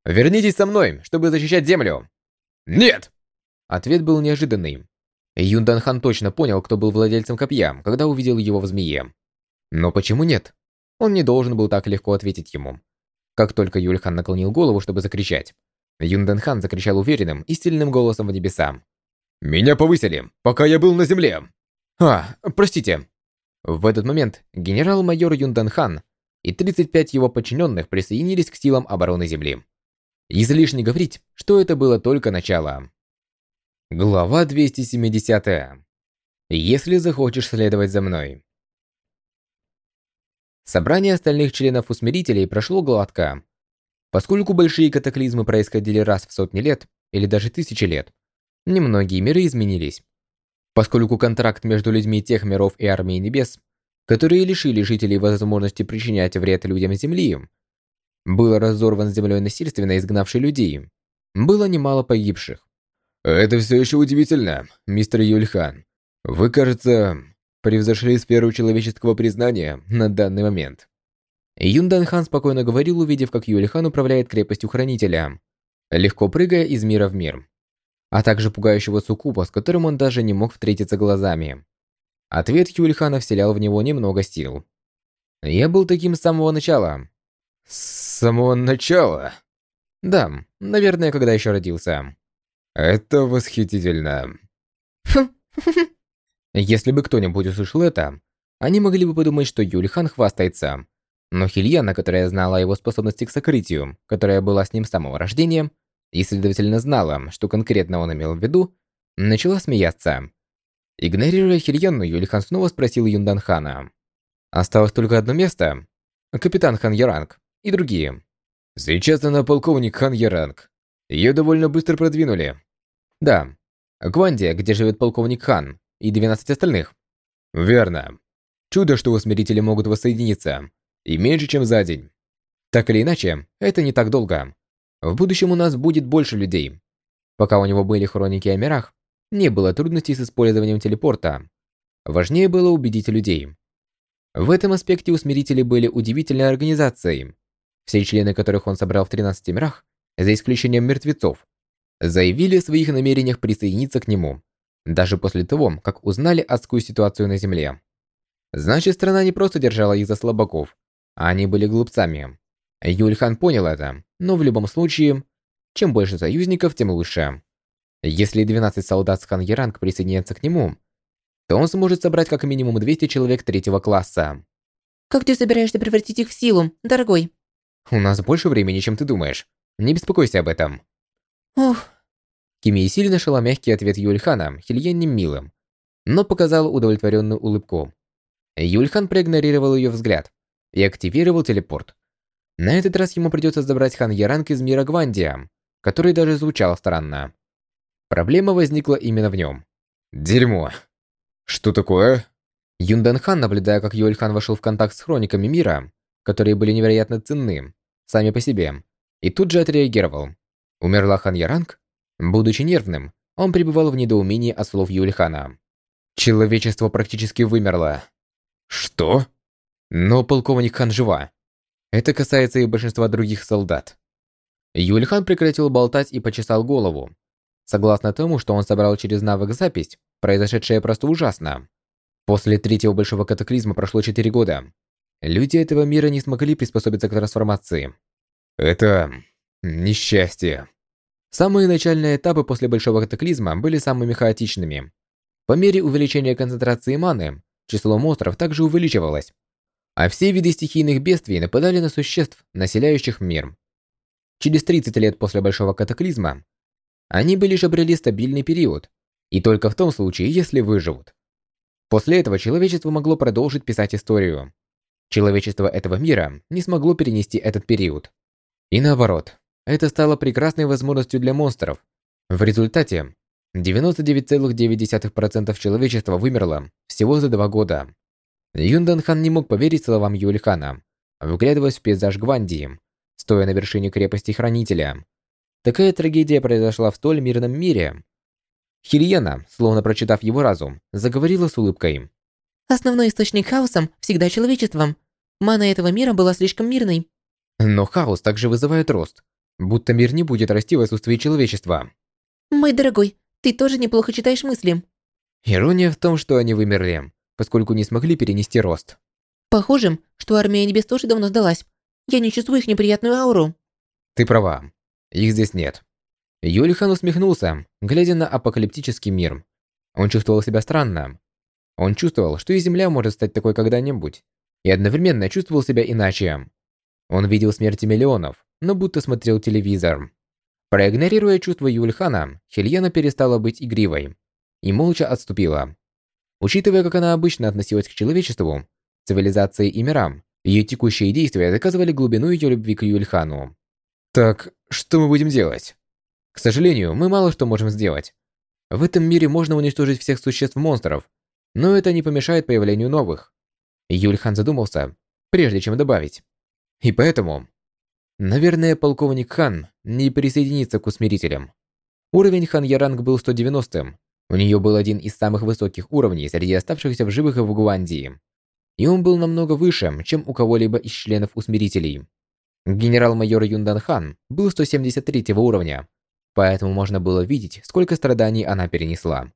«Вернитесь со мной, чтобы защищать землю!» «Нет!» Ответ был неожиданный. Юнданхан точно понял, кто был владельцем копья, когда увидел его в змее. Но почему нет? Он не должен был так легко ответить ему. Как только Юльхан наклонил голову, чтобы закричать, Юнданхан закричал уверенным и сильным голосом в небеса. «Меня повысили, пока я был на земле!» «А, простите!» В этот момент генерал-майор Юндан и 35 его подчиненных присоединились к силам обороны Земли. Излишне говорить, что это было только начало. Глава 270. Если захочешь следовать за мной. Собрание остальных членов усмирителей прошло гладко. Поскольку большие катаклизмы происходили раз в сотни лет, или даже тысячи лет, немногие миры изменились. Поскольку контракт между людьми тех миров и армией небес, которые лишили жителей возможности причинять вред людям Земли, был разорван землей насильственно изгнавшей людей, было немало погибших. Это все еще удивительно, мистер Юльхан. Вы, кажется, превзошли сферу человеческого признания на данный момент. Юндан Хан спокойно говорил, увидев, как Юльхан управляет крепостью Хранителя, легко прыгая из мира в мир а также пугающего суккуба, с которым он даже не мог встретиться глазами. Ответ Юльхана вселял в него немного сил. «Я был таким с самого начала». «С самого начала?» «Да, наверное, когда еще родился». «Это восхитительно». Если бы кто-нибудь услышал это, они могли бы подумать, что Юльхан хвастается. Но Хильяна, которая знала о его способности к сокрытию, которая была с ним с самого рождения, и, следовательно, знала, что конкретно он имел в виду, начала смеяться. Игнорируя Хильяну, Юлихан снова спросил Юнданхана. «Осталось только одно место? Капитан Хан Яранг и другие». «Сейчас она полковник Хан Яранг. Ее довольно быстро продвинули». «Да. Гвандия, где живет полковник Хан, и 12 остальных». «Верно. Чудо, что усмирители могут воссоединиться. И меньше, чем за день. Так или иначе, это не так долго. В будущем у нас будет больше людей. Пока у него были хроники о мирах, не было трудностей с использованием телепорта. Важнее было убедить людей. В этом аспекте усмирители были удивительной организацией. Все члены, которых он собрал в 13 мирах, за исключением мертвецов, заявили о своих намерениях присоединиться к нему, даже после того, как узнали адскую ситуацию на Земле. Значит, страна не просто держала их за слабаков, а они были глупцами. Юльхан понял это, но в любом случае, чем больше союзников, тем лучше. Если 12 солдат с Хан Яранг присоединятся к нему, то он сможет собрать как минимум 200 человек третьего класса. Как ты собираешься превратить их в силу, дорогой? У нас больше времени, чем ты думаешь. Не беспокойся об этом. Ух, Кими сильно нашла мягкий ответ Юльхана, Хильен милым, но показала удовлетворенную улыбку. Юльхан проигнорировал ее взгляд и активировал телепорт. На этот раз ему придется забрать Хан Яранг из мира Гвандия, который даже звучал странно. Проблема возникла именно в нем. Дерьмо. Что такое? Юндан Хан, наблюдая, как Юльхан вошел в контакт с хрониками мира, которые были невероятно ценны, сами по себе, и тут же отреагировал. Умерла Хан Яранг? Будучи нервным, он пребывал в недоумении от слов Юльхана. Человечество практически вымерло. Что? Но полковник Хан жива. Это касается и большинства других солдат. Юльхан прекратил болтать и почесал голову. Согласно тому, что он собрал через навык запись, произошедшее просто ужасно. После третьего большого катаклизма прошло 4 года. Люди этого мира не смогли приспособиться к трансформации. Это... несчастье. Самые начальные этапы после большого катаклизма были самыми хаотичными. По мере увеличения концентрации маны, число монстров также увеличивалось, а все виды стихийных бедствий нападали на существ, населяющих мир. Через 30 лет после Большого Катаклизма они бы лишь обрели стабильный период, и только в том случае, если выживут. После этого человечество могло продолжить писать историю. Человечество этого мира не смогло перенести этот период. И наоборот, это стало прекрасной возможностью для монстров. В результате 99,9% человечества вымерло всего за два года. Юндан Хан не мог поверить словам Юльхана, вглядываясь в пейзаж Гвандии, стоя на вершине крепости Хранителя. Такая трагедия произошла в столь мирном мире. Хильена, словно прочитав его разум, заговорила с улыбкой. основной источник хаоса всегда человечеством. Мана этого мира была слишком мирной. Но хаос также вызывает рост, будто мир не будет расти в отсутствии человечества. Мой дорогой, ты тоже неплохо читаешь мысли. Ирония в том, что они вымерли, поскольку не смогли перенести рост. Похоже, что армия небес тоже давно сдалась. Я не чувствую их неприятную ауру. Ты права. Их здесь нет. Юлихан усмехнулся, глядя на апокалиптический мир. Он чувствовал себя странно. Он чувствовал, что и Земля может стать такой когда-нибудь, и одновременно чувствовал себя иначе. Он видел смерти миллионов, но будто смотрел телевизор. Проигнорируя чувства Юльхана, Хельена перестала быть игривой и молча отступила. Учитывая, как она обычно относилась к человечеству, цивилизации и мирам, ее текущие действия доказывали глубину ее любви к Юльхану. Так, что мы будем делать? К сожалению, мы мало что можем сделать. В этом мире можно уничтожить всех существ-монстров, но это не помешает появлению новых. Юльхан задумался, прежде чем добавить. И поэтому... Наверное, полковник Хан не присоединится к усмирителям. Уровень Хан Яранг был 190-м, у нее был один из самых высоких уровней среди оставшихся в живых в Гуандии. И он был намного выше, чем у кого-либо из членов усмирителей. Генерал-майор Юндан Хан был 173 уровня, поэтому можно было видеть, сколько страданий она перенесла.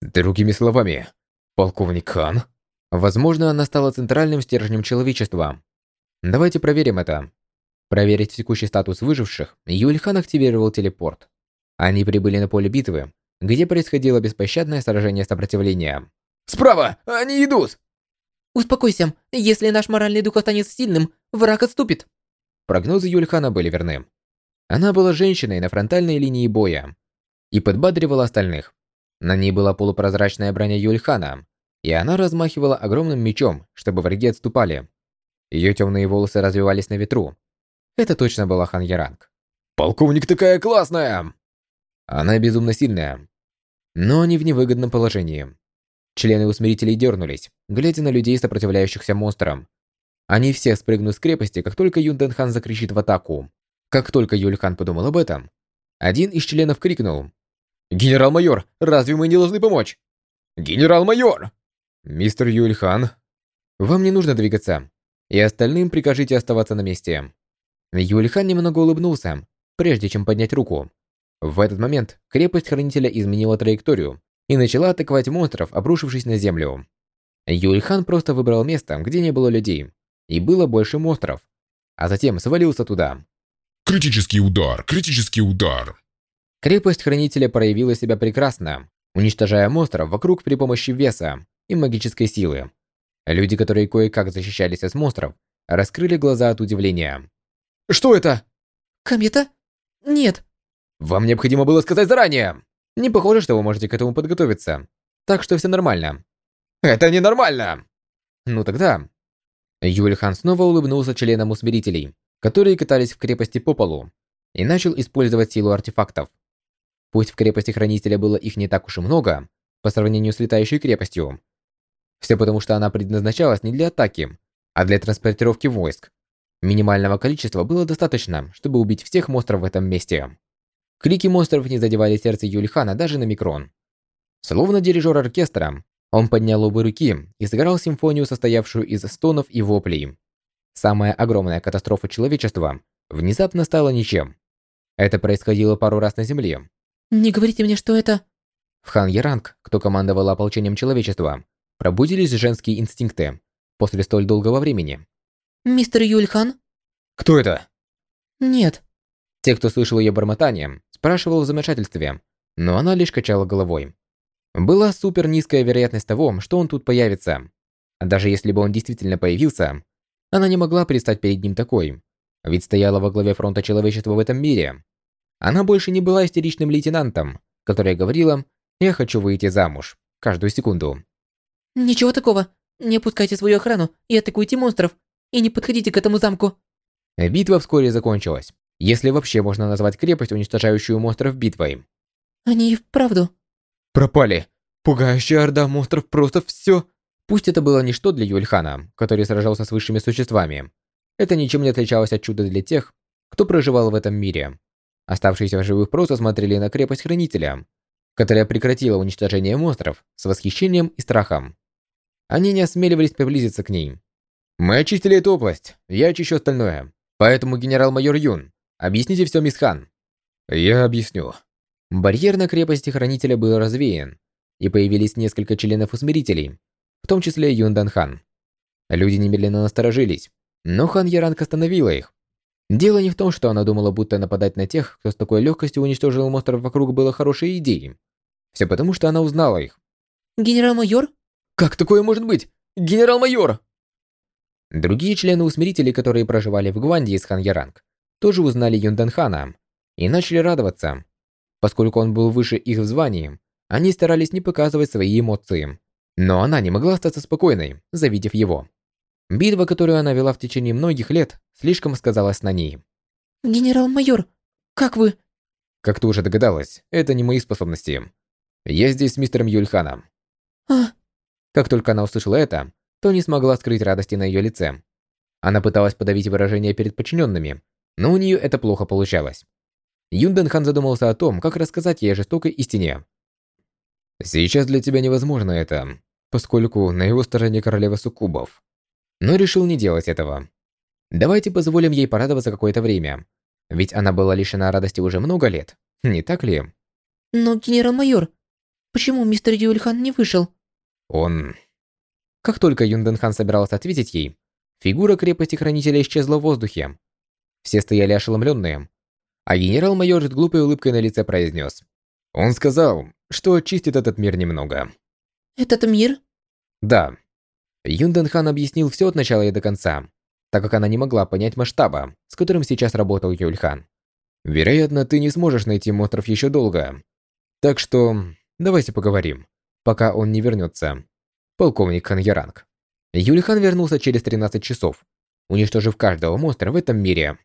Другими словами, полковник Хан? Возможно, она стала центральным стержнем человечества. Давайте проверим это. Проверить текущий статус выживших, Юльхан активировал телепорт. Они прибыли на поле битвы, где происходило беспощадное сражение сопротивления. «Справа! Они идут!» Успокойся, если наш моральный дух останется сильным, враг отступит. Прогнозы Юльхана были верны. Она была женщиной на фронтальной линии боя и подбадривала остальных. На ней была полупрозрачная броня Юльхана, и она размахивала огромным мечом, чтобы враги отступали. Ее темные волосы развивались на ветру. Это точно была Хан Яранг. «Полковник такая классная!» Она безумно сильная, но не в невыгодном положении. Члены усмирителей дернулись, глядя на людей, сопротивляющихся монстрам. Они все спрыгнут с крепости, как только Юн Дэнхан закричит в атаку. Как только Юльхан подумал об этом, один из членов крикнул. «Генерал-майор, разве мы не должны помочь?» «Генерал-майор!» Мистер Юльхан, вам не нужно двигаться, и остальным прикажите оставаться на месте. Юльхан немного улыбнулся, прежде чем поднять руку. В этот момент крепость Хранителя изменила траекторию и начала атаковать монстров, обрушившись на землю. Юльхан просто выбрал место, где не было людей, и было больше монстров, а затем свалился туда. Критический удар, критический удар. Крепость Хранителя проявила себя прекрасно, уничтожая монстров вокруг при помощи веса и магической силы. Люди, которые кое-как защищались от монстров, раскрыли глаза от удивления. «Что это?» Комета? Нет. Вам необходимо было сказать заранее. Не похоже, что вы можете к этому подготовиться. Так что все нормально. Это ненормально! Ну тогда... Юльхан снова улыбнулся членам усмирителей, которые катались в крепости по полу, и начал использовать силу артефактов. Пусть в крепости Хранителя было их не так уж и много, по сравнению с летающей крепостью. Все потому, что она предназначалась не для атаки, а для транспортировки войск. Минимального количества было достаточно, чтобы убить всех монстров в этом месте. Крики монстров не задевали сердце Юльхана даже на микрон. Словно дирижер оркестра, он поднял обе руки и сыграл симфонию, состоявшую из стонов и воплей. Самая огромная катастрофа человечества внезапно стала ничем. Это происходило пару раз на Земле. Не говорите мне, что это... В Хан Яранг, кто командовал ополчением человечества, пробудились женские инстинкты после столь долгого времени. Мистер Юльхан? Кто это? Нет. Те, кто слышал ее бормотание, спрашивал в замешательстве, но она лишь качала головой. Была супер низкая вероятность того, что он тут появится. Даже если бы он действительно появился, она не могла предстать перед ним такой, ведь стояла во главе фронта человечества в этом мире. Она больше не была истеричным лейтенантом, которая говорила «я хочу выйти замуж» каждую секунду. Ничего такого. Не опускайте свою охрану и атакуйте монстров. И не подходите к этому замку. Битва вскоре закончилась, если вообще можно назвать крепость, уничтожающую монстров битвой. Они и вправду. Пропали. Пугающая орда монстров просто все. Пусть это было ничто для Юльхана, который сражался с высшими существами. Это ничем не отличалось от чуда для тех, кто проживал в этом мире. Оставшиеся в живых просто смотрели на крепость Хранителя, которая прекратила уничтожение монстров с восхищением и страхом. Они не осмеливались приблизиться к ней. «Мы очистили эту область, я очищу остальное. Поэтому, генерал-майор Юн, объясните все, мисс Хан». «Я объясню». Барьер на крепости Хранителя был развеян, и появились несколько членов-усмирителей, в том числе Юн Дан Хан. Люди немедленно насторожились, но Хан Яранг остановила их. Дело не в том, что она думала, будто нападать на тех, кто с такой легкостью уничтожил монстров вокруг, было хорошей идеей. Все потому, что она узнала их. Генерал-майор? Как такое может быть? Генерал-майор! Другие члены усмирителей, которые проживали в Гванде из Хан Яранг, тоже узнали Юнданхана и начали радоваться. Поскольку он был выше их в звании, они старались не показывать свои эмоции. Но она не могла остаться спокойной, завидев его. Битва, которую она вела в течение многих лет, слишком сказалась на ней. Генерал-майор, как вы? Как ты уже догадалась, это не мои способности. Я здесь с мистером Юльханом. А, Как только она услышала это, то не смогла скрыть радости на ее лице. Она пыталась подавить выражение перед подчиненными, но у нее это плохо получалось. Юнден Хан задумался о том, как рассказать ей о жестокой истине. Сейчас для тебя невозможно это, поскольку на его стороне королева суккубов. Но решил не делать этого. Давайте позволим ей порадоваться какое-то время. Ведь она была лишена радости уже много лет, не так ли? но генерал-майор, почему мистер Юльхан не вышел? Он... Как только Юнден Хан собирался ответить ей, фигура крепости Хранителя исчезла в воздухе. Все стояли ошеломленные, а генерал-майор с глупой улыбкой на лице произнес. Он сказал, что очистит этот мир немного. Этот мир? Да. Юнден Хан объяснил все от начала и до конца, так как она не могла понять масштаба, с которым сейчас работал Юльхан. Вероятно, ты не сможешь найти монстров еще долго. Так что, давайте поговорим, пока он не вернется. Полковник Хан Яранг. Юльхан вернулся через 13 часов, уничтожив каждого монстра в этом мире.